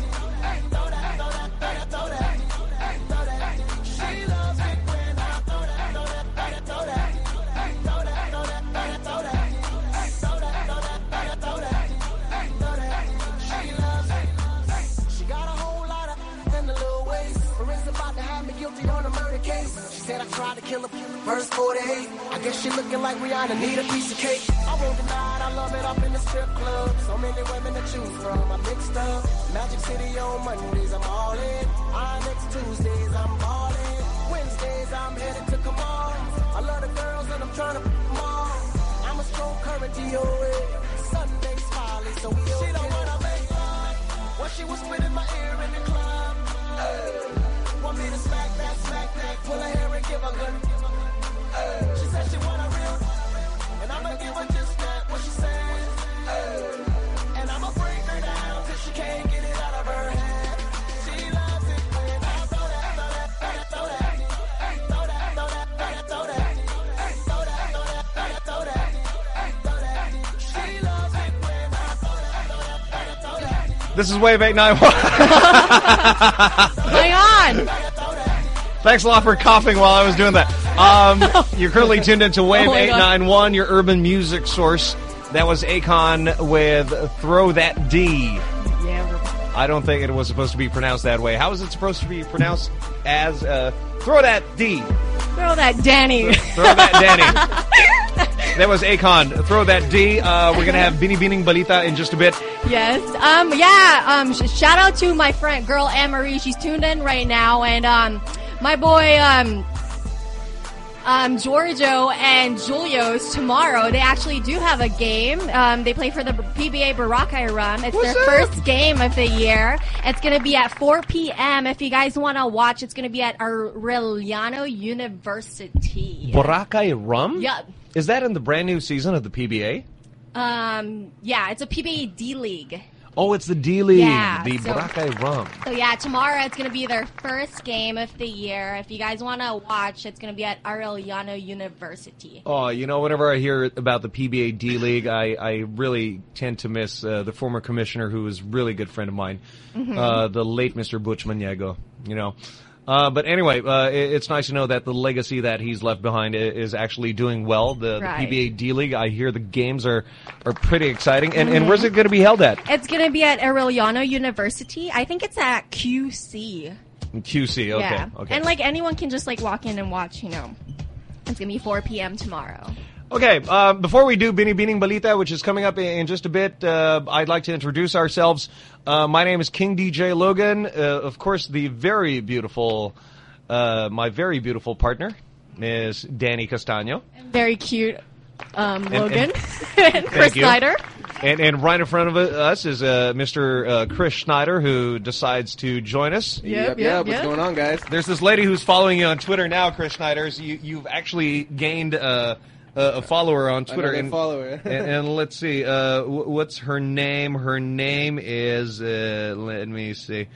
throw that, throw that, throw that, throw that. She loves when I throw that, throw that, throw that, throw that, throw that, throw that, throw that, throw that, throw that, throw that, throw that. She loves. She got a whole lot of little ways. About to have me guilty on a murder case. She said I tried to kill a few Verse 48. I guess she looking like Rihanna need a piece of cake. I won't deny it. I love it up in the strip club. So many women to choose from. I mixed up. Magic City on Mondays. I'm all in. Onyx Tuesdays. I'm ballin'. Wednesdays. I'm headed to Kamal. I love the girls and I'm trying to put them all. I'm a strong current DOA. Sundays folly. So we She don't wanna make love. When she was spitting my ear in the club. Hey. Want me to smack that, smack that, pull her hair and give her good. This is Wave 891. [laughs] Hang on. Thanks a lot for coughing while I was doing that. Um, you're currently tuned into [laughs] Wave Oh 891, your urban music source. That was Akon with Throw That D. Yeah. I don't think it was supposed to be pronounced that way. How is it supposed to be pronounced as uh, Throw That D? Throw that Danny. Throw that Danny. [laughs] That was Akon. Throw that D. Uh, we're going to have Bini Bining Balita in just a bit. Yes. Um. Yeah. Um. Sh- shout out to my friend, girl Anne Marie. She's tuned in right now, and um, my boy um. Um, Giorgio and Julius tomorrow. They actually do have a game. Um, they play for the PBA Boracay Rum. It's their first game of the year. It's going to be at 4 p.m. If you guys want to watch, it's going to be at Arellano University. Boracay Rum? Yup. Is that in the brand new season of the PBA? Um, yeah, it's a PBA D League. Oh, it's the D League, Yeah, the so- Boracay Rum. So yeah, tomorrow it's going to be their first game of the year. If you guys want to watch, it's going to be at Arellano University. Oh, you know, whenever I hear about the PBA D League, I, I really tend to miss uh, the former commissioner, who was a really good friend of mine, Mhm. uh, the late Mr. Butch Maniego. You know, uh, but anyway, uh, it, it's nice to know that the legacy that he's left behind is actually doing well. The, Right. the PBA D League, I hear the games are are pretty exciting. And, and Mhm. where's it going to be held at? It's going to be at Arellano University. I think it's at QC. QC. Okay. yeah. Okay. And like anyone can just like walk in and watch. You know, it's going to be 4 p.m. tomorrow. Okay, uh, before we do Bini Bining Balita, which is coming up in, in just a bit, uh, I'd like to introduce ourselves. Uh, my name is King DJ Logan. Uh, of course, the very beautiful, uh, my very beautiful partner is Danny Castano. Very cute, um, Logan and- and [laughs] Chris Thank. Schneider. And, and right in front of us is uh, Mr. Uh, Chris Schneider, who decides to join us. Yep, yep, yep. What's going on, guys? There's this lady who's following you on Twitter now, Chris Schneider. So you, you've actually gained uh, a, a follower on Twitter. Another and, follower. [laughs] and, and let's see, uh, wh- what's her name? Her name is, uh, let me see,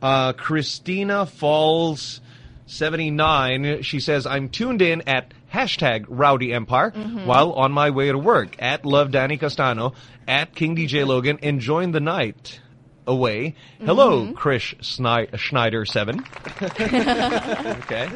uh, Christina Falls. 79, she says, I'm tuned in at hashtag Rowdy Empire Mhm. while on my way to work at Love Danny Castano at King DJ Logan enjoying the night away. Hello, Mhm. Chris Schneider 7. [laughs] okay.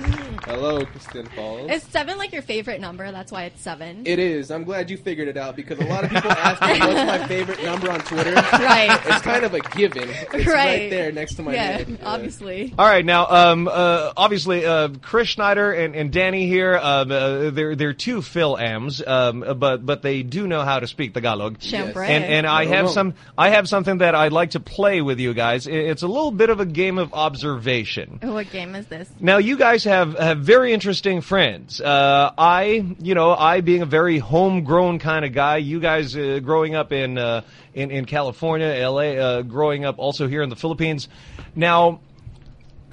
Hello, Kristen Falls. Is seven like your favorite number? That's why it's seven. It is. I'm glad you figured it out because a lot of people ask me what's my [laughs] favorite number on Twitter. Right. It's kind of a given. It's right, Right. there next to my yeah, name. obviously. All right, now, um, uh, obviously, uh, Chris Schneider and, and Danny here, um, uh, they're they're two Fil-Ams, um, but but they do know how to speak Tagalog. Siyempre. And and I have some I have something that I'd like to play with you guys. It's a little bit of a game of observation. What game is this? Now you guys have, have very interesting friends. Uh, I, you know, I being a very homegrown kind of guy. You guys uh, growing up in, uh, in in California, L.A., uh, growing up also here in the Philippines. Now,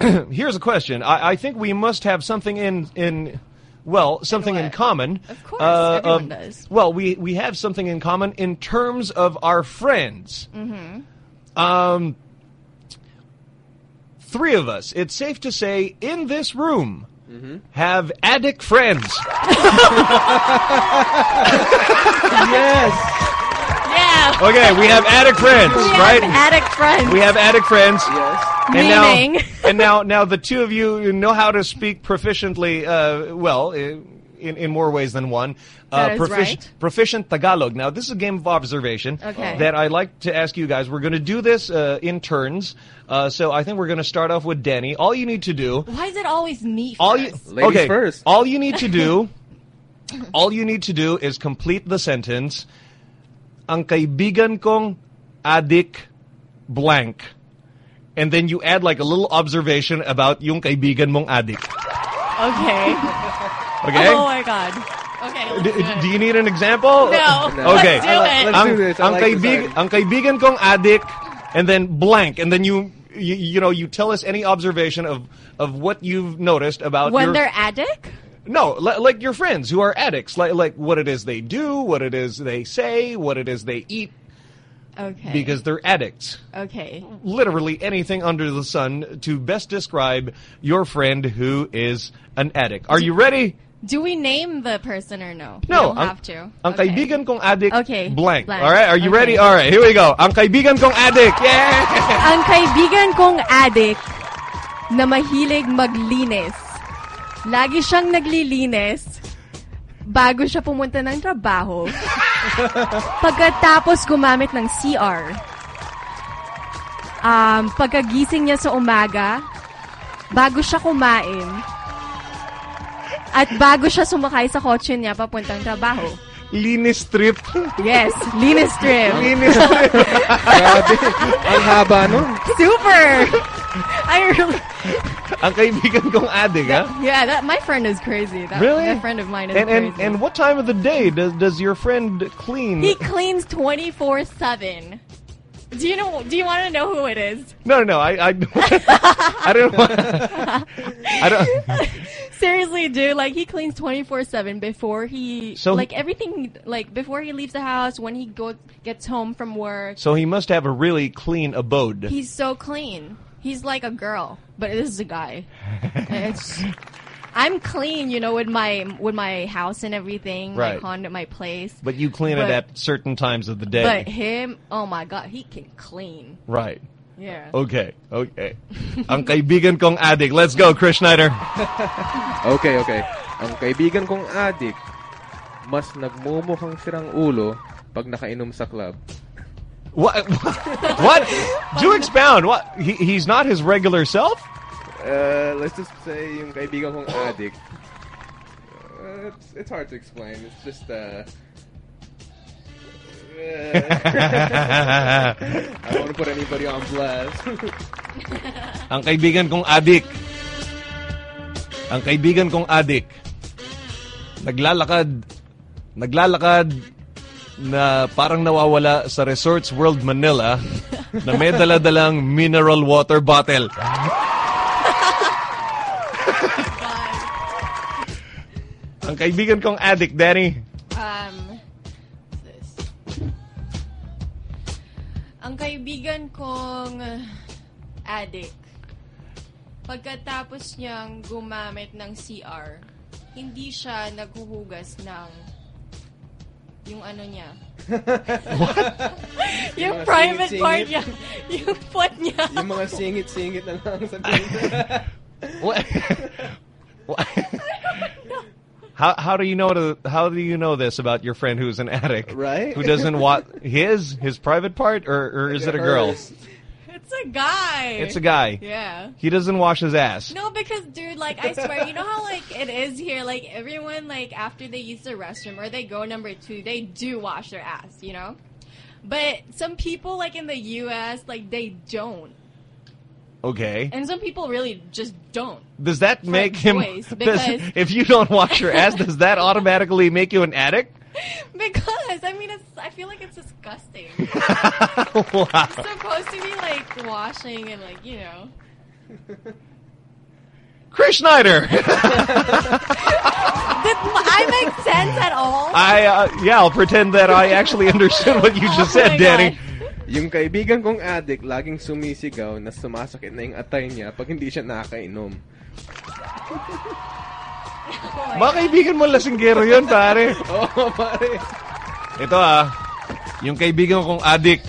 [clears throat] here's a question. I, I think we must have something in in. Well, something in common. Of course, uh, everyone of- does. Well, we, we have something in common in terms of our friends. Mm-hmm. Um, three of us, it's safe to say, in this room, have addict friends. [laughs] yes. Yeah. Okay, we have addict friends, We have right? addict friends. We have addict friends. Yes. And Meaning? now, and now, now the two of you know how to speak proficiently. Uh, well, uh, in, in more ways than one. That is proficient, right. proficient Tagalog. Now, this is a game of observation Okay. that I'd like to ask you guys. We're going to do this uh, in turns. Uh, so I think we're going to start off with Danny. All you need to do Why is it always me all you first? okay, All you need to do, [laughs] all you need to do is complete the sentence. Ang kaibigan kong adik blank. And then you add like a little observation about yung kaibigan mong adik. Okay. Okay? Oh my god. Okay. do do you need an example? No. Okay. Let's do it. Let's ang, do this. Ang like this kaibig, idea. ang kaibigan kong adik, and then blank, and then you, you, you know, you tell us any observation of, of what you've noticed about when your, they're addict? No, like your friends who are addicts, like like what it is they do, what it is they say, what it is they eat, Okay. because they're addicts. Okay. Literally anything under the sun to best describe your friend who is an addict. Are you ready? Do we name the person or no? We No, don't ang- have to. Ang kaibigan kong addict, Okay, blank. blank. All right, are you Okay. ready? All right, here we go. Ang kaibigan kong addict. Yeah! Ang kaibigan kong addict na mahilig maglinis. Lagi siyang naglilinis bago siya pumunta ng trabaho. [laughs] Pagkatapos gumamit ng CR. Um, pagkagising niya sa umaga, bago siya kumain, at bago siya sumakay sa kotse niya papuntang trabaho. Linis trip. Yes, linis trip. Linis trip. Grabe. Ang haba nun. Super! I really... Ang kaibigan kong addict, ha? Yeah, that my friend is crazy. That, Really? That friend of mine is And, and, crazy. and what time of the day does, does your friend clean? he cleans 24/7. Do you know do you want to know who it is? No, no, no. I, I, [laughs] I don't want. I don't. [laughs] Seriously, dude, like he cleans 24/7 before he So- like everything like before he leaves the house, when he go gets home from work. So he must have a really clean abode. He's so clean. He's like a girl, but this is a guy. [laughs] it's I'm clean, you know, with my with my house and everything, Right. my condo, my place. But you clean it at certain times of the day. But him, oh my god, he can clean. right. Yeah. Okay. Okay. Ang kaibigan kong addict. Let's go, Chris Schneider. [laughs] Okay, okay. Ang kaibigan kong adik, mas nagmumukhang sirang ulo pag nakainom sa club. What? [laughs] what? Do expound. What? He, he's not his regular self? Uh, let's just say yung kaibigan kong adik. Uh, it's, it's hard to explain. It's just, uh... [laughs] I don't want to put anybody on blast. [laughs] Ang kaibigan kong adik. Ang kaibigan kong adik. Naglalakad. Naglalakad na parang nawawala sa Resorts World Manila na may dala-dalang mineral water bottle. Ang kaibigan kong addict, Danny. Um, this. Ang kaibigan kong addict, pagkatapos niyang gumamit ng CR, hindi siya naghuhugas ng yung ano niya. [laughs] [laughs] yung Yung mga private part singit-singit. niya. [laughs] Yung foot niya. yung mga singit-singit na lang sa What? How how do you know to, how do you know this about your friend who's an addict? Right. Who doesn't want his his private part or or is it a girl? It's a guy. It's a guy. Yeah. He doesn't wash his ass. No, because dude, like I swear, you know how like it is here. Like everyone, like after they use the restroom or they go number two, they do wash their ass. You know, but some people, like in the U.S., like they don't, Okay. and some people really just don't. Does that make him [laughs] does- if you don't wash your ass does that [laughs] automatically make you an addict? Because I mean, it's I feel like it's disgusting. [laughs] Wow. It's supposed to be like washing and like you know. Chris Schneider. Did I make sense at all? I uh, yeah, I'll pretend that I actually understood what you just Oh said, Danny. Yung kaibigan kong adik, laging sumisigaw na sumasakit na yung atay niya pag hindi siya nakakainom. Mga kaibigan mo lasinggero yun, pare. [laughs] Oo, pare. Ito ah, yung kaibigan kong addict,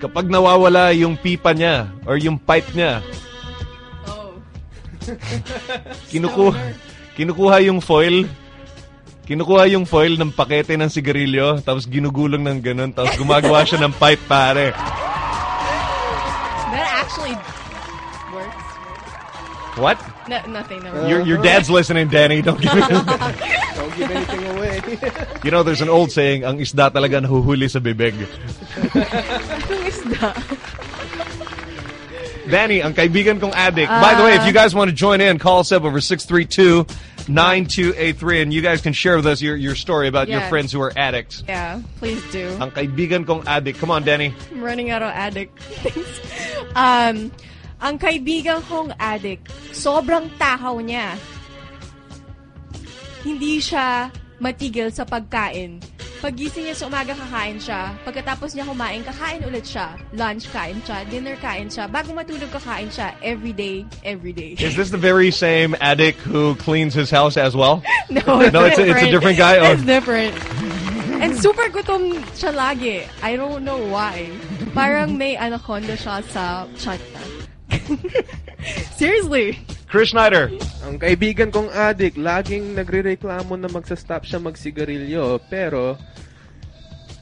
kapag nawawala yung pipa niya or yung pipe niya, Oh. kinukuha, kinukuha yung foil, Kinukuha yung foil ng pakete ng sigarilyo, tapos ginugulong ng ganun, tapos gumagawa siya ng pipe, pare. That actually works. What? No, nothing. Never Your, your dad's listening, Danny. Don't give. Don't give anything away. [laughs] You know, there's an old saying, ang isda talaga nahuhuli sa bibig. Anong isda? Danny, ang kaibigan kong addict. By the way, if you guys want to join in, call us up over 632-9283 and you guys can share with us your, your story about your friends who are addicts. Yeah, please do. Ang kaibigan kong addict. Come on, Danny. I'm running out of addict things. Um, ang kaibigan kong addict, sobrang takaw niya. Hindi siya matigil sa pagkain. Pagising niya sa umaga, kakain siya. Pagkatapos niya kumain, kakain ulit siya. Lunch, kain siya. Dinner, kain siya. Bago matulog, kakain siya. Every day, every day. Is this the very same addict who cleans his house as well? [laughs] No, it's no, it's a, it's a different guy. Oh, It's different. And super gutom siya lagi. I don't know why. Parang may anaconda siya sa chat. [laughs] Seriously. Chris Schneider. Ang kaibigan kong addict, laging nagre-reklamo na magsa-stop siya magsigarilyo, pero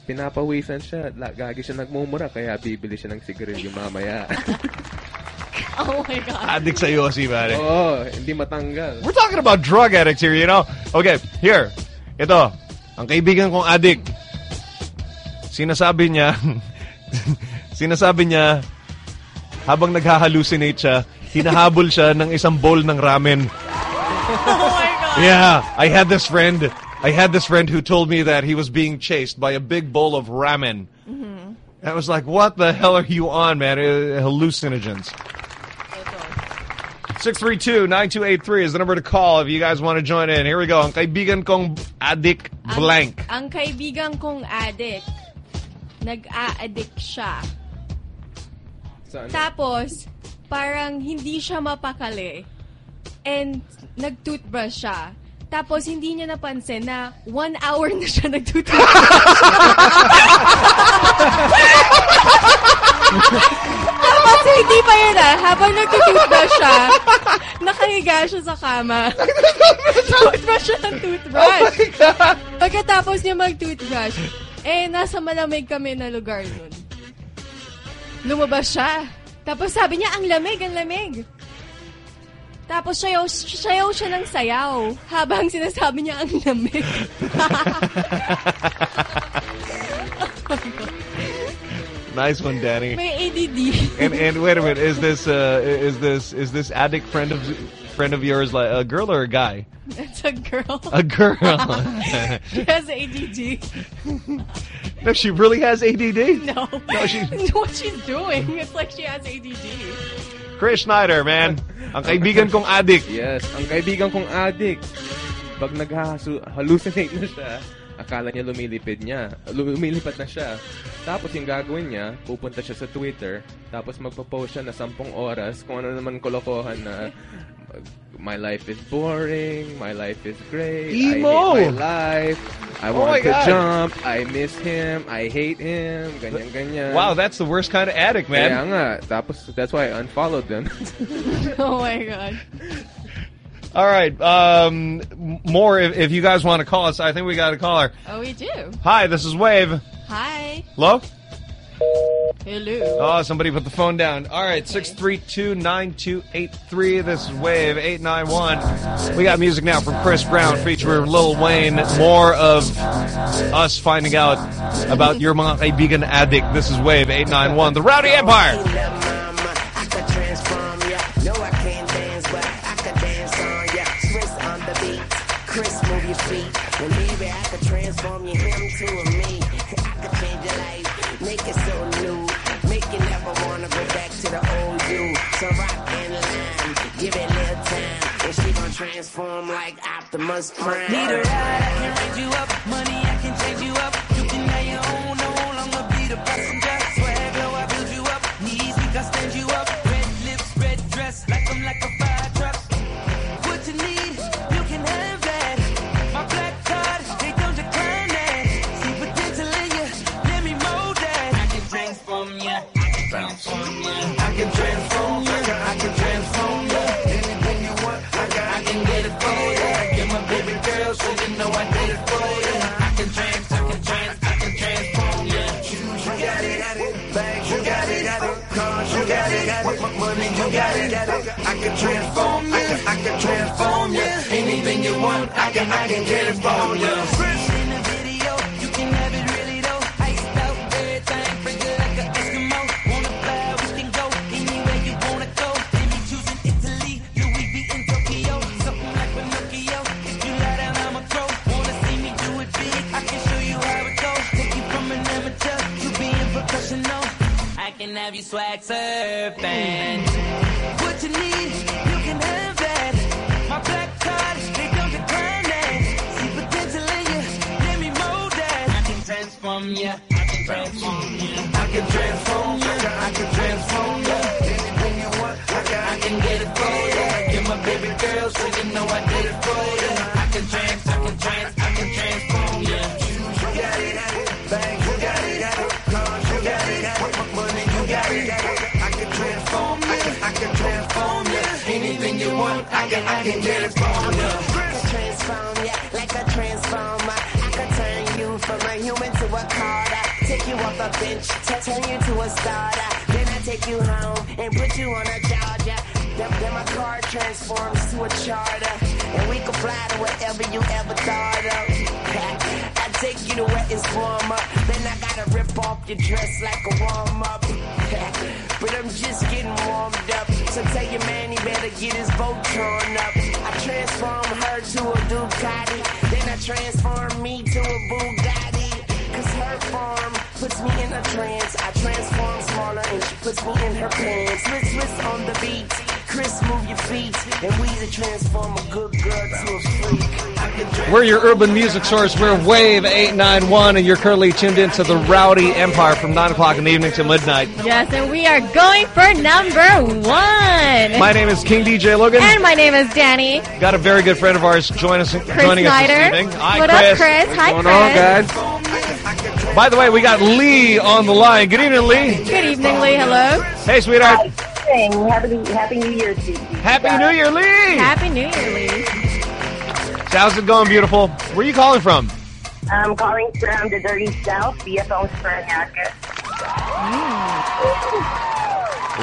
pinapawisan siya. La- Gagi siya nagmumura, kaya bibili siya ng sigarilyo mamaya. [laughs] Oh my God. addict sa Yossi, pare. Oo, hindi matanggal. We're talking about drug addicts here, you know? Okay, here. Ito. Ang kaibigan kong addict. Sinasabi niya, [laughs] sinasabi niya, habang naghahalucinate siya, hinahabol siya ng isang bowl ng ramen. [laughs] Oh my God. Yeah, I had this friend. I had this friend who told me that he was being chased by a big bowl of ramen. Mhm. I was like, what the hell are you on, man? Uh, hallucinogens. 632-9283 is the number to call if you guys want to join in. Here we go. Ang kaibigan kong addict blank. Ang kaibigan kong addict, nag-a-addict siya. Saan? Tapos, parang hindi siya mapakali. And nag-toothbrush siya. Tapos, hindi niya napansin na one hour na siya nag-toothbrush. [laughs] Tapos, hindi pa yun ah. Habang nag-toothbrush siya, nakahiga siya sa kama. toothbrush siya ng toothbrush. Pagkatapos niya mag-toothbrush, eh, nasa malamig kami na lugar nun. Lumabas siya. Tapos sabi niya, ang lamig, ang lamig. Tapos sayaw, sayaw siya ng sayaw habang sinasabi niya ang lamig. [laughs] Nice one, Danny. May ADD. And and wait a minute, is this uh is this is this addict friend of friend of yours like a girl or a guy? It's a girl. A girl. [laughs] she has ADD. [laughs] no, she really has ADD. No. No, she- [laughs] what she's doing. It's like she has ADD. Chris Schneider, man. Ang kaibigan kong addict. Yes, ang kaibigan kong addict. Pag nag-hallucinate na siya, akala niya lumilipid niya. Lumilipad na siya. Tapos yung gagawin niya, pupunta siya sa Twitter, tapos magpo-post siya na 10 oras kung ano naman kolokohan na my life is boring, my life is great, Emo! I hate my life, I Oh want to God. jump, I miss him, I hate him, ganyan-ganyan. Wow, that's the worst kind of addict, man. Kaya nga, tapos that's why I unfollowed them. [laughs] oh my god. All right. Um, more if, if you guys want to call us. I think we got a caller. Oh, we do. Hi, this is Wave. Hi. Hello? Hello. Oh, somebody put the phone down. All right, 632-9283. This is Wave 891. We got music now from Chris Brown featuring Lil Wayne. More of us finding out about your mom, a vegan addict. This is Wave 891, the Rowdy Empire. I could transform ya. No, I can't dance, but I could dance on ya. Swizz on the beat. Chris, move your feet. And maybe I could transform you him to a transform like Optimus Prime. Need a ride, I can raise you up. Money, I can change you up. You can have your own, no longer be the passenger. I can, I can get it from you. Your urban music source. We're Wave 891, and you're currently tuned into the Rowdy Empire from 9 o'clock in the evening to midnight. Yes, and we are going for number one. My name is King DJ Logan. And my name is Danny. Got a very good friend of ours join us, Chris joining Schneider. us this evening. Hi, what Chris. up, Chris? Hi, What's Chris. on, guys? By the way, we got Lee on the line. Good evening, Lee. Good evening, Lee. Hello. Hey, sweetheart. Happy, Happy New Year to you. Happy New Year, Lee. Happy New Year, Lee. So how's it going, beautiful? Where are you calling from? I'm calling from the Dirty South, BFO Spranyaka.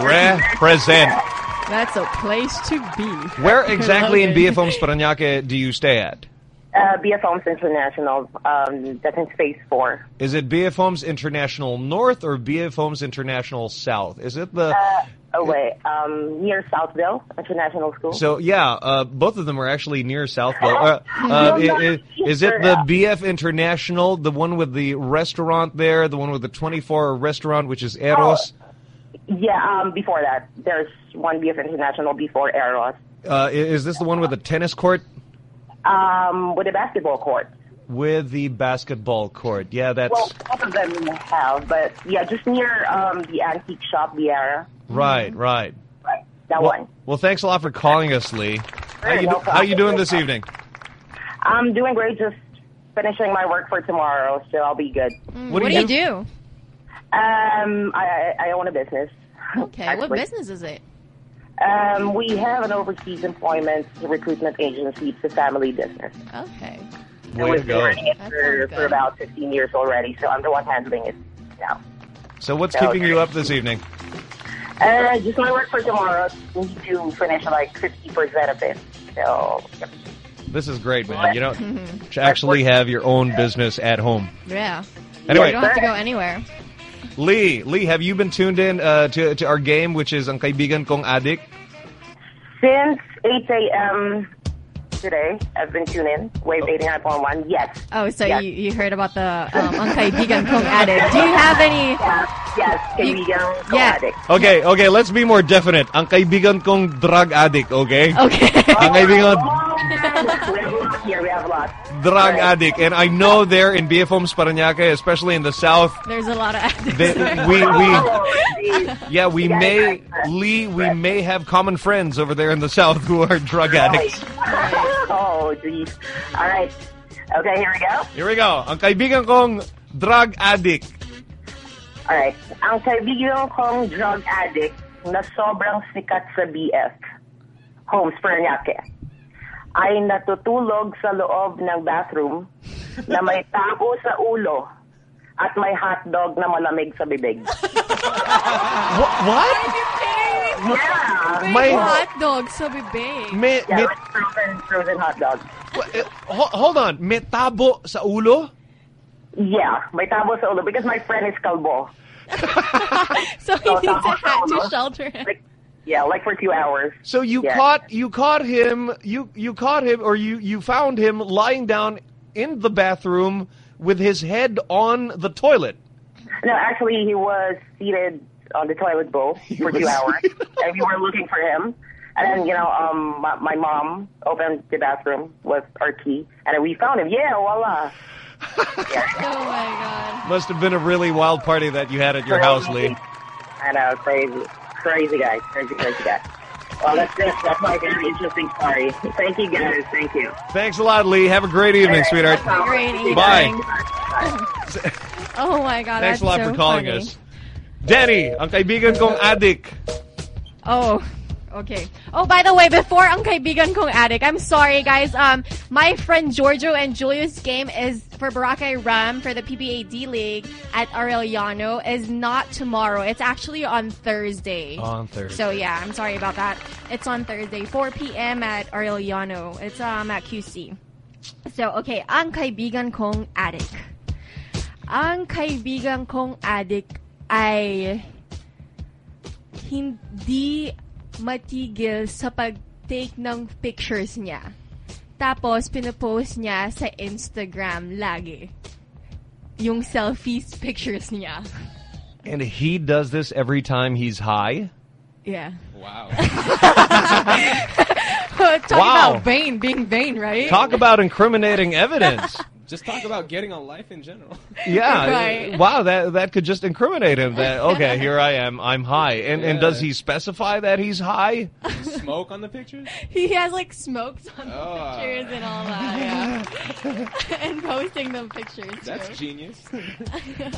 Represent. That's a place to be. Where [laughs] exactly in Logan. BF Homes Paranaque do you stay at? Uh, BF Homes International, um, that's in Space 4. Is it BF Homes International North or BF Homes International South? Is it the Uh, oh, wait, um, near Southville International School. So yeah, uh, both of them are actually near Southville. Uh, [laughs] uh, i- i- is it the BF International, the one with the restaurant there, the one with the 24 restaurant, which is Eros? yeah, um, before that, there's one BF International before Eros, Uh, is this the one with the tennis court? um, with a basketball court. With the basketball court. Yeah, that's Well, both of them have, but yeah, just near um, the antique shop, the era. Right, right. Right. That well, one. Well, thanks a lot for calling us, Lee. How you, no how you doing this evening? I'm doing great, just finishing my work for tomorrow, so I'll be good. What, do you do? Um, I, I I own a business. Okay, what business is it? Um, we have an overseas employment recruitment agency. It's a family business. Okay. And Way we've to been go. running it for, for about 15 years already, so I'm the one handling it now. So what's So- keeping you up this evening? Uh, just my work for tomorrow. We need to finish like 50% of it. So, yep. This is great, man. You don't [laughs] to actually have your own business at home. Yeah. Anyway. You don't have to go anywhere. Lee, Lee, have you been tuned in uh, to, to our game, which is Ang Kaibigan Kong Adik? since 8 a.m. today, I've been tuning in. Wave 89.1. Yes. Oh, so Yes. you, you heard about the um, Ang Kaibigan Kong Addict. Do you have any... Yes, kaibigan kong yeah. addict. Okay, okay, let's be more definite. Ang kaibigan kong drug addict, okay? Okay. Ang [laughs] kaibigan Here we have lots. Drug addict. And I know there in BF Homes Paranaque, especially in the south, There's a lot of addicts. they, we, we, [laughs] yeah, we may, Lee, we may have common friends over there in the south who are drug oh, addicts. oh, geez. All right. Okay, here we go. Here we go. Ang kaibigan kong drug addict. All right. Ang kaibigan kong drug addict na sobrang sikat sa BF, Homes Paranaque, ay natutulog sa loob ng bathroom na may tago sa ulo at may hotdog na malamig sa bibig. What? Yeah. May- hot dog sa bibig. May, Yeah, may, like frozen, frozen hot dog. ho- hold on, may tabo sa ulo? Yeah, may tabo sa ulo because my friend is kalbo. [laughs] so he needs a hat to shelter him. Yeah, like for two hours. So you Yeah. caught you caught him you you caught him or you you found him lying down in the bathroom with his head on the toilet. No, actually, he was seated on the toilet bowl [laughs] for two hours, and we were looking for him. And then, you know, um, my, my mom opened the bathroom with our key, and then we found him. Yeah, voila. [laughs] Oh my god. Must have been a really wild party that you had at your house, Lee. I know, crazy, crazy guy, crazy, crazy guy. Well, that's it. That's my very interesting story. Thank you, guys. Thank you. Thanks a lot, Lee. Have a great evening, sweetheart. Great evening. Bye. [laughs] Oh my god, Thanks that's a lot so for calling funny. us. Danny, ang kaibigan kong adik. Oh, okay. Oh, by the way, before ang kaibigan kong addict, I'm sorry guys. Um, my friend Giorgio and Julius game is for Boracay Rum for the PBA D League at Arellano is not tomorrow. It's actually on Thursday. On Thursday. So yeah, I'm sorry about that. It's on Thursday, 4 p.m. at Arellano. It's um at QC. So okay, ang kaibigan kong addict. Ang kaibigan kong addict ay hindi matigil sa pag-take ng pictures niya. Tapos, pinopost niya sa Instagram lagi. Yung selfies [laughs] pictures niya. And he does this every time he's high? Yeah. Wow. [laughs] Talk Wow. about vain, being vain, right? Talk about incriminating evidence. [laughs] Just talk about getting on life in general. [laughs] Yeah. [laughs] Right. Wow, that that could just incriminate him. That [laughs] okay, here I am. I'm high. And and does he specify that he's high? Smoke on the pictures? He has like smokes on the Oh. pictures and all that, yeah. and posting them pictures That's too. genius.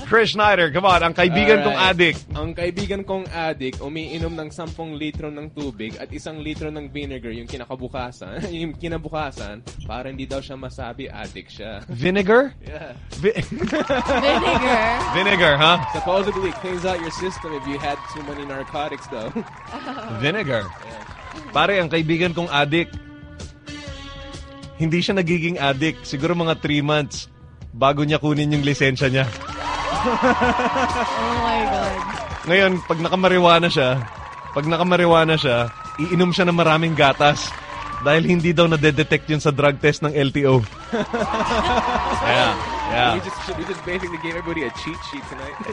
Chris Schneider, come on. Ang kaibigan kong Alright. adik. Ang kaibigan kong adik, umiinom ng 10 litro ng tubig at isang litro ng vinegar yung kinakabukasan, yung kinabukasan, para hindi daw siya masabi adik siya. Vinegar? Yeah. Vi- Vinegar. [laughs] Vinegar, huh? Supposedly it cleans out your system if you had too many narcotics though. Vinegar. Pare, ang kaibigan kong adik, hindi siya nagiging adik. Siguro mga 3 months bago niya kunin yung lisensya niya. Oh my God. Ngayon, pag nakamariwana siya, pag nakamariwana siya, iinom siya ng maraming gatas. Dahil hindi daw nadedetect yun sa drug test ng LTO. [laughs] yeah, yeah. We just we just basically gave everybody a cheat sheet tonight. [laughs]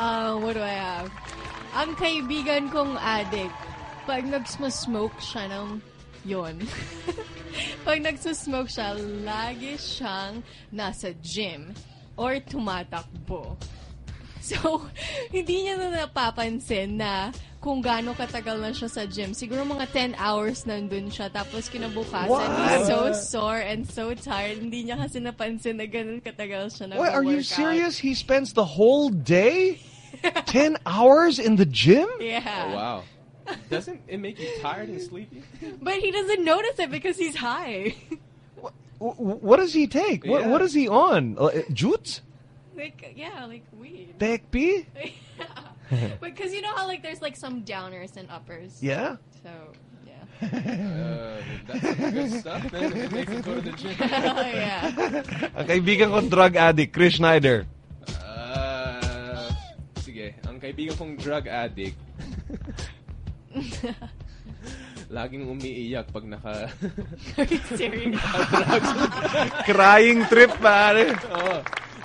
Uh, what do I have? Ang kaibigan kong addict, pag nagsmasmoke siya ng yon. [laughs] pag nagsasmoke siya, lagi siyang nasa gym or tumatakbo. So, [laughs] hindi niya na napapansin na kung gaano katagal na siya sa gym. Siguro mga 10 hours nandun siya. Tapos kinabukasan, What? he's so sore and so tired. Hindi niya kasi napansin na ganun katagal siya What, are you serious? He spends the whole day? 10 [laughs] hours in the gym? Yeah. Oh, wow. Doesn't it make you tired and sleepy? But he doesn't notice it because he's high. W- what does he take? What, Yeah. what is he on? Uh, Jutes? Like, yeah, like weed. Tekpi? [laughs] Because you know how like there's like some downers and uppers. Yeah? So yeah. [laughs] Uh, that's good stuff. Then it makes you go to the gym. [laughs] yeah. Ang kaibigan kong drug addict, Chris Schneider. Uh, sige, ang kaibigan kong drug addict, laging umiiyak pag naka... Are you serious? Crying trip, pare. Oo.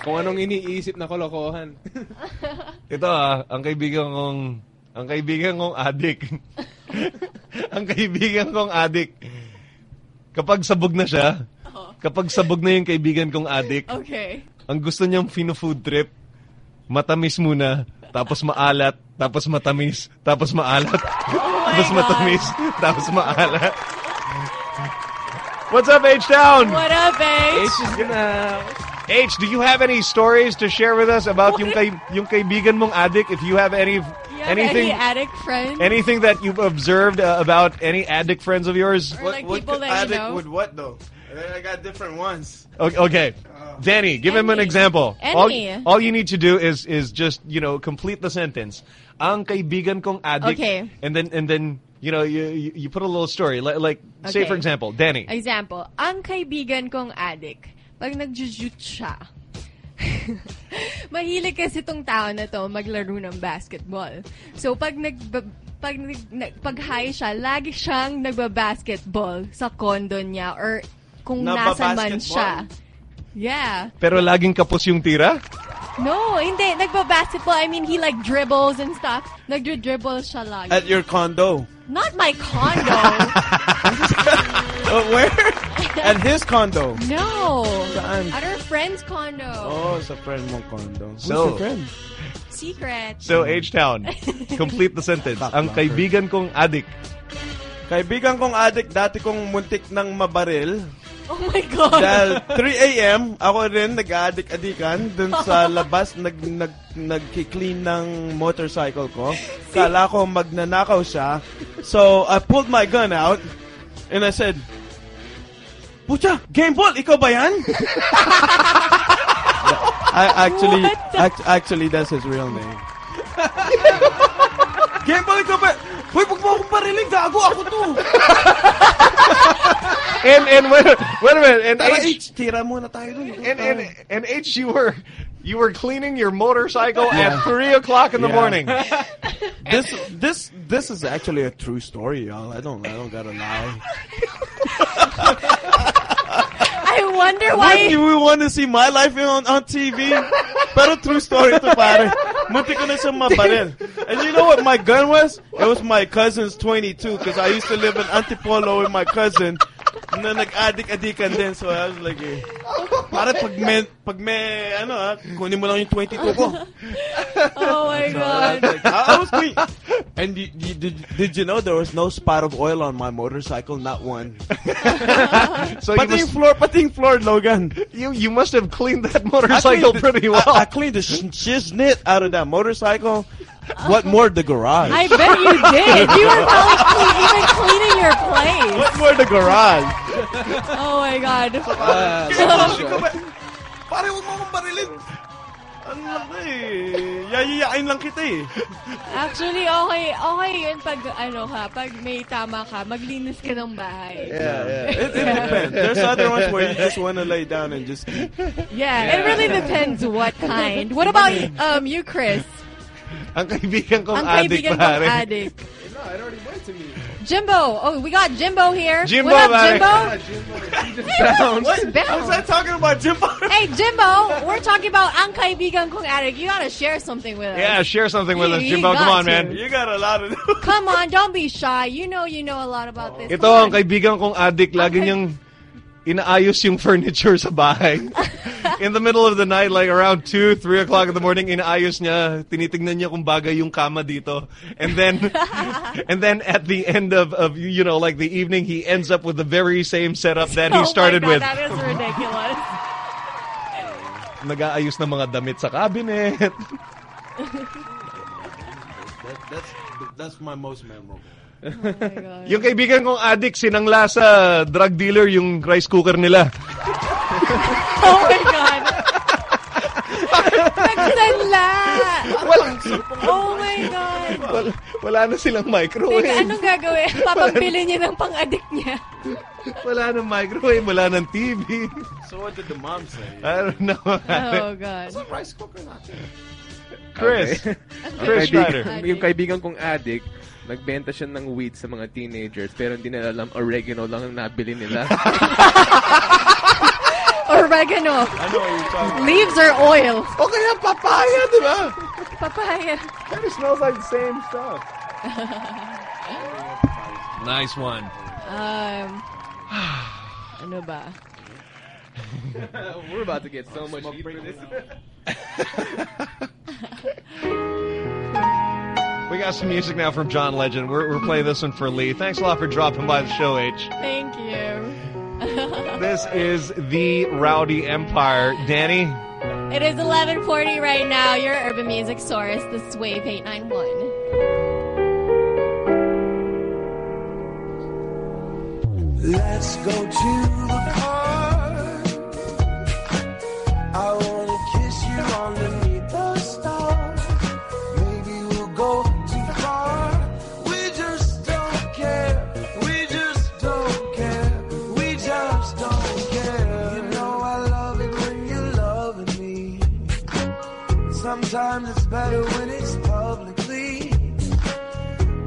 Kung anong iniisip na kalokohan. [laughs] Ito ah, ang kaibigan kong ang kaibigan kong adik. [laughs] ang kaibigan kong adik. Kapag sabog na siya, kapag sabog na yung kaibigan kong adik, Okay. ang gusto niyang fino-food trip, matamis muna, tapos maalat, tapos matamis, tapos maalat, [laughs] tapos God. matamis, tapos maalat. What's up, H-Town? What up, H? H is gonna... H, do you have any stories to share with us about yung kay, [laughs] yung kaibigan mong addict? If you have any You have anything any addict friends? anything that you've observed uh, about any addict friends of yours? Or like people that you know? with what though? I got different ones. Okay, okay. Danny, give him an example. All, Any. all you need to do is is just, you know, complete the sentence. ang kaibigan kong addict. Okay. And then, and then, you know, you, you, you put a little story. Like, like say for example, Danny. Example, ang kaibigan kong addict, pag nag-jujut siya, [laughs] mahilig kasi tong tao na to maglaro ng basketball. So pag nag pag nag- nag- pag high siya, lagi siyang nagba-basketball sa condo niya or kung nasa man siya. Yeah. Pero laging kapos yung tira? No, hindi. Nagba-basketball. I mean, he like dribbles and stuff. Nagdri-dribble siya lagi. At your condo. Not my condo. [laughs] Uh, where? At his condo. no. Saan? At our friend's condo. Oh, sa friend mong condo. Who's So- your friend? Secret. So, H-Town, complete the sentence. Ang kaibigan kong addict. Kaibigan kong addict, dati kong muntik ng mabaril. [laughs] Oh my God. Dahil 3 a.m., ako rin nag-addict-adikan dun sa [laughs] labas, nag, nag, nag-clean ng motorcycle ko. Kala ko magnanakaw siya. So, I pulled my gun out and I said, Pucha, Game Ball, ikaw ba yan? [laughs] I actually, act, actually, that's his real name. Game Ball, ikaw ba? Hoy, huwag mo akong pariling, gago ako to. And, and wait, wait a minute. And Tara, H, H, tira muna tayo dun. and, and, and H, you were, you were cleaning your motorcycle Yeah. at 3 o'clock in the Yeah. morning. [laughs] this this this is actually a true story, y'all. I don't I don't gotta lie. [laughs] I wonder Why you want to see my life on on TV? Pero true story to pare. Munti ko na siyang mabaril. And you know what my gun was? It was my cousin's 22 because I used to live in Antipolo with my cousin. Na nag-addict-addican din. So I was like, eh, pare pag may, pag may, ano ah, kunin mo lang yung 22 ko. Oh my [laughs] So I God. was like, I I was clean. And you, you, did, did you know there was no spot of oil on my motorcycle? Not one. [laughs] So you pati must- yung floor, pati yung floor, Logan. You you must have cleaned that motorcycle cleaned the- pretty well. I, I cleaned the shiznit out of that motorcycle. What more, the garage? I bet you did. You were probably cle- even cleaning your place. What more, the garage? Oh my God. Pare, huwag mo akong barilin. Ano lang na eh. Yayayain lang kita eh. Actually, okay, okay yun pag, ano ka, pag may tama ka, maglinis ka ng bahay. Yeah, yeah. It, it depends. There's other ones where you just want to lay down and just eat. Yeah, it really depends what kind. What about um you, Chris? [laughs] Ang kaibigan kong Ang addict, kaibigan pare. kong addict. No, it already went to me. Jimbo. Oh, we got Jimbo here. Jimbo, what up, pare. Jimbo? What? Bounce. How's that talking about Jimbo? Hey, Jimbo, we're talking about ang kaibigan kong addict. You gotta share something with us. Yeah, share something with You- us, you Jimbo. Come got on, man. You got a lot of Come on, don't be shy. You know you know a lot about oh. this. Ito Come ang on. kaibigan kong addict. Lagi niyang inaayos yung furniture sa bahay. [laughs] In the middle of the night, like around 2, 3 o'clock in the morning, inaayos niya, tinitingnan niya kung bagay yung kama dito. And then, [laughs] and then at the end of, of, you know, like the evening, he ends up with the very same setup that Oh he my started God, with. That is ridiculous. [laughs] Nag-aayos ng mga damit sa cabinet. That, that's that's my most memorable. Yung kaibigan kong addict, sinangla sa drug dealer yung rice cooker nila. [laughs] Oh my God. Nagsanla. Oh my God. Wala, wala na silang microwave. Teka, anong gagawin? [laughs] Papampili niya ng pang-addict niya. Wala nang microwave, wala nang TV. So what did the mom say? I don't know. Oh God. A rice cooker natin? Chris. Okay. Chris Schneider. Yung kaibigan kong addict, nagbenta siya ng weed sa mga teenagers pero hindi nila alam oregano lang ang nabili nila. [laughs] Oregano. I know what you're talking Leaves or oil? O kaya papaya, di ba? Papaya. Kind of smells like the same stuff. [laughs] Nice one. Um, [sighs] ano ba? [laughs] We're about to get so much heat for this. We got some music now from John Legend. We're, we're playing this one for Lee. Thanks a lot for dropping by the show, H. Thank you. [laughs] This is the Rowdy Empire. Danny, It is 11:40 right now. Your urban music source. This is Wave 891. Let's go to the car. Sometimes it's better when it's publicly.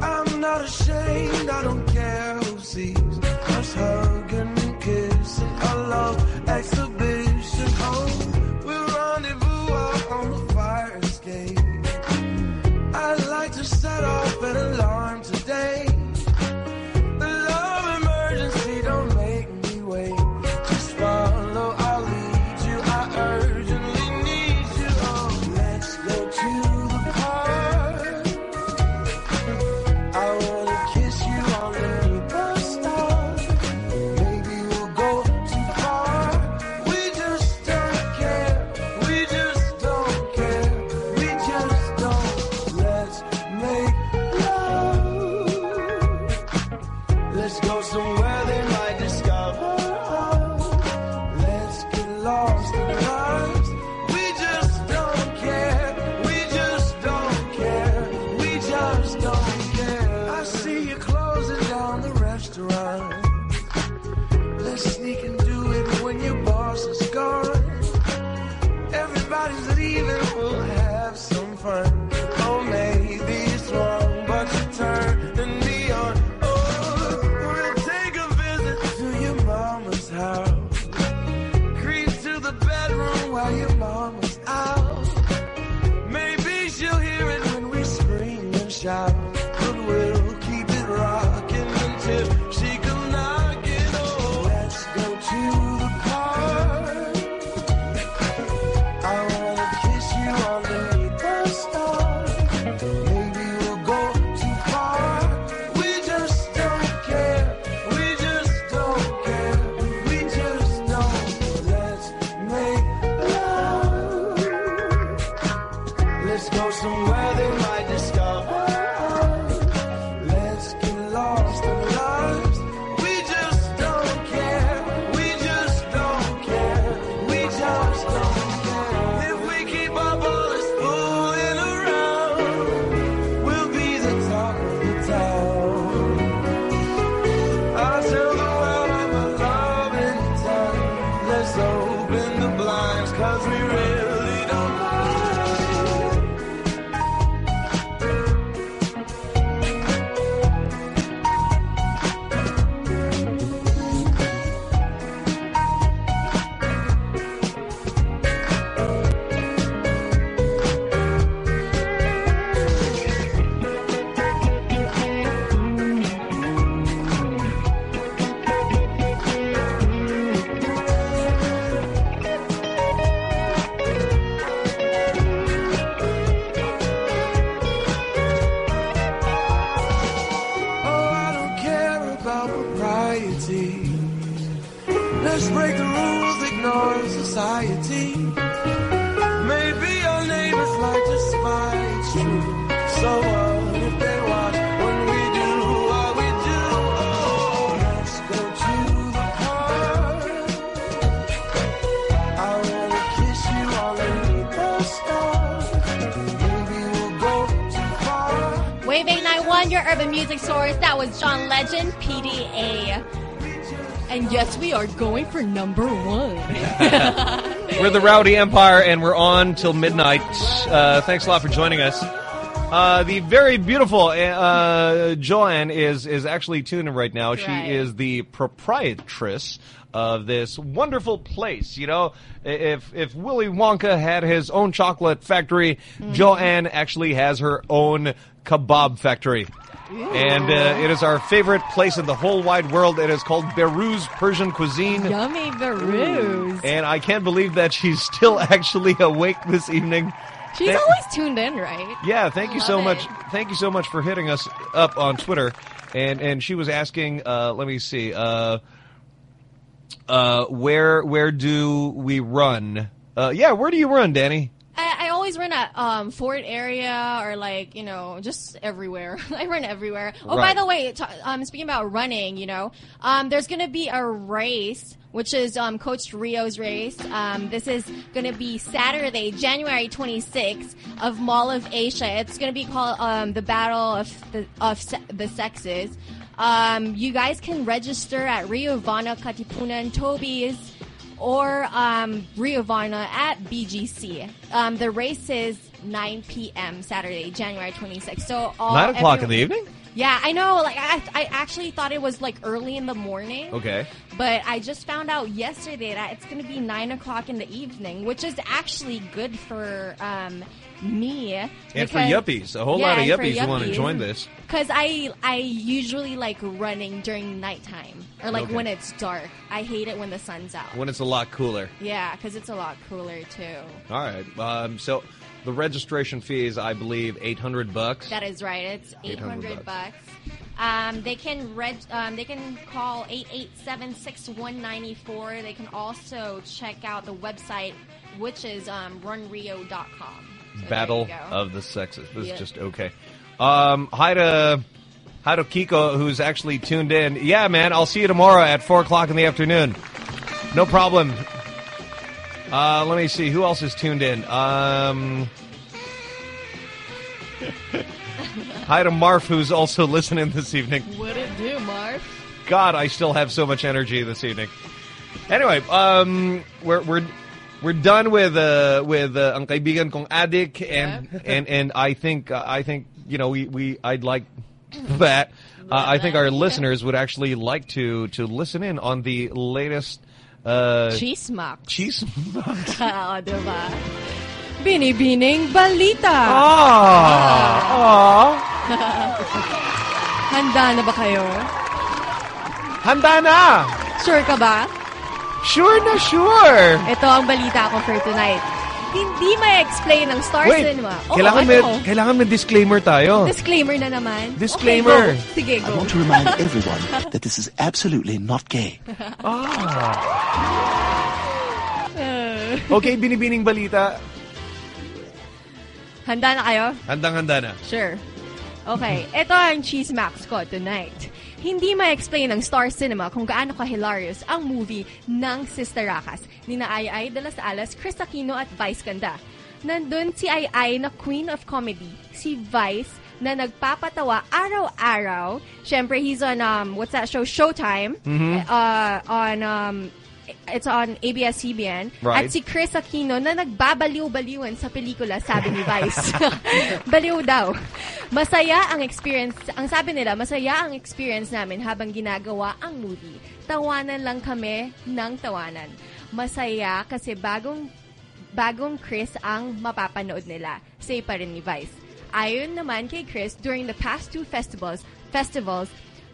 I'm not ashamed, I don't care who sees us hugging Legend, PDA. And yes, we are going for number one. [laughs] We're the Rowdy Empire, and we're on till midnight. Uh, thanks a lot for joining us. Uh, the very beautiful uh, Joanne is is actually tuning right now. She is the proprietress of this wonderful place. You know, if if Willy Wonka had his own chocolate factory, Mm-hmm. Joanne actually has her own kebab factory. And uh, it is our favorite place in the whole wide world. It is called Behrouz Persian Cuisine. Yummy Behrouz. And I can't believe that she's still [laughs] actually awake this evening. She's Thank- always tuned in, right? yeah, thank you so it. much. Thank you so much for hitting us up on Twitter. And and she was asking, uh, let me see, uh, uh, where where do we run? Uh, yeah, where do you run, Danny? I, I always run at um, Fort area or like you know just everywhere. [laughs] I run everywhere. Oh, Right. by the way, um, speaking about running, you know, um, there's gonna be a race. Which is um, Coach Rio's race. Um, this is going to be Saturday, January 26th of Mall of Asia. It's going to be called um, the Battle of the of se- the Sexes. Um, you guys can register at Rio Vana Katipunan Toby's or um, Rio Varna at BGC. Um, the race is 9 p.m. Saturday, January 26th. So all Nine o'clock in the evening? Yeah, I know. Like I, I actually thought it was like early in the morning. Okay. But I just found out yesterday that it's going to be nine o'clock in the evening, which is actually good for um, me. And for yuppies, a whole lot of yuppies who want to join this. Because I I usually like running during nighttime or like Okay. when it's dark. I hate it when the sun's out. When it's a lot cooler. Yeah, because it's a lot cooler too. All right. Um, so the registration fee is, I believe, eight hundred bucks. That is right. It's eight hundred bucks. Um, they can reg- um, they can call 887-6194. They can also check out the website, which is um, runrio.com. So Battle there you go. of the sexes. This Yeah. is just okay. Um, hi to hi to Kiko, who's actually tuned in. Yeah, man, I'll see you tomorrow at four o'clock in the afternoon. No problem. Uh, let me see who else is tuned in. Um, [laughs] hi to Marf, who's also listening this evening. What it do, Marf? God, I still have so much energy this evening. Anyway, um, we're we're we're done with uh, with uh, ang kaibigan kong addict, and and and I think uh, I think you know we we I'd like [laughs] that. Uh, I think our listeners would actually like to to listen in on the latest uh, Chismak. Chismak. [laughs] Oo, diba? Binibining balita. Ah! [laughs] Handa na ba kayo? Handa na! Sure ka ba? Sure na sure! Ito ang balita ko for tonight. Hindi ma-explain ng Star Wait, Cinema. Oo, kailangan ano? may kailangan may disclaimer tayo. Disclaimer na naman. Disclaimer. Okay, go. Sige, I go. want to remind everyone that this is absolutely not gay. [laughs] Ah. [laughs] Okay, binibining balita. Handa na kayo? Handang-handa na. Sure. Okay, ito ang cheese max ko tonight. Hindi ma-explain ng Star Cinema kung gaano ka-hilarious ang movie ng Sister Rakas ni na Ay de las Alas, Chris Aquino at Vice Ganda. Nandun si Ay Ay na Queen of Comedy, si Vice na nagpapatawa araw-araw. Siyempre, he's on, um, what's that show? Showtime. Mhm. Uh, on, um, it's on ABS-CBN. Right. At si Chris Aquino na nagbabaliw-baliwan sa pelikula, sabi ni Vice. [laughs] Baliw daw. Masaya ang experience, ang sabi nila, masaya ang experience namin habang ginagawa ang movie. Tawanan lang kami ng tawanan. Masaya kasi bagong bagong Chris ang mapapanood nila. Say pa rin ni Vice. Ayon naman kay Chris, during the past two festivals, festivals,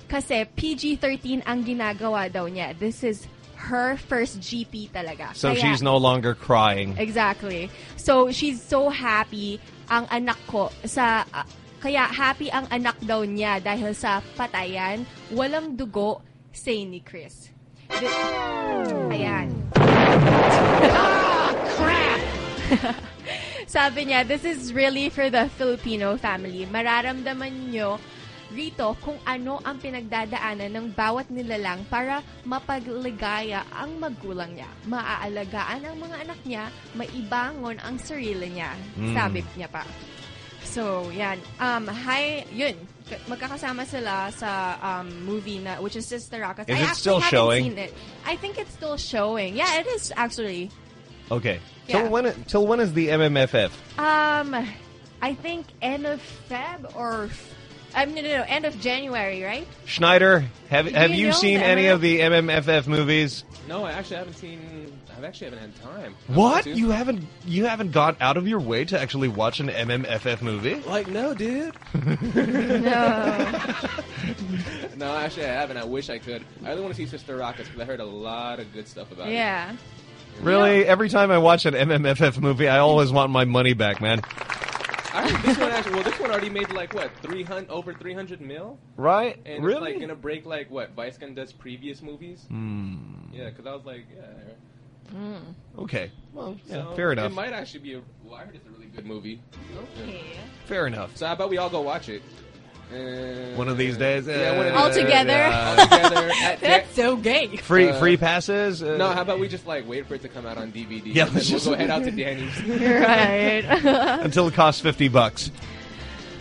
kasi PG-13 ang ginagawa daw niya. This is her first GP talaga. So Kaya- she's no longer crying. Exactly. So, she's so happy ang anak ko sa... ah, kaya happy ang anak daw niya dahil sa patayan, walang dugo, say ni Chris. Di- Ayan. [laughs] crap! [laughs] Sabi niya, this is really for the Filipino family. Mararamdaman nyo rito kung ano ang pinagdadaanan ng bawat nilalang para mapagligaya ang magulang niya. Maaalagaan ang mga anak niya, maibangon ang sarili niya. Mm. Sabi niya pa. So, yan. Um, hi, yun. Magkakasama sila sa um, movie na, which is Sister Rakas. Is I it still showing? Seen it. I think it's still showing. Yeah, it is actually. Okay. Yeah. Till when? Till when is the MMFF? Um, I think end of Feb or I mean, no, no, no, end of January, right? Schneider, have Do have you you seen the any of the MMFF movies? No, I actually haven't seen. I actually haven't had time. I What? You haven't you haven't got out of your way to actually watch an MMFF movie? Like no, dude. [laughs] no. no, actually, I haven't. I wish I could. I really want to see Sisterakas because I heard a lot of good stuff about it. Yeah. Really? Every time I watch an MMFF movie, I always want my money back, man. I heard this one actually. Well, this one already made like what three hundred over three hundred mil. Right? And really? it's like gonna break like what Vice Ganda's previous movies. Hmm. Yeah, because I was like, yeah. Okay. Well, yeah, So, fair enough. It might actually be a. Well, I heard it's a really good movie. Okay. Fair enough. So how about we all go watch it? Uh, One of these days. Yeah, uh, All these- together? [laughs] All together. At- That's so gay. [laughs] Free Uh, free passes? Uh, no, how about we just like wait for it to come out on DVD? Yeah, and then let's we'll just- go head out to Danny's. [laughs] Right. until it costs 50 bucks.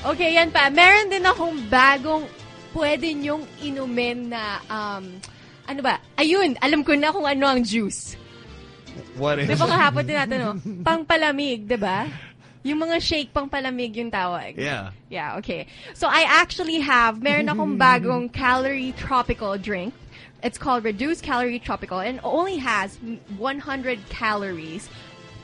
Okay, yan pa. Meron din akong bagong pwede nyong inumin na, um, ano ba? Ayun, alam ko na kung ano ang juice. What is Di ba kahapon din natin, no? Pangpalamig, di ba? Yung mga shake pang palamig yung tawag. Yeah. Yeah, okay. So I actually have, meron akong [laughs] bagong calorie tropical drink. It's called Reduced Calorie Tropical and only has 100 calories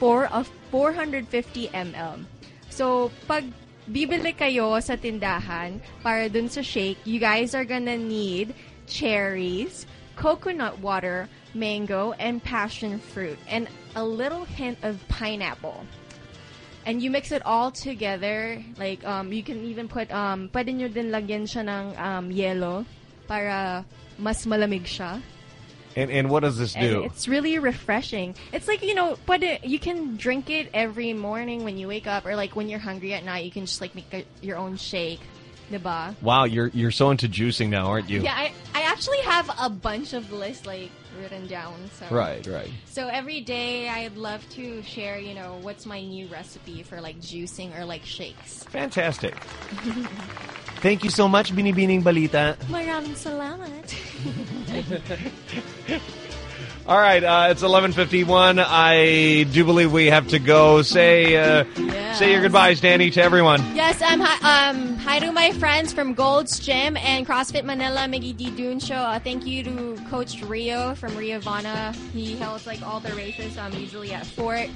for a 450 ml. So, pag bibili kayo sa tindahan para dun sa shake, you guys are gonna need cherries, coconut water, mango, and passion fruit, and a little hint of pineapple. And you mix it all together. Like, um, you can even put, um, pwede nyo din lagyan siya ng um, yellow para mas malamig siya. And and what does this And do? it's really refreshing. It's like, you know, pwede, you can drink it every morning when you wake up or like when you're hungry at night, you can just like make a, your own shake. Diba? Wow, you're you're so into juicing now, aren't you? Yeah, I, I actually have a bunch of lists like written down. So Right, right. So every day I'd love to share, you know, what's my new recipe for like juicing or like shakes. Fantastic. [laughs] Thank you so much, Binibining Balita. Maraming salamat. [laughs] All right, uh, it's 11:51. I do believe we have to go. Say uh, say your goodbyes, Danny, to everyone. Yes, um, hi, um, hi to my friends from Gold's Gym and CrossFit Manila, Miggy D Dune Show. Uh, thank you to Coach Rio from Rio Vana. He holds like all the races. So I'm usually at Fort.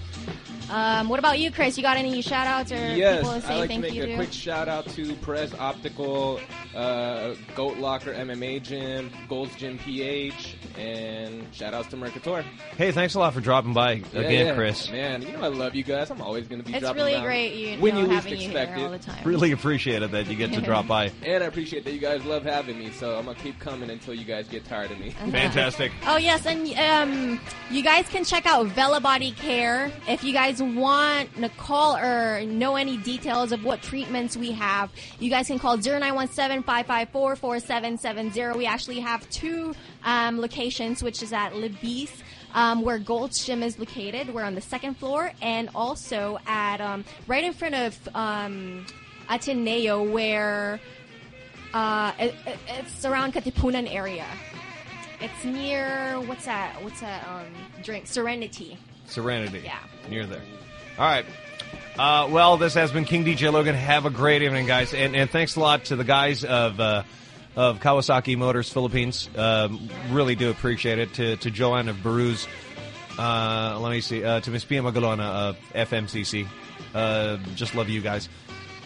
Um, what about you, Chris? You got any shout outs or Yes, people to I say like to thank make you a to? quick shout out to Perez Optical, uh, Goat Locker MMA Gym, Gold's Gym PH, and shout outs to Mercator. Hey, thanks a lot for dropping by Yeah, again, yeah. Chris. Man, you know I love you guys. I'm always going to be It's dropping really down great, you when know, you least having you expect here it. all the time. Really appreciate it that you get to [laughs] drop by. And I appreciate that you guys love having me, so I'm gonna keep coming until you guys get tired of me. [laughs] Fantastic. [laughs] Oh yes, and um, you guys can check out Vela Body Care if you guys want to call or know any details of what treatments we have. You guys can call 0917-554-4770. We actually have two um, locations, which is at Libis. Um, where Gold's Gym is located. We're on the second floor, and also at um, right in front of um, Ateneo, where uh, it, it- it's around Katipunan area. It's near what's that? What's that um, drink? Serenitea. Serenitea. Yeah. Near there. All right. Uh, well, this has been King DJ Logan. Have a great evening, guys, and, and thanks a lot to the guys of uh, of Kawasaki Motors Philippines. Um, really do appreciate it. To to Joanne of Behrouz. Uh, let me see. Uh, to Miss Pia Magalona of FMCC. Uh, just love you guys.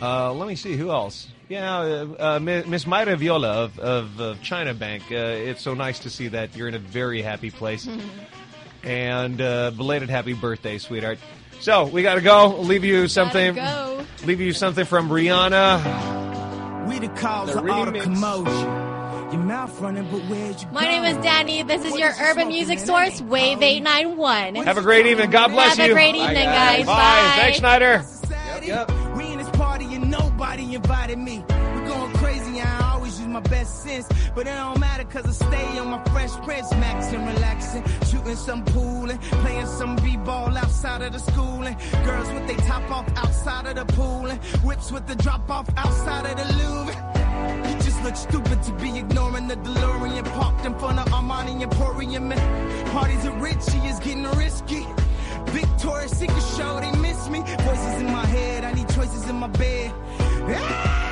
Uh, let me see who else. Yeah, uh, uh, Miss Mayra Viola of, of, of China Bank. Uh, it's so nice to see that you're in a very happy place [laughs] and uh, belated happy birthday, sweetheart. So we got to go. Leave you something. go. Leave you something from Rihanna. We the cause The of all the commotion. Your mouth running, but where'd you My name is Danny. This is your urban music source, Wave 891. Have a great evening. God bless Have you. Have a great evening, guys. Bye. Bye. Thanks, Schneider. We in this party and nobody invited me. We going crazy, I always use my best sense. But it don't matter cause I stay on my fresh prince. Maxing, relaxing, shooting some pool and playing some b-ball outside of the school. And girls with they top off outside of the pool. And whips with the drop off outside of the Louvre. You just look stupid to be ignoring the DeLorean parked in front of Armani Emporium. And parties are rich, she is getting risky. Victoria's Secret show, they miss me. Voices in my head, I need choices in my bed. Ah,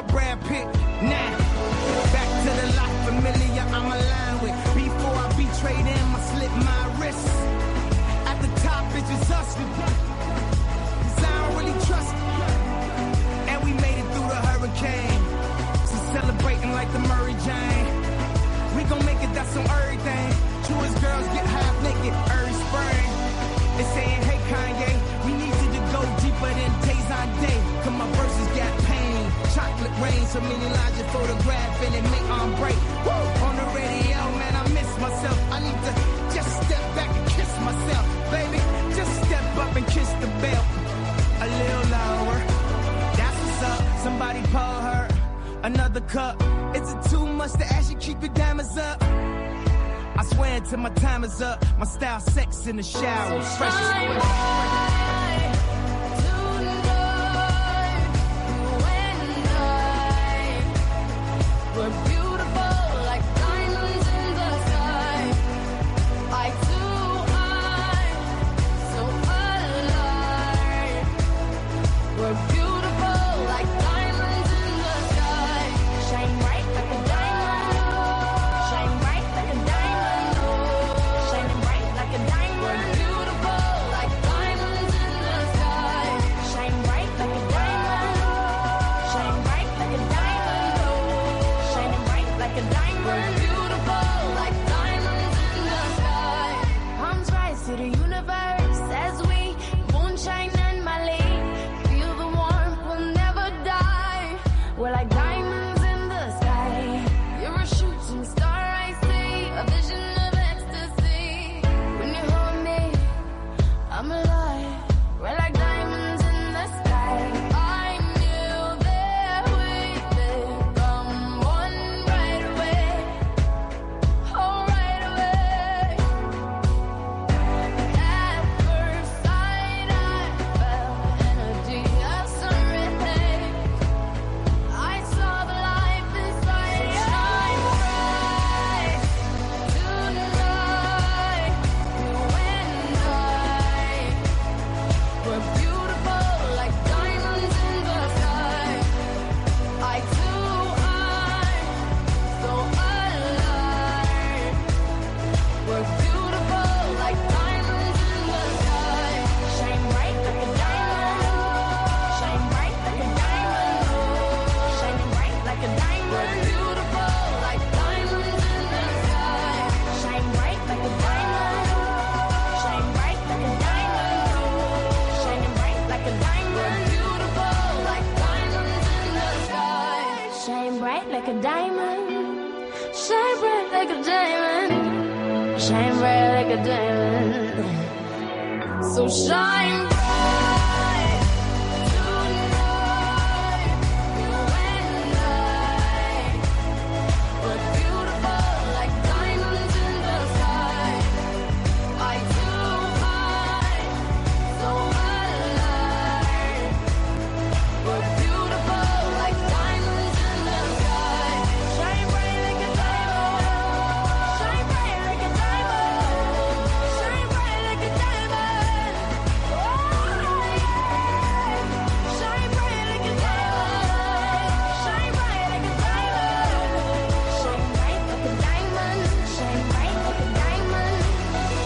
my Brad Pitt. Nah, back to the life familiar I'm aligned with. Before I betrayed him, I slit my wrist. At the top, it's just us. Cause I don't really trust And we made it through the hurricane. So celebrating like the Murray Jane. We gon' make it, that's on everything. Jewish girls get half naked every spring. They saying, hey Kanye, we need you to go deeper than days on day. Cause my verses. Chocolate rain, so many lines you photograph and it make on break. Woo! On the radio, man, I miss myself. I need to just step back and kiss myself. Baby, just step up and kiss the bell. A little lower. That's what's up. Somebody pour her another cup. Is it too much to ask you keep your diamonds up? I swear until my time is up. My style sex in the shower. Fresh We're beautiful